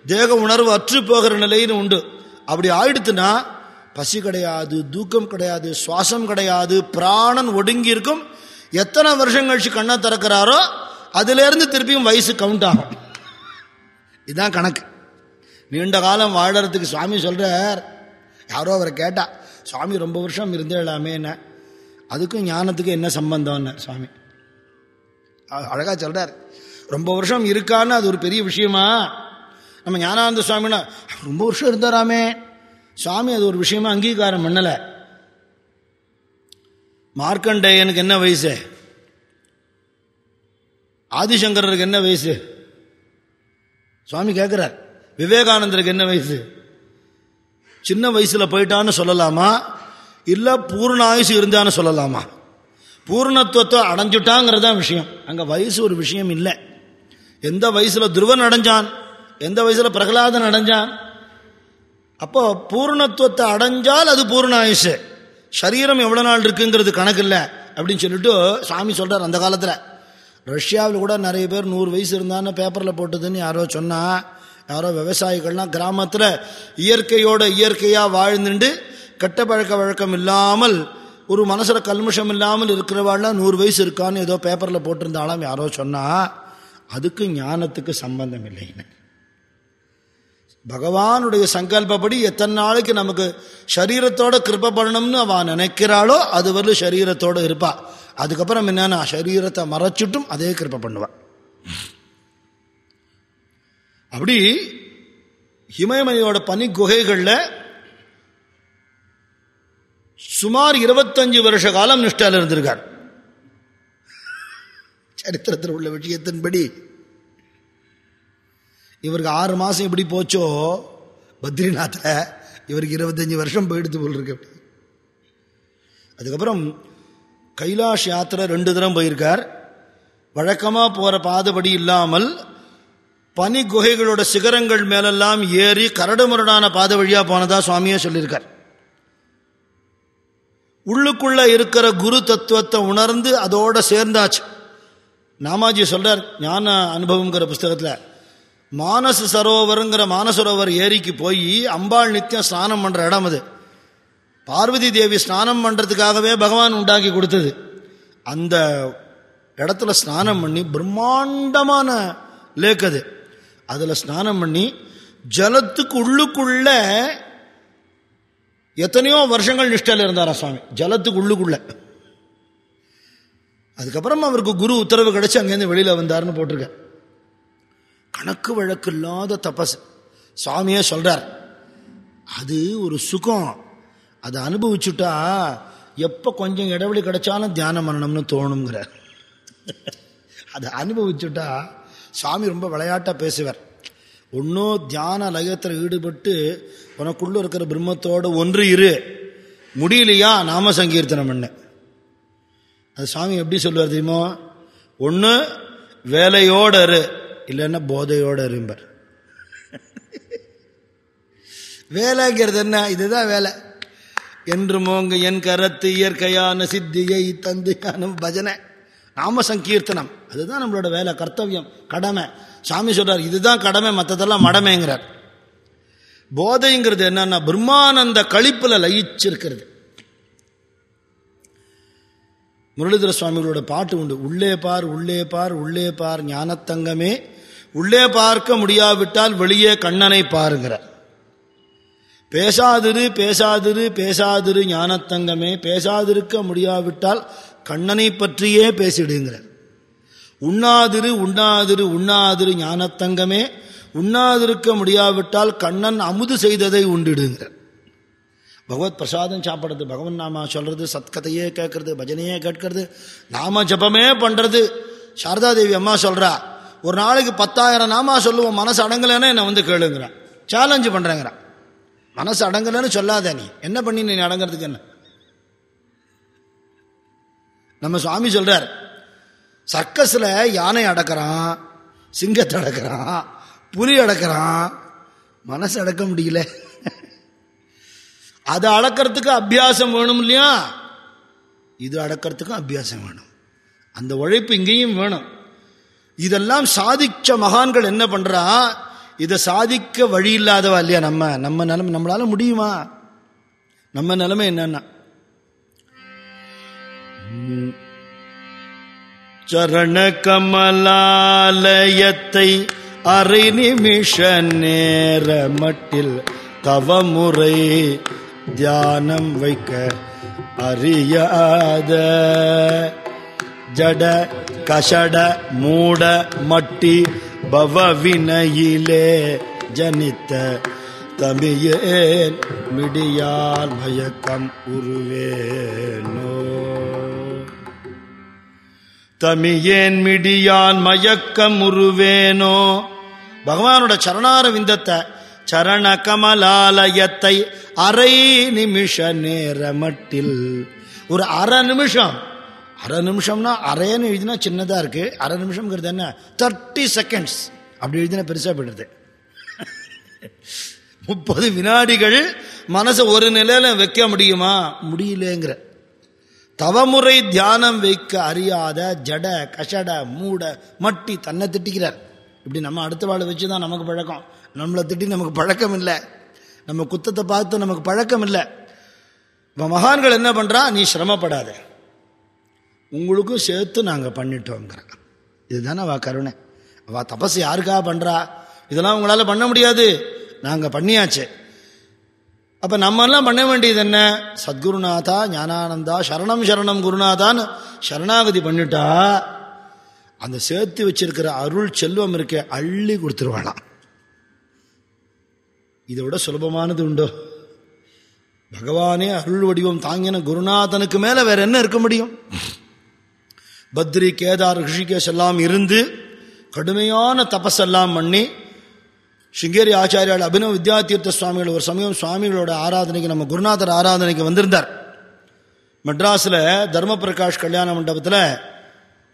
தேக உணர்வு அற்று போகிற நிலைன்னு உண்டு. அப்படி ஆயிடுத்துன்னா பசி கிடையாது தூக்கம் கிடையாது சுவாசம் கிடையாது பிராணன் ஒடுங்கி இருக்கும். எத்தனை வருஷம் கழிச்சு கண்ணை திறக்கிறாரோ அதுலேருந்து திருப்பியும் வயசு கவுண்ட் ஆகும். இதுதான் கணக்கு. நீண்ட காலம் வாழறதுக்கு சுவாமி சொல்றார். யாரோ அவரை கேட்டா சுவாமி ரொம்ப வருஷம் இருந்தேலாமே என்ன. அதுக்கும் ஞானத்துக்கு என்ன சம்பந்தம்னு சுவாமி. அழகாக அழகா ரொம்ப வருஷம் இருக்கான்னு அது ஒரு பெரிய விஷயமா? நம்ம ஞானானந்த சுவாமினா ரொம்ப வருஷம் இருந்தாராமே. சுவாமி அது ஒரு விஷயமா அங்கீகாரம் பண்ணல. மார்க்கண்டேயனுக்கு என்ன வயசு? ஆதிசங்கரருக்கு என்ன வயசு? சுவாமி கேட்கிறார் விவேகானந்தருக்கு என்ன வயசு? சின்ன வயசுல போயிட்டான்னு சொல்லலாமா? இல்ல பூர்ண ஆயுசு இருந்தான்னு சொல்லலாமா? பூர்ணத்துவத்தை அடைஞ்சுட்டாங்கிறதான் விஷயம். அங்க வயசு ஒரு விஷயம் இல்லை. எந்த வயசுல துருவன் அடைஞ்சான்? எந்த வயசுல பிரகலாதன் அடைஞ்சான்? அப்போ பூர்ணத்துவத்தை அடைஞ்சால் அது பூர்ண ஆயுஷு சரீரம் எவ்வளோ நாள் இருக்குங்கிறது கணக்கு இல்லை அப்படின்னு சொல்லிட்டு சாமி சொல்றார் அந்த காலத்தில். ரஷ்யாவில் கூட நிறைய பேர் நூறு வயசு இருந்தான்னு பேப்பரில் போட்டதுன்னு யாரோ சொன்னா யாரோ விவசாயிகள்லாம் கிராமத்தில் இயற்கையோட இயற்கையாக வாழ்ந்துட்டு கெட்ட பழக்க வழக்கம் இல்லாமல் ஒரு மனசில் கல்முஷம் இல்லாமல் இருக்கிறவாள்லாம் நூறு வயசு இருக்கான்னு ஏதோ பேப்பரில் போட்டிருந்தாலும் யாரோ சொன்னால் அதுக்கு ஞானத்துக்கு சம்பந்தம் இல்லைன்னு பகவானுடைய சங்கல்பப்படி எத்தனை நாளைக்கு நமக்கு சரீரத்தோட கிருப்ப பண்ணணும்னு அவன் நினைக்கிறாளோ அது வரலும் சரீரத்தோட இருப்பாள் அதுக்கப்புறம் என்னன்னா சரீரத்தை மறைச்சிட்டும் அதே கிருப பண்ணுவாள் அப்படி ஹிமயமலையோட பனி குகைகளில் சுமார் இருபத்தஞ்சு வருஷ காலம் நிஷ்டால இருந்திருக்கார். சரித்திரத்தில் உள்ள விஷயத்தின்படி இவருக்கு ஆறு மாதம் எப்படி போச்சோ? பத்ரிநாத்தில் இவருக்கு இருபத்தஞ்சி வருஷம் போயிடுத்து போல் இருக்கு அப்படி. அதுக்கப்புறம் கைலாஷ் யாத்திரை ரெண்டு தரம் போயிருக்கார். வழக்கமாக போகிற பாதுபடி இல்லாமல் பனி குகைகளோட சிகரங்கள் மேலெல்லாம் ஏறி கரடுமுரடான பாதை வழியாக போனதா சுவாமியே சொல்லியிருக்கார். உள்ளுக்குள்ள இருக்கிற குரு தத்துவத்தை உணர்ந்து அதோட சேர்ந்தாச்சு. நாமாஜி சொல்றார் ஞான அனுபவங்கிற புஸ்தகத்தில் மானச சரோவருங்கிற மானசரோவர் ஏரிக்கு போய் அம்பாள் நித்தியம் ஸ்நானம் பண்ணுற இடம் அது. பார்வதி தேவி ஸ்நானம் பண்ணுறதுக்காகவே பகவான் உண்டாக்கி கொடுத்தது. அந்த இடத்துல ஸ்நானம் பண்ணி பிரம்மாண்டமான லேக் அது. அதில் ஸ்நானம் பண்ணி ஜலத்துக்கு உள்ளுக்குள்ள எத்தனையோ வருஷங்கள் நிஷ்டையில் இருந்தாரா சுவாமி? ஜலத்துக்கு உள்ளுக்குள்ள. அதுக்கப்புறம் அவருக்கு குரு உத்தரவு கிடச்சி அங்கேருந்து வெளியில் வந்தாருன்னு போட்டிருக்கேன் கணக்கு வழக்கு இல்லாத தபஸ் சுவாமியே சொல்கிறார் அது ஒரு சுகம். அதை அனுபவிச்சுட்டா எப்போ கொஞ்சம் இடைவெளி கிடைச்சாலும் தியானம் பண்ணணும்னு தோணுங்கிறார் அதை அனுபவிச்சுட்டா சுவாமி ரொம்ப விளையாட்டாக பேசுவார். ஒன்றும் தியான லயத்தில் ஈடுபட்டு உனக்குள்ளே இருக்கிற பிரம்மத்தோடு ஒன்று இரு. முடியலையா? நாம சங்கீர்த்தனம் பண்ண. அது சுவாமி எப்படி சொல்லுவார் தெரியுமோ? ஒன்று வேலையோடு இரு. இல்லைன்னா போதையோடு இரும்பர். வேலைங்கிறது என்ன? இதுதான் வேலை. என்று மோங்க என் கரத்து இயற்கையான சித்தியை தந்தையான பஜனை. நாம சங்கீர்த்தனம். அதுதான் நம்மளோட வேலை கர்த்தவியம் கடமை. சாமி சொல்றார் இதுதான் கடமை மற்றதெல்லாம் மடமைங்கிறார். போதைங்கிறது என்னன்னா பிரம்மானந்த கழிப்புல லயிச்சிருக்கிறது. முரளிதர சுவாமிகளோட பாட்டு உண்டு உள்ளே பார் உள்ளே பார் உள்ளே பார் ஞானத்தங்கமே உள்ளே பார்க்க முடியாவிட்டால் வெளியே கண்ணனை பாருங்கிறார் பேசாதிரு பேசாதிரு பேசாதிரு ஞானத்தங்கமே பேசாதிருக்க முடியாவிட்டால் கண்ணனை பற்றியே பேசிடுங்கிறார் உண்ணாதிரு உண்ணாதிரு உண்ணாதிரு ஞானத்தங்கமே உண்ணாதிருக்க முடியாவிட்டால் கண்ணன் அமுது செய்ததை உண்டிடுங்கிறார் பகவத் பிரசாதம் சாப்பிட்றது பகவன் நாமா சொல்றது சத்கதையே கேட்கறது பஜனையே கேட்கறது நாம ஜபமே பண்றது. சாரதா தேவி அம்மா சொல்றா ஒரு நாளைக்கு பத்தாயிரம் நாமா சொல்லுவோம் மனசு அடங்கலைன்னா என்னை வந்து கேளுங்கிறான். சேலஞ்சு பண்ணுறேங்கிறான் மனசு அடங்கலைன்னு சொல்லாத நீ. என்ன பண்ணி நீ அடங்கிறதுக்கு என்ன? நம்ம சுவாமி சொல்கிறார் சர்க்கஸில் யானை அடக்கிறான் சிங்கத்தை அடக்கிறான் புலி அடக்கிறான் மனசு அடக்க முடியல. அதை அடக்கிறதுக்கு அபியாசம் வேணும் இல்லையா? இது அடக்கிறதுக்கும் அபியாசம் வேணும். அந்த உழைப்பு இங்கேயும் வேணும். இதெல்லாம் சாதிச்ச மகான்கள் என்ன பண்றா? இதை சாதிக்க வழி இல்லாதவா இல்லையா நம்ம? நம்ம நிலைமை நம்மளால முடியுமா? நம்ம நிலைமை என்னன்னா சரண கமலாலயத்தை அரை நிமிஷ நேர மட்டில் தவமுறை தியானம் வைக்க அறியாத ஜட கஷட மூட மட்டி பவவினையிலே ஜனித்த தமியேன் மிடியால் மயக்கம் உருவேனோ. தமியேன் மிடியான் மயக்கம் உருவேனோ. பகவானோட சரணார விந்தத்தை சரண கமலாலயத்தை அரை நிமிஷ நேர மட்டில் ஒரு அரை நிமிஷம் அரை நிமிஷம்னா அரைன்னு எழுதினா சின்னதாக இருக்கு. அரை நிமிஷம்ங்கிறது என்ன? தேர்ட்டி செகண்ட்ஸ் அப்படி எழுதினா பெருசாக போயிடுது. முப்பது வினாடிகள் மனசை ஒரு நிலையில வைக்க முடியுமா? முடியலங்கிற. தவமுறை தியானம் வைக்க அறியாத ஜட கஷட மூட மட்டி தன்னை திட்டிக்கிறார். இப்படி நம்ம அடுத்த வாழை வச்சு தான் நமக்கு பழக்கம். நம்மளை திட்டி நமக்கு பழக்கம் இல்லை நம்ம குத்தத்தை பார்த்து நமக்கு பழக்கம் இல்லை இப்போ மகான்கள் என்ன பண்ணுறா நீ சிரமப்படாத. உங்களுக்கும் சேர்த்து நாங்கள் பண்ணிட்டோங்கிற. இதுதானே அவ கருணை. அவ தபஸ் யாருக்காக பண்ணுறா இதெல்லாம் உங்களால் பண்ண முடியாது. நாங்கள் பண்ணியாச்சு. அப்போ நம்மெல்லாம் பண்ண வேண்டியது என்ன? சத்குருநாதா ஞானானந்தா சரணம் சரணம் குருநாதான்னு சரணாகதி பண்ணிட்டா அந்த சேர்த்து வச்சிருக்கிற அருள் செல்வம் இருக்க அள்ளி கொடுத்துருவாளாம். இதை விட சுலபமானது உண்டோ. பகவானே அருள் வடிவம் தாங்கின குருநாதனுக்கு மேலே வேற என்ன இருக்க முடியும்? பத்ரி கேதார் ரிஷிகேஷ் எல்லாம் இருந்து கடுமையான தபஸெல்லாம் பண்ணி சிங்கேரி ஆச்சாரியால் அபினவ வித்யாதீர்த்த சுவாமிகள் ஒரு சமயம் சுவாமிகளோட ஆராதனைக்கு நம்ம குருநாதர் ஆராதனைக்கு வந்திருந்தார். மெட்ராஸில் தர்ம பிரகாஷ் கல்யாண மண்டபத்தில்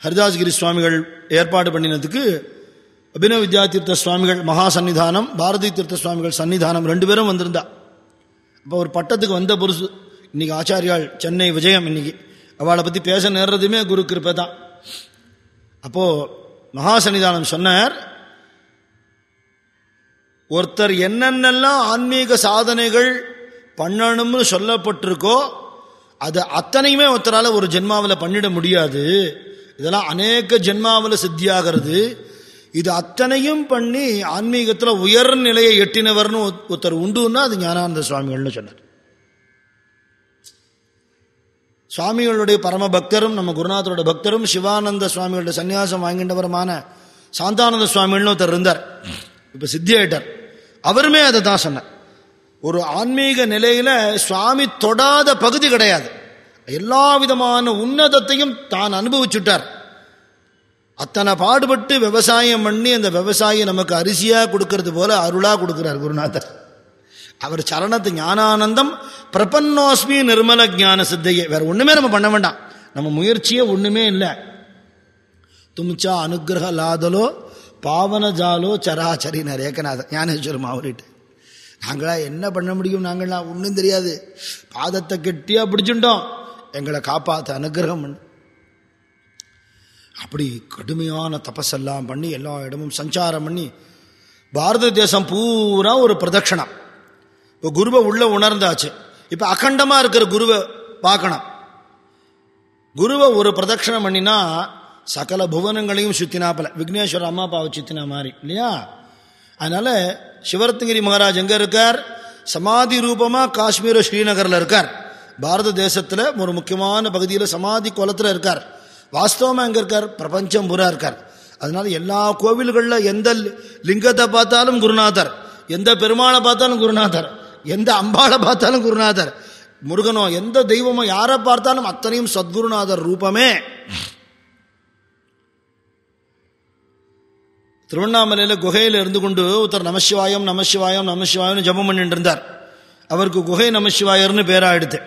ஹரிதாஸ்கிரி சுவாமிகள் ஏற்பாடு பண்ணினதுக்கு அபினவ வித்யா தீர்த்த சுவாமிகள் மகா சன்னிதானம் பாரதி தீர்த்த சுவாமிகள் சன்னிதானம் ரெண்டு பேரும் வந்திருந்தா. இப்போ ஒரு பட்டத்துக்கு வந்த புருஷு இன்னைக்கு ஆச்சாரியால் சென்னை விஜயம் இன்னைக்கு. அவளை பற்றி பேச நேர்றதுமே குரு கிருப்பை தான். அப்போது மகாசன்னிதானம் சொன்னார் ஒருத்தர் என்னென்னலாம் ஆன்மீக சாதனைகள் பண்ணணும்னு சொல்லப்பட்டிருக்கோ அது அத்தனையுமே ஒருத்தரால் ஒரு ஜென்மாவில் பண்ணிட முடியாது. இதெல்லாம் அநேக ஜென்மாவில் சித்தியாகிறது. இது அத்தனையும் பண்ணி ஆன்மீகத்தில் உயர் நிலையை எட்டினவர்னு ஒருத்தர் உண்டுன்னா அது ஞானானந்த சுவாமிகள்னு சொன்னார். சுவாமிகளுடைய பரம பக்தரும் நம்ம குருநாதரோட பக்தரும் சிவானந்த சுவாமிகளோட சன்னியாசம் வாங்கின்றவருமான சாந்தானந்த சுவாமிகள்னு ஒருத்தர் இருந்தார். இப்போ சித்தியாயிட்டார். அவருமே அதை தான் சொன்னார். ஒரு ஆன்மீக நிலையில சுவாமி தொடாத பகுதி கிடையாது. எல்லா விதமான உன்னதத்தையும் தான் அனுபவிச்சுட்டார். அத்தனை பாடுபட்டு விவசாயம் பண்ணி அந்த விவசாயி நமக்கு அரிசியாக கொடுக்கறது போல அருளாக கொடுக்குறார் குருநாதர். அவர் சரணத்து ஞானானந்தம் பிரபன்னோஸ்மி நிர்மல ஞான சித்தையே. வேற ஒண்ணுமே நம்ம பண்ண வேண்டாம். நம்ம முயற்சியே ஒண்ணுமே இல்லை. தும்ச்சா அனுகிரக லாதலோ பாவன ஜாலோ சராச்சரினார் ஏகநாதன் ஞானேஸ்வரம் அவர்கிட்ட நாங்களா என்ன பண்ண முடியும் நாங்கள்லாம்? ஒன்றும் தெரியாது. பாதத்தை கெட்டியாக பிடிச்சுட்டோம். எங்களை காப்பாற்ற அனுகிரகம் பண்ணு. அப்படி கடுமையான தபஸெல்லாம் பண்ணி எல்லா இடமும் சஞ்சாரம் பண்ணி பாரத தேசம் பூரா ஒரு பிரதட்சணம். இப்போ குருவை உள்ள உணர்ந்தாச்சு. இப்போ அகண்டமாக இருக்கிற குருவை பார்க்கணும். குருவை ஒரு பிரதட்சணம் பண்ணினா சகல புவனங்களையும் சுத்தினாப்பல. விக்னேஸ்வர அம்மா அப்பாவை சுத்தினா மாதிரி இல்லையா? அதனால சிவரத்னகிரி மகாராஜ் எங்கே இருக்கார்? சமாதி ரூபமாக காஷ்மீர ஸ்ரீநகரில் இருக்கார். பாரத தேசத்தில் ஒரு முக்கியமான பகுதியில் சமாதி குளத்தில் இருக்கார். வாஸ்தவமாக எங்கே இருக்கார்? பிரபஞ்சம் பூரா இருக்கார். அதனால எல்லா கோவில்களில் எந்த லி- லிங்கத்தை பார்த்தாலும் குருநாதர். எந்த பெருமாளை பார்த்தாலும் குருநாதர். எந்த அம்பாளை பார்த்தாலும் குருநாதர். முருகனோ எந்த தெய்வமோ யாரை பார்த்தாலும் அத்தனையும் சத்குருநாதர் ரூபமே. திருவண்ணாமலையில் குகையில் இருந்து கொண்டு ஒருத்தர் நமசிவாயம் நமசிவாயம் நமசிவாயம்னு ஜபம் பண்ணிட்டு இருந்தார். அவருக்கு குகை நமசிவாயர்னு பேராயிடுது.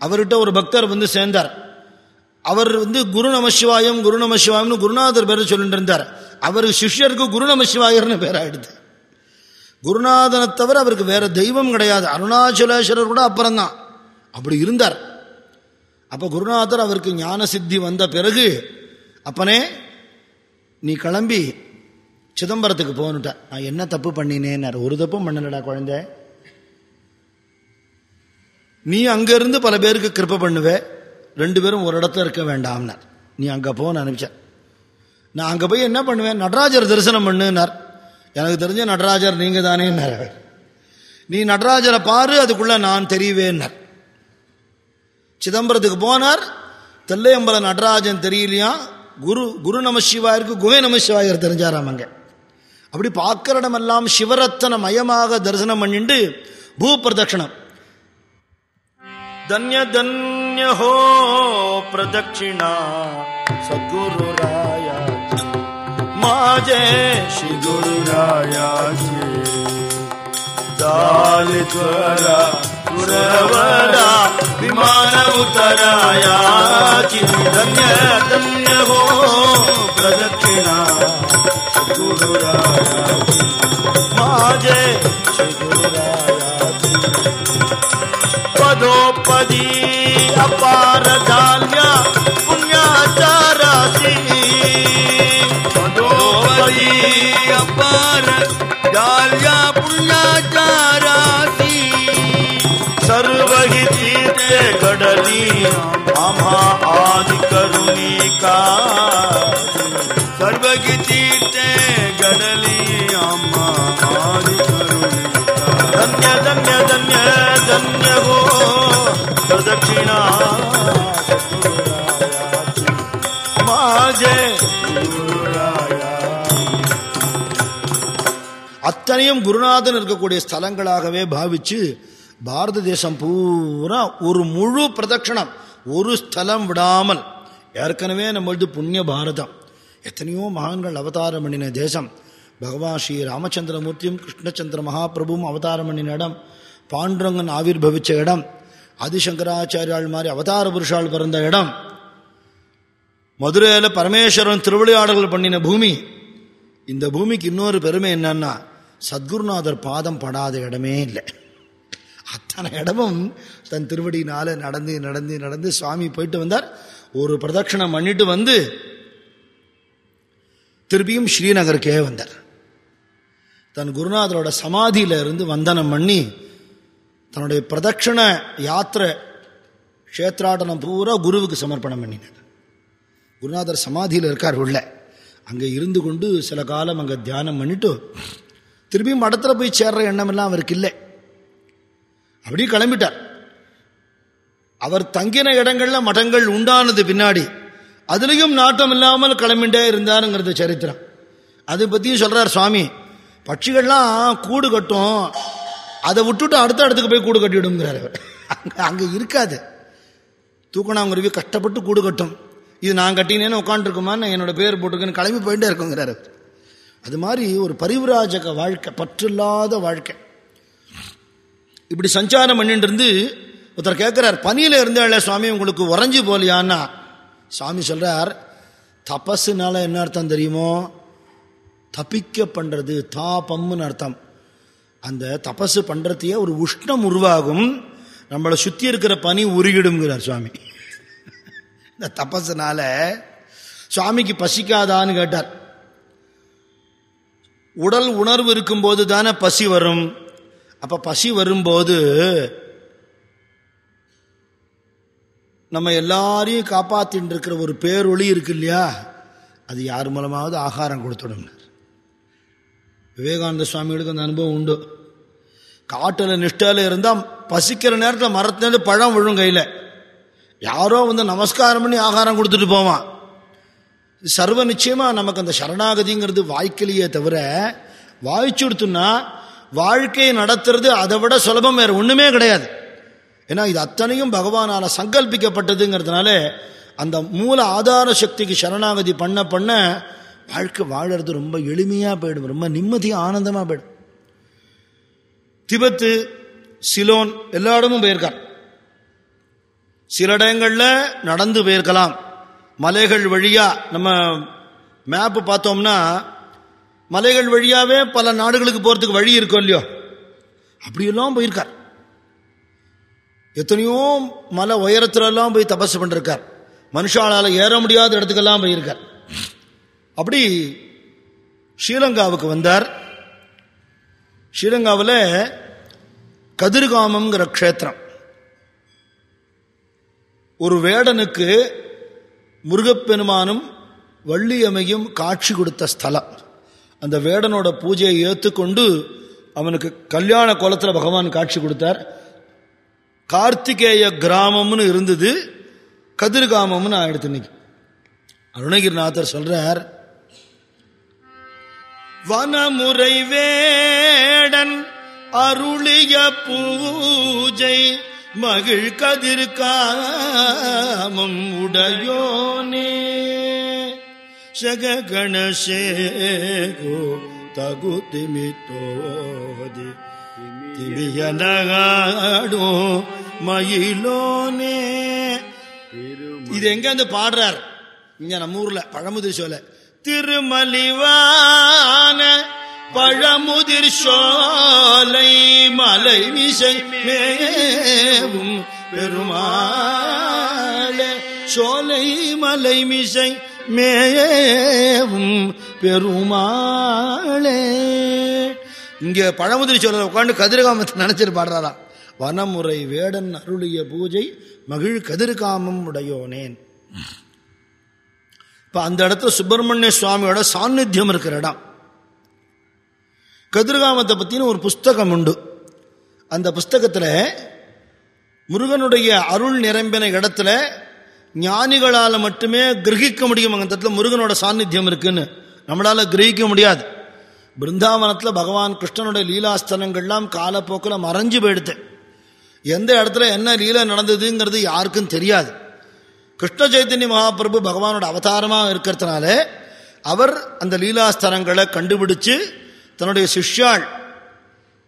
அவர்கிட்ட ஒரு பக்தர் வந்து சேர்ந்தார். அவர் வந்து குரு நமசிவாயம் குரு நமசிவாயம்னு குருநாதர் பேர் சொல்லிட்டு இருந்தார். அவர் சிஷ்யருக்கு குரு நமசிவாயர்னு பேராயிடுது. குருநாதனை தவிர அவருக்கு வேற தெய்வம் கிடையாது. அருணாச்சலேஸ்வரர் கூட அப்புறம்தான். அப்படி இருந்தார். அப்போ குருநாதர் அவருக்கு ஞான சித்தி வந்த பிறகு அப்பனே நீ கிளம்பி சிதம்பரத்துக்கு போகணுட்ட. நான் என்ன தப்பு பண்ணினேன்னார். ஒரு தப்பும் பண்ணலடா குழந்தை. நீ அங்கிருந்து பல பேருக்கு கிருப்ப பண்ணுவே. ரெண்டு பேரும் ஒரு இடத்துல இருக்க வேண்டாம்னார். நீ அங்கே போன்னு அனுப்பிச்ச. நான் அங்கே போய் என்ன பண்ணுவேன்? நடராஜர் தரிசனம் பண்ணுனார். எனக்கு தெரிஞ்ச நடராஜர் நீங்க தானே அவர் நீ நடராஜரை பாரு அதுக்குள்ள நான் தெரியவேன்னார் சிதம்பரத்துக்கு போனார் தெல்லையம்பலம் நடராஜன் தெரியலையா? குரு குரு நம குகை நம சிவாயர் தெரிஞ்சாராம் அங்கே. அப்படி பார்க்குற இடமெல்லாம் சிவரத்தன மயமாக தரிசனம் பண்ணிண்டு பூ பிரதட்சணம் தன்ய தன்யஹோ பிரதட்சிணா சத்குரு जय श्री गुरु राया जी। दाल त्वरा पुरवरा, विमान उतराया जी। धन्य धन्य हो प्रदक्षिणा। गुरु राया जी। माँ जय श्री गुरु राया जी। पदोपदी अपार दाल पदोपदी अपार झाल्या पुण्याच्या राशी सर्व ही तीर्थे घडली आम्हा आदि करुणी அத்தனையும் குருநாதன் இருக்கக்கூடிய ஸ்தலங்களாகவே பாவிச்சு பாரத தேசம் பூரா ஒரு முழு பிரதட்சணம் ஒரு ஸ்தலம் விடாமல். ஏற்கனவே நம்மளது புண்ணிய பாரதம். எத்தனையோ மகான்கள் அவதாரம் பண்ணின தேசம். பகவான் ஸ்ரீ ராமச்சந்திரமூர்த்தியும் கிருஷ்ணச்சந்திர மகாபிரபுவும் அவதாரம் பண்ணின இடம். பாண்டுரங்கன் ஆவிர்பவிச்ச இடம். ஆதிசங்கராச்சாரியால் மாதிரி அவதார புருஷால் பிறந்த இடம். மதுரையில் பரமேஸ்வரன் திருவிளையாடல்கள் பண்ணின பூமி. இந்த பூமிக்கு இன்னொரு பெருமை என்னன்னா சத்குருநாதர் பாதம் படாத இடமே இல்லை. அத்தனை இடமும் தன் திருவடியினால நடந்து நடந்து நடந்து சுவாமி போயிட்டு வந்தார். ஒரு பிரதட்சணம் பண்ணிட்டு வந்து திருப்பியும் ஸ்ரீநகருக்கே வந்தார். தன் குருநாதரோட சமாதியில இருந்து வந்தனம் பண்ணி தன்னுடைய பிரதட்சண யாத்திரை கஷேத்ராட்டனம் பூரா குருவுக்கு சமர்ப்பணம் பண்ணினார். குருநாதர் சமாதியில் இருக்கார் உள்ள. அங்கே இருந்து கொண்டு சில காலம் அங்கே தியானம் பண்ணிட்டு திரும்பியும் மடத்தில் போய் சேர்ற எண்ணமெல்லாம் அவருக்கு இல்லை அப்படியே கிளம்பிட்டார். அவர் தங்கின இடங்கள்ல மடங்கள் உண்டானது பின்னாடி அதுலேயும் நாட்டம் இல்லாமல் கிளம்பிட்டே இருந்தாருங்கிறது சரித்திரம். அதை பற்றியும் சொல்றார் சுவாமி பட்சிகள்லாம் கூடு கட்டும் அதை விட்டுட்டு அடுத்த இடத்துக்கு போய் கூடு கட்டிவிடுங்கிறார் அவர். அங்கே அங்கே இருக்காது. தூக்கணாங்குருவி கஷ்டப்பட்டு கூடு கட்டும். இது நான் கட்டினேன்னு உட்காந்துருக்குமான்னு என்னோட பேர் போட்டிருக்கேன்னு கிளம்பி போயிட்டே இருக்குங்கிறார் அவர். அது மாதிரி ஒரு பரிவிராஜக வாழ்க்கை பற்றில்லாத வாழ்க்கை. இப்படி சஞ்சாரம் பண்ணிட்டு இருந்து ஒருத்தர் கேட்கிறார் பனியில் இருந்தால சுவாமி உங்களுக்கு உறைஞ்சி போலியான்னா? சுவாமி சொல்கிறார் தபஸுனால என்ன அர்த்தம் தெரியுமோ? தப்பிக்க பண்ணுறது தாபம்னு அர்த்தம். அந்த தபஸு பண்ணுறதையே ஒரு உஷ்ணம் உருவாகும். நம்மளை சுற்றி இருக்கிற பனி உருகிடுங்கிறார் சுவாமி. இந்த தபஸுனால சுவாமிக்கு பசிக்காதான்னு கேட்டார். உடல் உணர்வு இருக்கும்போது தானே பசி வரும். அப்ப பசி வரும்போது நம்ம எல்லாரையும் காப்பாத்தின்னு இருக்கிற ஒரு பேரொளி இருக்கு இல்லையா? அது யார் மூலமாவது ஆகாரம் கொடுத்துடும் விவேகானந்த சுவாமிகளுக்கு அந்த அனுபவம் உண்டு. காட்டில் நிஷ்டையில் இருந்தால் பசிக்கிற நேரத்தில் மரத்துலேருந்து பழம் விழும் கையில். யாரோ வந்து நமஸ்காரம் பண்ணி ஆகாரம் கொடுத்துட்டு போவான். சர்வ நிச்சயமாக நமக்கு அந்த சரணாகதிங்கிறது வாய்க்கலையே தவிர வாய்ச்சு கொடுத்துன்னா வாழ்க்கையை நடத்துறது அதை விட சுலபம் வேறு ஒன்றுமே கிடையாது. ஏன்னா இது அத்தனையும் பகவானால் சங்கல்பிக்கப்பட்டதுங்கிறதுனால அந்த மூல ஆதார சக்திக்கு சரணாகதி பண்ண பண்ண வாழ்க்கை வாழறது ரொம்ப எளிமையாக போயிடும் ரொம்ப நிம்மதியாக ஆனந்தமாக போயிடும். திபத்து சிலோன் எல்லா இடமும் போயிருக்கார். சில இடங்களில் நடந்து போயிருக்கலாம். மலைகள் வழியா நம்ம மேப்பு பார்த்தோம்னா மலைகள் வழியாவே பல நாடுகளுக்கு போறதுக்கு வழி இருக்கும் இல்லையோ? அப்படியெல்லாம் போயிருக்கார். எத்தனையோ மலை உயரத்துலலாம் போய் தபஸ் பண்ணிருக்கார். மனுஷாலால் ஏற முடியாத இடத்துக்கெல்லாம் போயிருக்கார். அப்படி ஸ்ரீலங்காவுக்கு வந்தார். ஸ்ரீலங்காவில் கதிர்காமங்கிற க்ஷேத்திரம். ஒரு வேடனுக்கு முருகப்பெருமானும் வள்ளியமையும் காட்சி கொடுத்த ஸ்தலம். அந்த வேடனோட பூஜையை ஏற்றுக்கொண்டு அவனுக்கு கல்யாண கோலத்தில் பகவான் காட்சி கொடுத்தார். கார்த்திகேய கிராமம்னு இருந்தது கதிர்காமம்னு ஆயிடுத்து இன்னைக்கு. அருணகிரிநாதர் சொல்றார் வனமுறை வேடன் அருளிய பூஜை மகிழ் கதிர்காமம் உடையோனே. சககணசேகோ தகு திமித்தோதி திமியனகாடோ மயிலோனே. இது எங்க வந்து பாடுறார்? இங்க நம்ம ஊர்ல பழமுதிர் சோலை திருமலிவான பழமுதிர் சோலை மலை மிசை மேவும் பெருமாளே. சோலை மலை மிசை மேவும் பெருமாளே. இங்கே பழமுதிரி சோழர் உட்காந்து கதிரகாமத்தை நினைச்சிட்டு பாடுறாரா வனமுறை வேடன் அருளிய பூஜை மகிழ் கதிர்காமம் உடையோனேன். இப்ப அந்த இடத்துல சுப்பிரமணிய சுவாமியோட சாநித்தியம் இருக்கிற இடம். கதிர்காமத்தை பற்றின ஒரு புஸ்தகம் உண்டு. அந்த புஸ்தகத்தில் முருகனுடைய அருள் நிரம்பின இடத்துல ஞானிகளால் மட்டுமே கிரகிக்க முடியும் அந்த இடத்துல முருகனோட சாநித்தியம் இருக்குன்னு. நம்மளால் கிரகிக்க முடியாது. பிருந்தாவனத்தில் பகவான் கிருஷ்ணனுடைய லீலாஸ்தலங்கள்லாம் காலப்போக்கில் மறைஞ்சு போயிடுது. எந்த இடத்துல என்ன லீலை நடந்ததுங்கிறது யாருக்கும் தெரியாது. கிருஷ்ண சைத்தன்ய மகாபிரபு பகவானோட அவதாரமாக இருக்கிறதுனால அவர் அந்த லீலாஸ்தலங்களை கண்டுபிடிச்சு தன்னுடைய சிஷ்யாள்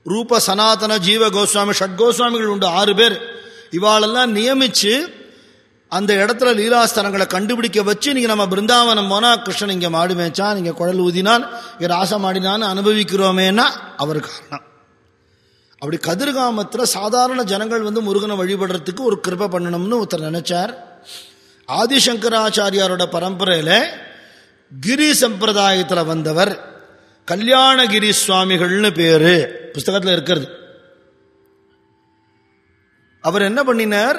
ரூப சனாதன ஜீவ கோஸ்வாமி ஷட் கோஸ்வாமிகள் உண்டு ஆறு பேர். இவாளெல்லாம் நியமிச்சு அந்த இடத்துல லீலாஸ்தலங்களை கண்டுபிடிக்க வச்சு நீங்க நம்ம பிருந்தாவனம் போனா கிருஷ்ணன் இங்க மாடு மேய்ச்சான் இங்கே குழல் ஊதினான் இங்க ராசம் ஆடினான்னு அனுபவிக்கிறோமேனா அவர் காரணம். அப்படி கதிர்காமத்தில் சாதாரண ஜனங்கள் வந்து முருகனை வழிபடுறதுக்கு ஒரு கிருபை பண்ணணும்னு ஒருத்தர் நினைச்சார். ஆதிசங்கராச்சாரியாரோட பரம்பரையில் கிரி சம்பிரதாயத்தில் வந்தவர். கல்யாணகிரி சுவாமிகள்னு பேரு. புஸ்தகத்தில் இருக்கிறது. அவர் என்ன பண்ணினார்?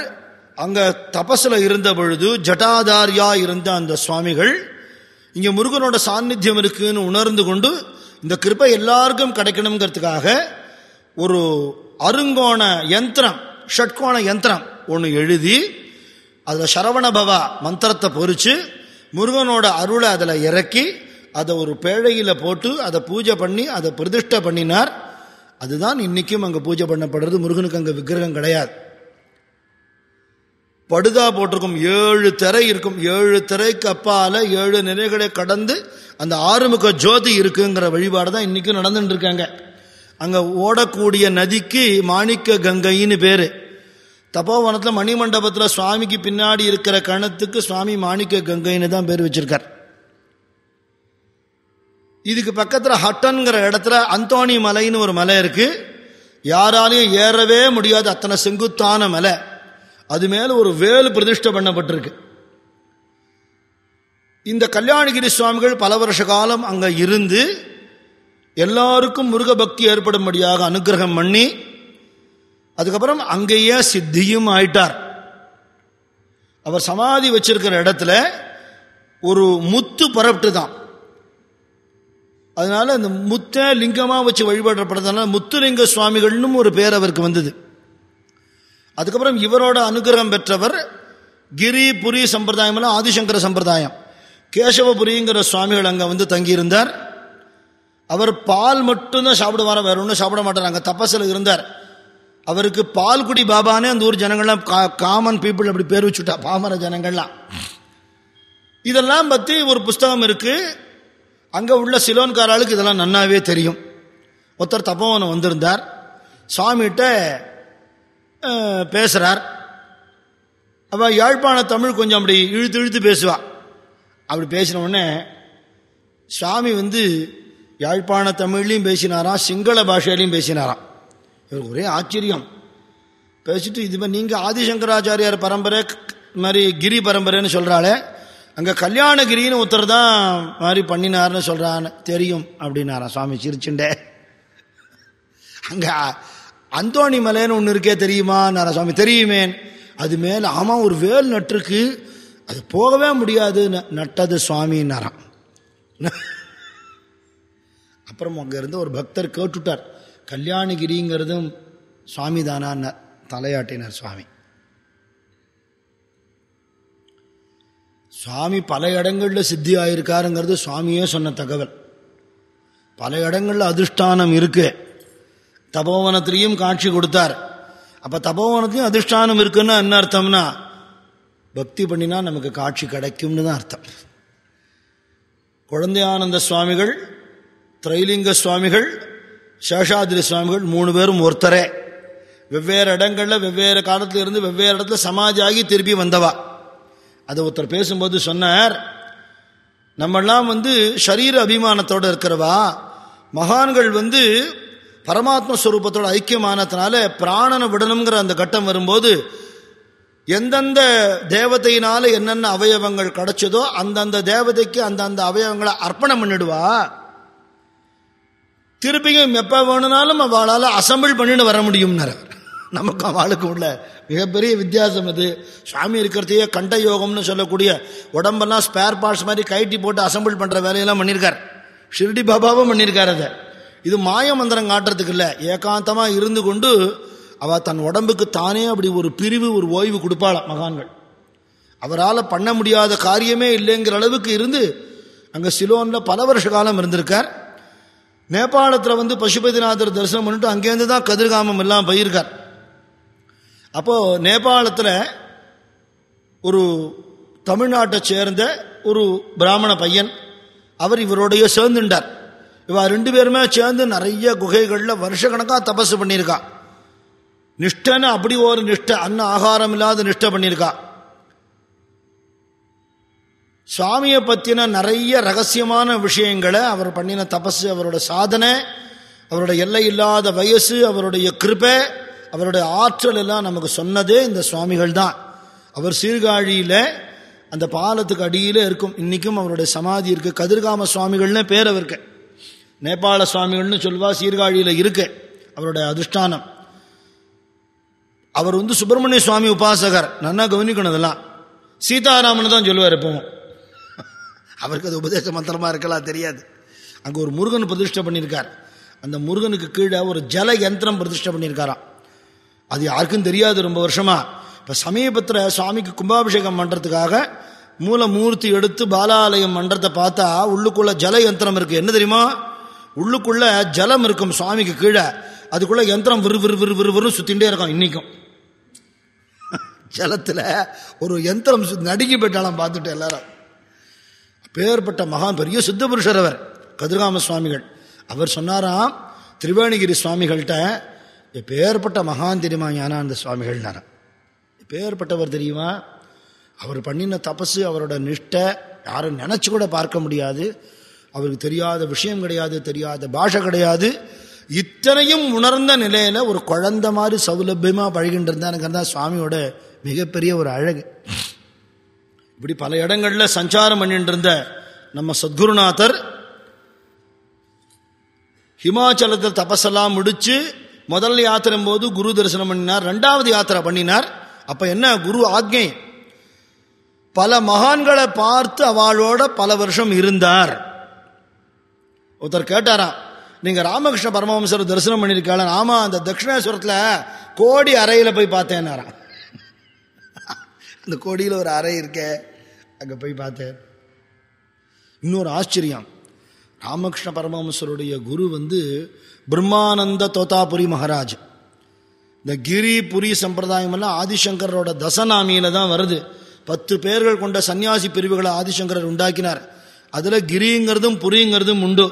அங்க தபஸில் இருந்த பொழுது ஜட்டாதாரியா இருந்த அந்த சுவாமிகள் இங்க முருகனோட சாநித்தியம் இருக்குன்னு உணர்ந்து கொண்டு இந்த கிருப்பை எல்லாருக்கும் கிடைக்கணுங்கிறதுக்காக ஒரு அருங்கோண யந்திரம் ஷட்கோண யந்திரம் ஒன்று எழுதி அதில் சரவணபவா மந்திரத்தை பொறிச்சு முருகனோட அருளை அதில் இறக்கி அதை ஒரு பேழையில் போட்டு அதை பூஜை பண்ணி அதை பிரதிஷ்டை பண்ணினார். அதுதான் இன்றைக்கும் அங்கே பூஜை பண்ணப்படுறது. முருகனுக்கு அங்கே விக்கிரகம் கிடையாது. படுதா போட்டிருக்கும். ஏழு திரை இருக்கும். ஏழு திரைக்கு அப்பால ஏழு நிலைகளை கடந்து அந்த ஆறுமுக ஜோதி இருக்குங்கிற வழிபாடு தான் இன்னைக்கும் நடந்துட்டு இருக்காங்க அங்கே ஓடக்கூடிய நதிக்கு மாணிக்க கங்கைன்னு பேர். தபோவனத்தில் மணிமண்டபத்தில் சுவாமிக்கு பின்னாடி இருக்கிற கணத்துக்கு சுவாமி மாணிக்க கங்கைன்னு தான் பேர் வச்சிருக்கார். இதுக்கு பக்கத்தில் ஹட்டன்கிற இடத்துல அந்தோணி மலைன்னு ஒரு மலை இருக்கு. யாராலையும் ஏறவே முடியாது. அத்தனை செங்குத்தான மலை. அது மேலே ஒரு வேலு பிரதிஷ்டை பண்ணப்பட்டிருக்கு. இந்த கல்யாணகிரி சுவாமிகள் பல வருஷ காலம் அங்கே இருந்து எல்லாருக்கும் முருக பக்தி ஏற்படும்படியாக அனுகிரகம் பண்ணி அதுக்கப்புறம் அங்கேயே சித்தியும் ஆயிட்டார். அவர் சமாதி வச்சிருக்கிற இடத்துல ஒரு முத்து பரப்பிட்டு தான் அதனால அந்த முத்த லிங்கமா வச்சு வழிபடப்படுறதுனால முத்துலிங்க சுவாமிகள்னு ஒரு பேர் அவருக்கு வந்தது. அதுக்கப்புறம் இவரோட அனுகிரகம் பெற்றவர் கிரி புரி சம்பிரதாயம் ஆதிசங்கர சம்பிரதாயம். கேசவபுரிங்கிற சுவாமிகள் அங்கே வந்து தங்கியிருந்தார். அவர் பால் மட்டும்தான் சாப்பிடுவார வேற ஒன்றும் சாப்பிட மாட்டார் அங்கே தப்பசில் இருந்தார். அவருக்கு பால் குடி பாபானே அந்த ஊர் ஜனங்கள்லாம் காமன் பீப்புள் அப்படி பேர் வச்சுட்டா பாமர ஜனங்கள்லாம். இதெல்லாம் பற்றி ஒரு புஸ்தகம் இருக்குது அங்கே உள்ள சிலோன்காராளுக்கு இதெல்லாம் நன்னாவே தெரியும். ஒருத்தர் தப்போவனம் வந்திருந்தார். சுவாமிகிட்ட பேசுகிறார் அவள் யாழ்ப்பாண தமிழ் கொஞ்சம் அப்படி இழுத்து இழுத்து பேசுவா. அப்படி பேசின உடனே சுவாமி வந்து யாழ்ப்பாண தமிழ்லையும் பேசினாராம் சிங்கள பாஷையிலையும் பேசினாராம். இவருக்கு ஒரே ஆச்சரியம். பேசிட்டு இது மாதிரி நீங்கள் ஆதிசங்கராச்சாரியார் பரம்பரை மாதிரி கிரி பரம்பரைன்னு சொல்கிறாளே அங்கே கல்யாணகிரின்னு ஒருத்தர் தான் மாதிரி பண்ணினார்னு சொல்கிறான்னு தெரியும் அப்படின்னாரான் சுவாமி சிரிச்சுண்டே. அங்கே அந்தோணி மலைன்னு ஒன்று இருக்கே தெரியுமா சுவாமி தெரியுமேன். அது மேலே ஆமாம் ஒரு வேல் நட்டுருக்கு. அது போகவே முடியாது. நட்டது சுவாமின்னாராம். அப்புறம் அங்கேருந்து ஒரு பக்தர் கேட்டுட்டார். கல்யாணகிரிங்கிறதும் சுவாமி தானான்னார் தலையாட்டினார் சுவாமி. சுவாமி பல இடங்களில் சித்தி ஆயிருக்காருங்கிறது சுவாமியே சொன்ன தகவல். பல இடங்களில் அதிர்ஷ்டானம் இருக்கு. தபோவனத்திலையும் காட்சி கொடுத்தார். அப்ப தபோவனத்திலையும் அதிர்ஷ்டானம் இருக்குன்னா என்ன அர்த்தம்னா பக்தி பண்ணினா நமக்கு காட்சி கிடைக்கும்னு தான் அர்த்தம். குழந்தையானந்த சுவாமிகள் திரைலிங்க சுவாமிகள் சேஷாதிரி சுவாமிகள் மூணு பேரும் ஒருத்தரே. வெவ்வேறு இடங்கள்ல வெவ்வேறு காலத்திலிருந்து வெவ்வேறு இடத்துல சமாஜாகி திருப்பி வந்தவா. அது ஒருத்தர் பேசும்போது சொன்னார் நம்மெல்லாம் வந்து ஷரீர அபிமானத்தோடு இருக்கிறவா? மகான்கள் வந்து பரமாத்ம ஸ்வரூபத்தோட ஐக்கியமானதுனால பிராணனை விடணுங்கிற அந்த கட்டம் வரும்போது எந்தெந்த தேவதையினால என்னென்ன அவயவங்கள் கிடைச்சதோ அந்தந்த தேவதைக்கு அந்தந்த அவயவங்களை அர்ப்பணம் பண்ணிடுவா? திருப்பியும் எப்ப வேணும்னாலும் அவளால் அசம்பிள் பண்ணிட்டு வர முடியும்னார் நமக்கு அவளுக்கும் உள்ள மிகப்பெரிய வித்தியாசம் அது சுவாமி இருக்கிறதையே கண்ட யோகம்னு சொல்லக்கூடிய உடம்பெல்லாம் ஸ்பேர் பார்ட்ஸ் மாதிரி கைட்டி போட்டு அசம்பிள் பண்ணுற வேலையெல்லாம் பண்ணியிருக்கார் ஷிர்டி பாபாவும் பண்ணியிருக்கார் அதை. இது மாய மந்திரம் காட்டுறதுக்கு இல்லை. ஏகாந்தமாக இருந்து கொண்டு அவள் தன் உடம்புக்கு தானே அப்படி ஒரு பிரிவு ஒரு ஓய்வு கொடுப்பாளாம் மகான்கள். அவரால் பண்ண முடியாத காரியமே இல்லைங்கிற அளவுக்கு இருந்து அங்கே சிலோனில் பல வருஷ காலம் இருந்திருக்கார். நேபாளத்தில் வந்து பசுபதிநாதர் தரிசனம் பண்ணிட்டு அங்கேருந்து தான் கதிர்காமம் எல்லாம் போயிருக்கார். அப்போது நேபாளத்தில் ஒரு தமிழ்நாட்டை சேர்ந்த ஒரு பிராமண பையன் அவர் இவருடைய சேர்ந்துட்டார் இவர் ரெண்டு பேருமே சேர்ந்து நிறைய குகைகளில் வருஷக்கணக்காக தபசு பண்ணியிருக்கா. நிஷ்டன்னு அப்படி ஒரு நிஷ்டை அன்ன ஆகாரம் இல்லாத நிஷ்டை பண்ணியிருக்கா. சுவாமியை பற்றின நிறைய ரகசியமான விஷயங்களை அவர் பண்ணின தபஸ் அவரோட சாதனை அவரோட எல்லை இல்லாத வயசு அவருடைய கிருபை அவருடைய ஆற்றல் எல்லாம் நமக்கு சொன்னதே இந்த சுவாமிகள் தான் அவர் சீர்காழியில் அந்த பாலத்துக்கு அடியில் இருக்கும் இன்றைக்கும் அவருடைய சமாதி இருக்குது கதிர்காம சுவாமிகள்னு பேர் அவருக்கு. நேபாள சுவாமிகள்னு சொல்வா சீர்காழியில் இருக்கு அவருடைய அதிஷ்டானம். அவர் வந்து சுப்பிரமணிய சுவாமி உபாசகர். நன்னா கவனிக்கணும் இதெல்லாம் சீதாராமன் தான் சொல்லுவார் எப்பவும். அவருக்கு அது உபதேச மந்திரமாக இருக்கலாம் தெரியாது. அங்கே ஒரு முருகன் பிரதிஷ்டை பண்ணியிருக்கார். அந்த முருகனுக்கு கீழே ஒரு ஜல யந்திரம் பிரதிஷ்டை பண்ணியிருக்காராம். அது யாருக்கும் தெரியாது ரொம்ப வருஷமா. இப்போ சமீபத்தில் சுவாமிக்கு கும்பாபிஷேகம் பண்ணுறதுக்காக மூலமூர்த்தி எடுத்து பாலாலயம் மன்றத்தை பார்த்தா உள்ளுக்குள்ள ஜல யந்திரம் இருக்கு. என்ன தெரியுமா? உள்ளுக்குள்ள ஜலம் இருக்கும் சுவாமிக்கு கீழே. அதுக்குள்ள யந்திரம் விறு விறு விறு விறு விறு இருக்கும் இன்னைக்கும். ஜலத்தில் ஒரு யந்திரம் நடுங்கி போயிட்டாலாம் பார்த்துட்டு எல்லாரும். பேர்பட்ட மகான் பெரிய சித்த புருஷர் அவர் கதிர்காம சுவாமிகள். அவர் சொன்னாராம் திரிவேணிகிரி சுவாமிகள்கிட்ட பேர்பட்ட மகான் தெரியுமா ஞானானந்த சுவாமிகள்னாராம் பேர்பட்டவர் தெரியுமா? அவர் பண்ணின தபசு அவரோட நிஷ்டை யாரும் நினச்சி கூட பார்க்க முடியாது. அவருக்கு தெரியாத விஷயம் கிடையாது தெரியாத பாஷை கிடையாது. இத்தனையும் உணர்ந்த நிலையில் ஒரு குழந்தை மாதிரி சௌலபியமாக பழகின்றிருந்தானுங்கிறது தான் சுவாமியோட மிகப்பெரிய ஒரு அழகு. இப்படி பல இடங்களில் சஞ்சாரம் பண்ணிட்டு இருந்த நம்ம சத்குருநாதர் ஹிமாச்சலத்தில் தபஸெல்லாம் முடித்து முதல் யாத்திரம் போது குரு தரிசனம் பண்ணினார் ரெண்டாவது யாத்திரை பண்ணினார். அப்ப என்ன? குரு ஆக்ஞை. பல மகான்களை பார்த்து அவளோட பல வருஷம் இருந்தார். ஒருத்தர் கேட்டாராம் நீங்க ராமகிருஷ்ண பரமஹம்சர் தரிசனம் பண்ணியிருக்காள ஆமா அந்த தட்சிணேஸ்வரத்தில் கோடி அறையில போய் பார்த்தேன்னாராம். அந்த கோடியில் ஒரு அறை இருக்கே அங்கே போய் பார்த்தேன். இன்னொரு ஆச்சரியம். ராமகிருஷ்ண பரமஹம்சருடைய குரு வந்து பிரம்மானந்த தோதாபுரி மகாராஜ் இந்த கிரி புரி சம்பிரதாயம் எல்லாம் ஆதிசங்கரோட தசநாமியில தான் வருது. பத்து பேர்கள் கொண்ட சன்னியாசி பிரிவுகளை ஆதிசங்கரர் உண்டாக்கினார். அதுல கிரிங்கிறதும் புரிங்கிறதும் உண்டு.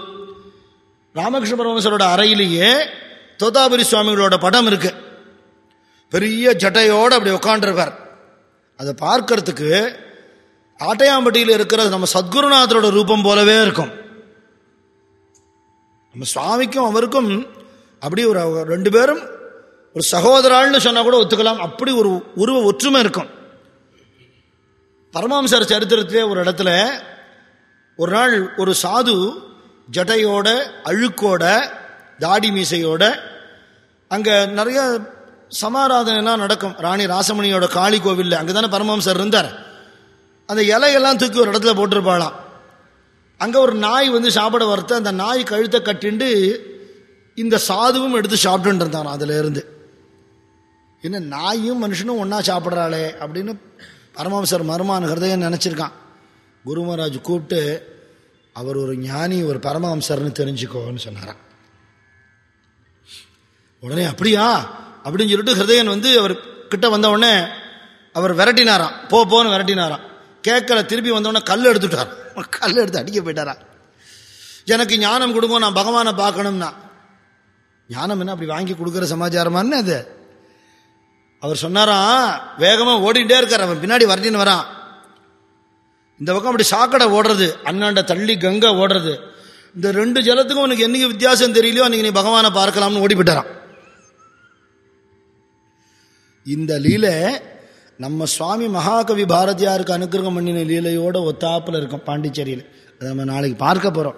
ராமகிருஷ்ண பரமசரோட அறையிலேயே தோதாபுரி சுவாமிகளோட படம் இருக்கு. பெரிய ஜட்டையோடு அப்படி உட்காண்டிருக்கார் அதை பார்க்கறதுக்கு ஆட்டையாம்பட்டியில் இருக்கிற நம்ம சத்குருநாதரோட ரூபம் போலவே இருக்கும். நம்ம சுவாமிக்கும் அவருக்கும் அப்படி ஒரு ரெண்டு பேரும் ஒரு சகோதராள்னு சொன்னா கூட ஒத்துக்கலாம். அப்படி ஒரு உருவ ஒற்றுமை இருக்கும். பரமஹம்சர் சரித்திரத்திலே ஒரு இடத்துல ஒரு நாள் ஒரு சாது ஜடையோட அழுக்கோட தாடி மீசையோட அங்கே நிறைய சமாராதனைலாம் நடக்கும். ராணி ராசமணியோட காளி கோவிலில். அங்கே தானே பரமஹம்சர் இருந்தார். அந்த இலையெல்லாம் தூக்கி ஒரு இடத்துல போட்டிருப்பாளாம். அங்கே ஒரு நாய் வந்து சாப்பிட வரத்த அந்த நாய் கழுத்தை கட்டிண்டு இந்த சாதுவும் எடுத்து சாப்பிட்டு இருந்தான் என்ன நாயும் மனுஷனும் ஒன்றா சாப்பிட்றாளே அப்படின்னு பரமஹம்சர் மருமான ஹிருதயம் நினச்சிருக்கான். குரு மகாராஜ் கூப்பிட்டு அவர் ஒரு ஞானி ஒரு பரமஹம்சர்னு தெரிஞ்சுக்கோன்னு சொன்னாரான் உடனே அப்படியா? அப்படின்னு சொல்லிட்டு ஹிருதயன் வந்து அவர் கிட்ட வந்த உடனே அவர் விரட்டினாராம். போ போன்னு விரட்டினாராம். கேட்கல திருப்பி வந்தோடனே கல் எடுத்துட்டார். கல் எடுத்து அடிக்க போயிட்டாரா? எனக்கு ஞானம் கொடுங்க நான் பகவானை பார்க்கணும்னா. ஞானம் என்ன அப்படி வாங்கி கொடுக்குற சமாச்சாரமானு அது அவர் சொன்னாராம் வேகமாக ஓடிட்டே இருக்கார் அவன் பின்னாடி வரட்டின்னு வரான். இந்த பக்கம் அப்படி சாக்கடை ஓடுறது அண்ணாண்ட தள்ளி கங்கை ஓடுறது. இந்த ரெண்டு ஜலத்துக்கும் உனக்கு என்னைக்கு வித்தியாசம் தெரியலையோ அன்னைக்கு நீ பகவானை பார்க்கலாம்னு ஓடி இந்த லீலை நம்ம சுவாமி மகாகவி பாரதியாருக்கு அனுகிரகம் பண்ணின லீலையோட ஒத்தாப்புல இருக்கும் பாண்டிச்சேரியில். அதை நம்ம நாளைக்கு பார்க்க போறோம்.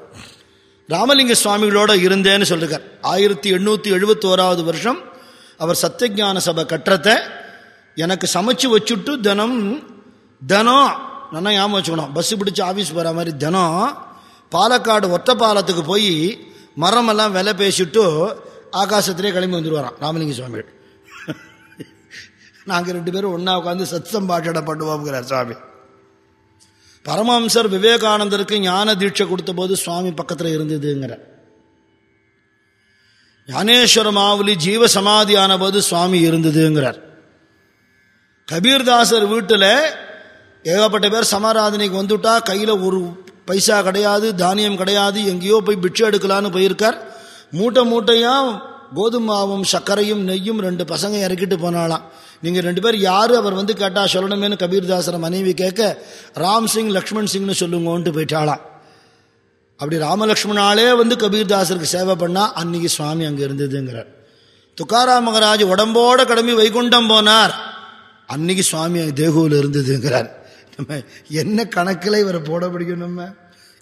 ராமலிங்க சுவாமிகளோட இருந்தேன்னு சொல்லிருக்கார். ஆயிரத்தி எண்ணூத்தி எழுபத்தி ஓராவது வருஷம் அவர் சத்தியஞான சபை கட்டுறத எனக்கு சமைச்சு வச்சுட்டு தினம் தினம் நல்லா ஞாபகம் வச்சுக்கணும். பஸ் பிடிச்சி ஆஃபீஸ் போகிற மாதிரி தினம் பாலக்காடு ஒற்ற பாலத்துக்கு போய் மரமெல்லாம் விலை பேசிட்டு ஆகாசத்திலே கிளம்பி வந்துடுவாராம் ராமலிங்க சுவாமிகள். நாங்கள் ரெண்டு பேரும் ஒன்றா உட்காந்து சத்தம் பாஷடை பண்ணுவோம்ங்கிறார் சுவாமி. பரமஹம்சர் விவேகானந்தருக்கு ஞான தீட்சை கொடுத்த போது சுவாமி பக்கத்தில் இருந்ததுங்கிற ஞானேஸ்வர மாவுலி ஜீவ சமாதி ஆன போது சுவாமி இருந்ததுங்கிறார். கபீர்தாசர் வீட்டில் ஏகப்பட்ட பேர் சமாராதனைக்கு வந்துட்டா கையில் ஒரு பைசா கிடையாது தானியம் கிடையாது எங்கேயோ போய் பிட்சை எடுக்கலான்னு போயிருக்கார். மூட்டை மூட்டையாக கோதுமாவும் சர்க்கரையும் நெய்யும் ரெண்டு பசங்க இறக்கிட்டு போனாலாம் நீங்கள் ரெண்டு பேர் யார்? அவர் வந்து கேட்டால் சொல்லணுமேனு கபீர்தாசர மனைவி கேட்க ராம் சிங் லக்ஷ்மண் சிங்னு சொல்லுங்கோன்ட்டு போயிட்டாளாம். அப்படி ராமலக்ஷ்மணாலே வந்து கபீர்தாசருக்கு சேவை பண்ணால் அன்னைக்கு சுவாமி அங்கே இருந்ததுங்கிறார். துக்காராம் மகராஜ் உடம்போட கிளம்பி வைகுண்டம் போனார். அன்னைக்கு சுவாமி தேகுவில் இருந்ததுங்கிறார். நம்ம என்ன கணக்கில் இவரை போட முடியும் நம்ம?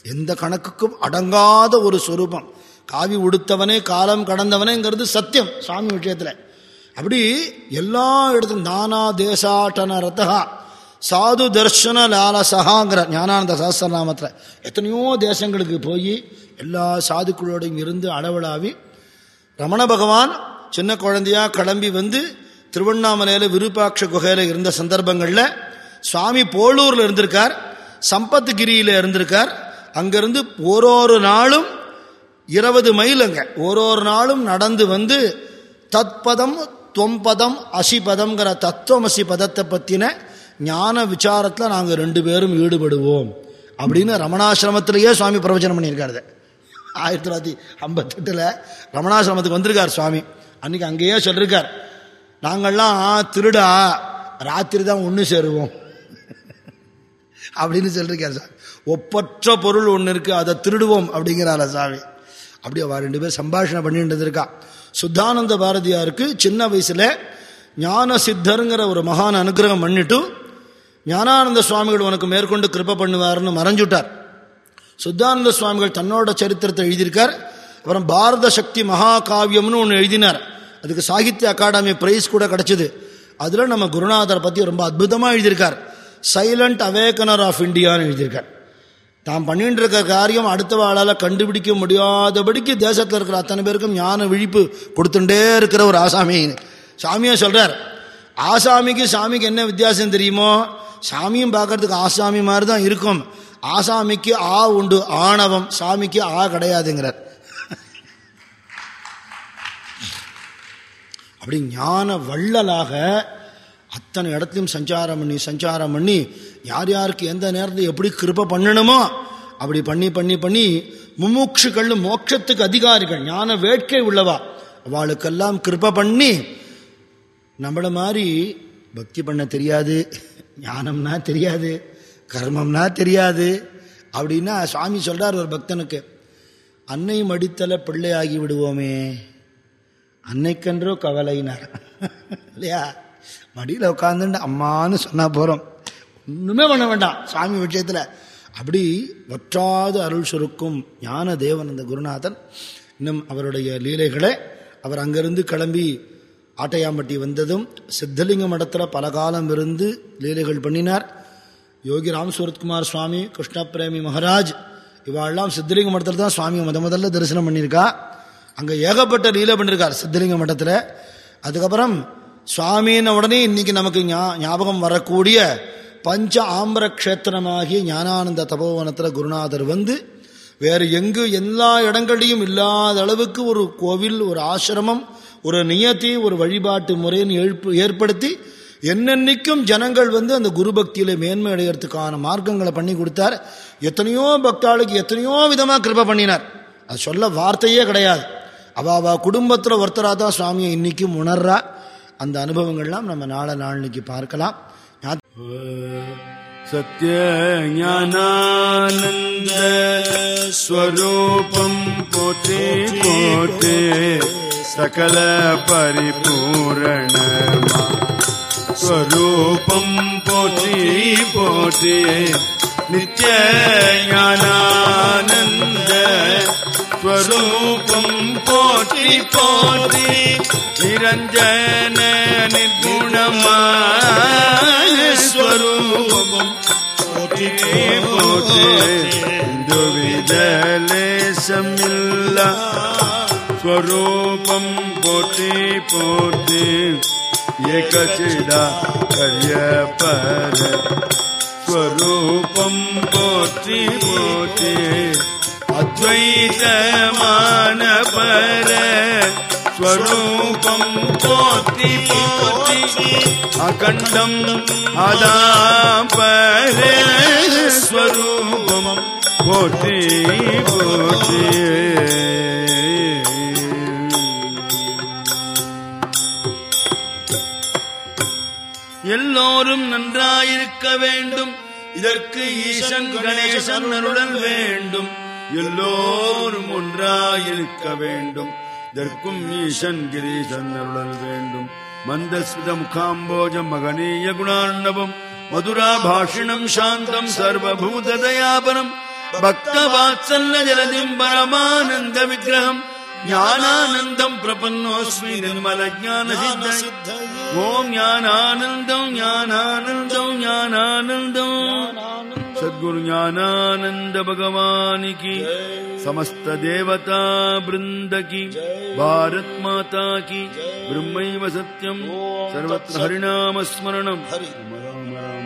எந்த கணக்குக்கும் அடங்காத ஒரு சொரூபம். காவி உடுத்தவனே காலம் கடந்தவனேங்கிறது சத்தியம் சுவாமி விஷயத்தில். அப்படி எல்லா இடத்துலையும் நானா தேசாட்டன ரத்தகா சாது தர்ஷன லாலசகாங்கிற ஞானானந்த சஹஸ்ரநாமத்தில் எத்தனையோ தேசங்களுக்கு போய் எல்லா சாதுக்களோடையும் இருந்து அளவலாவி ரமண பகவான் சின்ன குழந்தையாக கிளம்பி வந்து திருவண்ணாமலையில் விருப்பாட்ச குகையில் இருந்த சந்தர்ப்பங்களில் சுவாமி போலூரில் இருந்திருக்கார் சம்பத்கிரியில இருந்திருக்கார். அங்கிருந்து ஒரு ஒரு நாளும் இருபது மைலுங்க. ஒரு ஒரு நாளும் நடந்து வந்து தத்பதம் தொம்பதம் அசிபதம்ங்கிற தத்துவமசி பதத்தை பற்றின ஞான விசாரத்தில் நாங்கள் ரெண்டு பேரும் ஈடுபடுவோம். அப்படின்னு ரமணாசிரமத்திலேயே சுவாமி பிரவச்சனம் பண்ணியிருக்காரு. ஆயிரத்தி தொள்ளாயிரத்தி ஐம்பத்தெட்டில் ரமணாசிரமத்துக்கு வந்திருக்கார் சுவாமி. அன்றைக்கி அங்கேயே சொல்லியிருக்கார் நாங்கள்லாம் திருடா ராத்திரி தான் ஒன்று சேருவோம். அப்படின்னு சொல்லியிருக்கார் சாமி. ஒப்பற்ற பொருள் ஒன்று இருக்குது அதை திருடுவோம் அப்படிங்கிறார சாமி. அப்படி அவள் ரெண்டு பேர் சம்பாஷணை பண்ணிட்டு இருக்கா சுத்தானந்த பாரதியாருக்கு சின்ன வயசில் ஞான சித்தருங்கிற ஒரு மகான் அனுகிரகம் பண்ணிட்டு ஞானானந்த சுவாமிகள் உனக்கு மேற்கொண்டு கிருப்ப பண்ணுவார்னு மறைஞ்சுட்டார் சுத்தானந்த சுவாமிகள் தன்னோட சரித்திரத்தை எழுதியிருக்கார். அப்புறம் பாரத சக்தி மகாகாவியம்னு ஒன்று எழுதினார். அதுக்கு சாகித்ய அகாடமி பிரைஸ் கூட கிடச்சிது. அதில் நம்ம குருநாதரை பற்றி ரொம்ப அற்புதமாக எழுதியிருக்கார். சைலண்ட் அவேக்கனர் ஆஃப் இந்தியான்னு எழுதியிருக்கார். தாம் பண்ணிட்டு இருக்க காரியம் அடுத்தவாளால் கண்டுபிடிக்க முடியாதபடிக்கு தேசத்தில் இருக்கிற அத்தனை பேருக்கும் ஞான விழிப்பு கொடுத்துட்டே இருக்கிற ஒரு ஆசாமி. சாமியா சொல்றார் ஆசாமிக்கு சாமிக்கு என்ன வித்தியாசம் தெரியுமோ சாமியும் பார்க்கறதுக்கு ஆசாமி மாதிரி தான் இருக்கும். ஆசாமிக்கு ஆ உண்டு ஆணவம். சாமிக்கு ஆ கிடையாதுங்கிறார். அப்படி ஞான வள்ளலாக அத்தனை இடத்துலையும் சஞ்சாரம் பண்ணி சஞ்சாரம் பண்ணி யார் யாருக்கு எந்த நேரத்தில் எப்படி கிருப்பை பண்ணணுமோ அப்படி பண்ணி பண்ணி பண்ணி முமுட்சுகள் மோட்சத்துக்கு அதிகாரிகள் ஞான வேட்கை உள்ளவா அவளுக்கெல்லாம் கிருப்பை பண்ணி நம்மளை மாதிரி பக்தி பண்ண தெரியாது ஞானம்னா தெரியாது கர்மம்னா தெரியாது அப்படின்னா சுவாமி சொல்கிறார் ஒரு பக்தனுக்கு அன்னை மடித்தல ஆகி விடுவோமே அன்னைக்கென்றோ கவலைனார் இல்லையா? மடியில் உட்காந்துட்டு அம்மான்னு சொன்னால் போகிறோம் ஒன்றுமே பண்ண வேண்டாம். சாமி விஷயத்தில். அப்படி வற்றாத அருள் சுருக்கும் ஞான தேவன் அந்த குருநாதன். இன்னும் அவருடைய லீலைகளை அவர் அங்கிருந்து கிளம்பி ஆட்டையாம்பட்டி வந்ததும் சித்தலிங்க மடத்தில் பல காலம் இருந்து லீலைகள் பண்ணினார். யோகி ராம் சூரத்குமார் சுவாமி கிருஷ்ணபிரேமி மகாராஜ் இவாள்லாம் சித்தலிங்க மடத்தில் தான் சுவாமி முத முதல்ல தரிசனம் பண்ணியிருக்கா. அங்கே ஏகப்பட்ட லீலை பண்ணியிருக்கார் சித்தலிங்க மடத்தில் அதுக்கப்புறம் சுவாமின்ன உடனே இன்னைக்கு நமக்கு ஞா- ஞாபகம் வரக்கூடிய பஞ்ச ஆம்பர க்ஷேத்திரமாகிய ஞானானந்த தபோவனத்தில் குருநாதர் வந்து வேறு எங்கு எல்லா இடங்களையும் இல்லாத அளவுக்கு ஒரு கோவில் ஒரு ஆசிரமம் ஒரு நியத்தி ஒரு வழிபாட்டு முறைன்னு எழுப்பு ஏற்படுத்தி என்னென்னைக்கும் ஜனங்கள் வந்து அந்த குருபக்தியில மேன்மை அடைகிறதுக்கான மார்க்கங்களை பண்ணி கொடுத்தார். எத்தனையோ பக்தாளுக்கு எத்தனையோ விதமாக கிருப பண்ணினார். அது சொல்ல வார்த்தையே கிடையாது. அவ அவ குடும்பத்தில் ஒருத்தராக தான் சுவாமியை இன்னைக்கும் உணர்றா. அந்த அனுபவங்கள்லாம் நம்ம நாளை நாளைக்கு பார்க்கலாம். சத்ய ஞானந்த ஸ்வரூபம் போட்டி போற்றே சகல பரிபூரணமா ஸ்வரூபம் போற்றி போற்றே நித்ய ஞானானந்த ஸ்வரூபம் போற்றி போற்றி நிரஞ்சன நிர்குணமான ஸ்வரூபம் போற்றி போற்றி துவிதலேசமில்ல ஸ்வரூபம் போற்றி போற்றி ஏகசிடா கரிய பர ஸ்வரூபம் போற்றி போற்றி அத்வைதமானபர ஸ்வரூபம் போத்தி போத்தி அகண்டம் அதாபர ஸ்வரூபம் போத்தி போத்தி எல்லோரும் நன்றாயிருக்க வேண்டும். இதற்கு ஈசன் கணேசன் வேண்டும். எல்லோரும் ஒன்றாயிருக்க வேண்டும் இதற்கும் ஈசன் கிரீசன் அருளல் வேண்டும். மந்தஸ்மித முகாம்போஜம் மகனீய குணாண்டவம் மதுரா பாஷிணம் சாந்தம் சர்வபூத தயாபரம். பக்த பக்தவாத்சல்ல ஜலதிம் பரமானந்த விக்கிரகம். ज्ञानानन्दम् प्रपन्नोऽस्मि निर्मल ज्ञानसिद्ध। ॐ ज्ञानानन्दम् ज्ञानानन्दम् ज्ञानानन्दम्। सद्गुरुज्ञानानन्द ज्ञानानन्द भगवानि की समस्त देवतावृन्दकी भारतमाता कि ब्रह्मैव सत्यम् सर्वत्र हरिणामस्मरणम् राम राम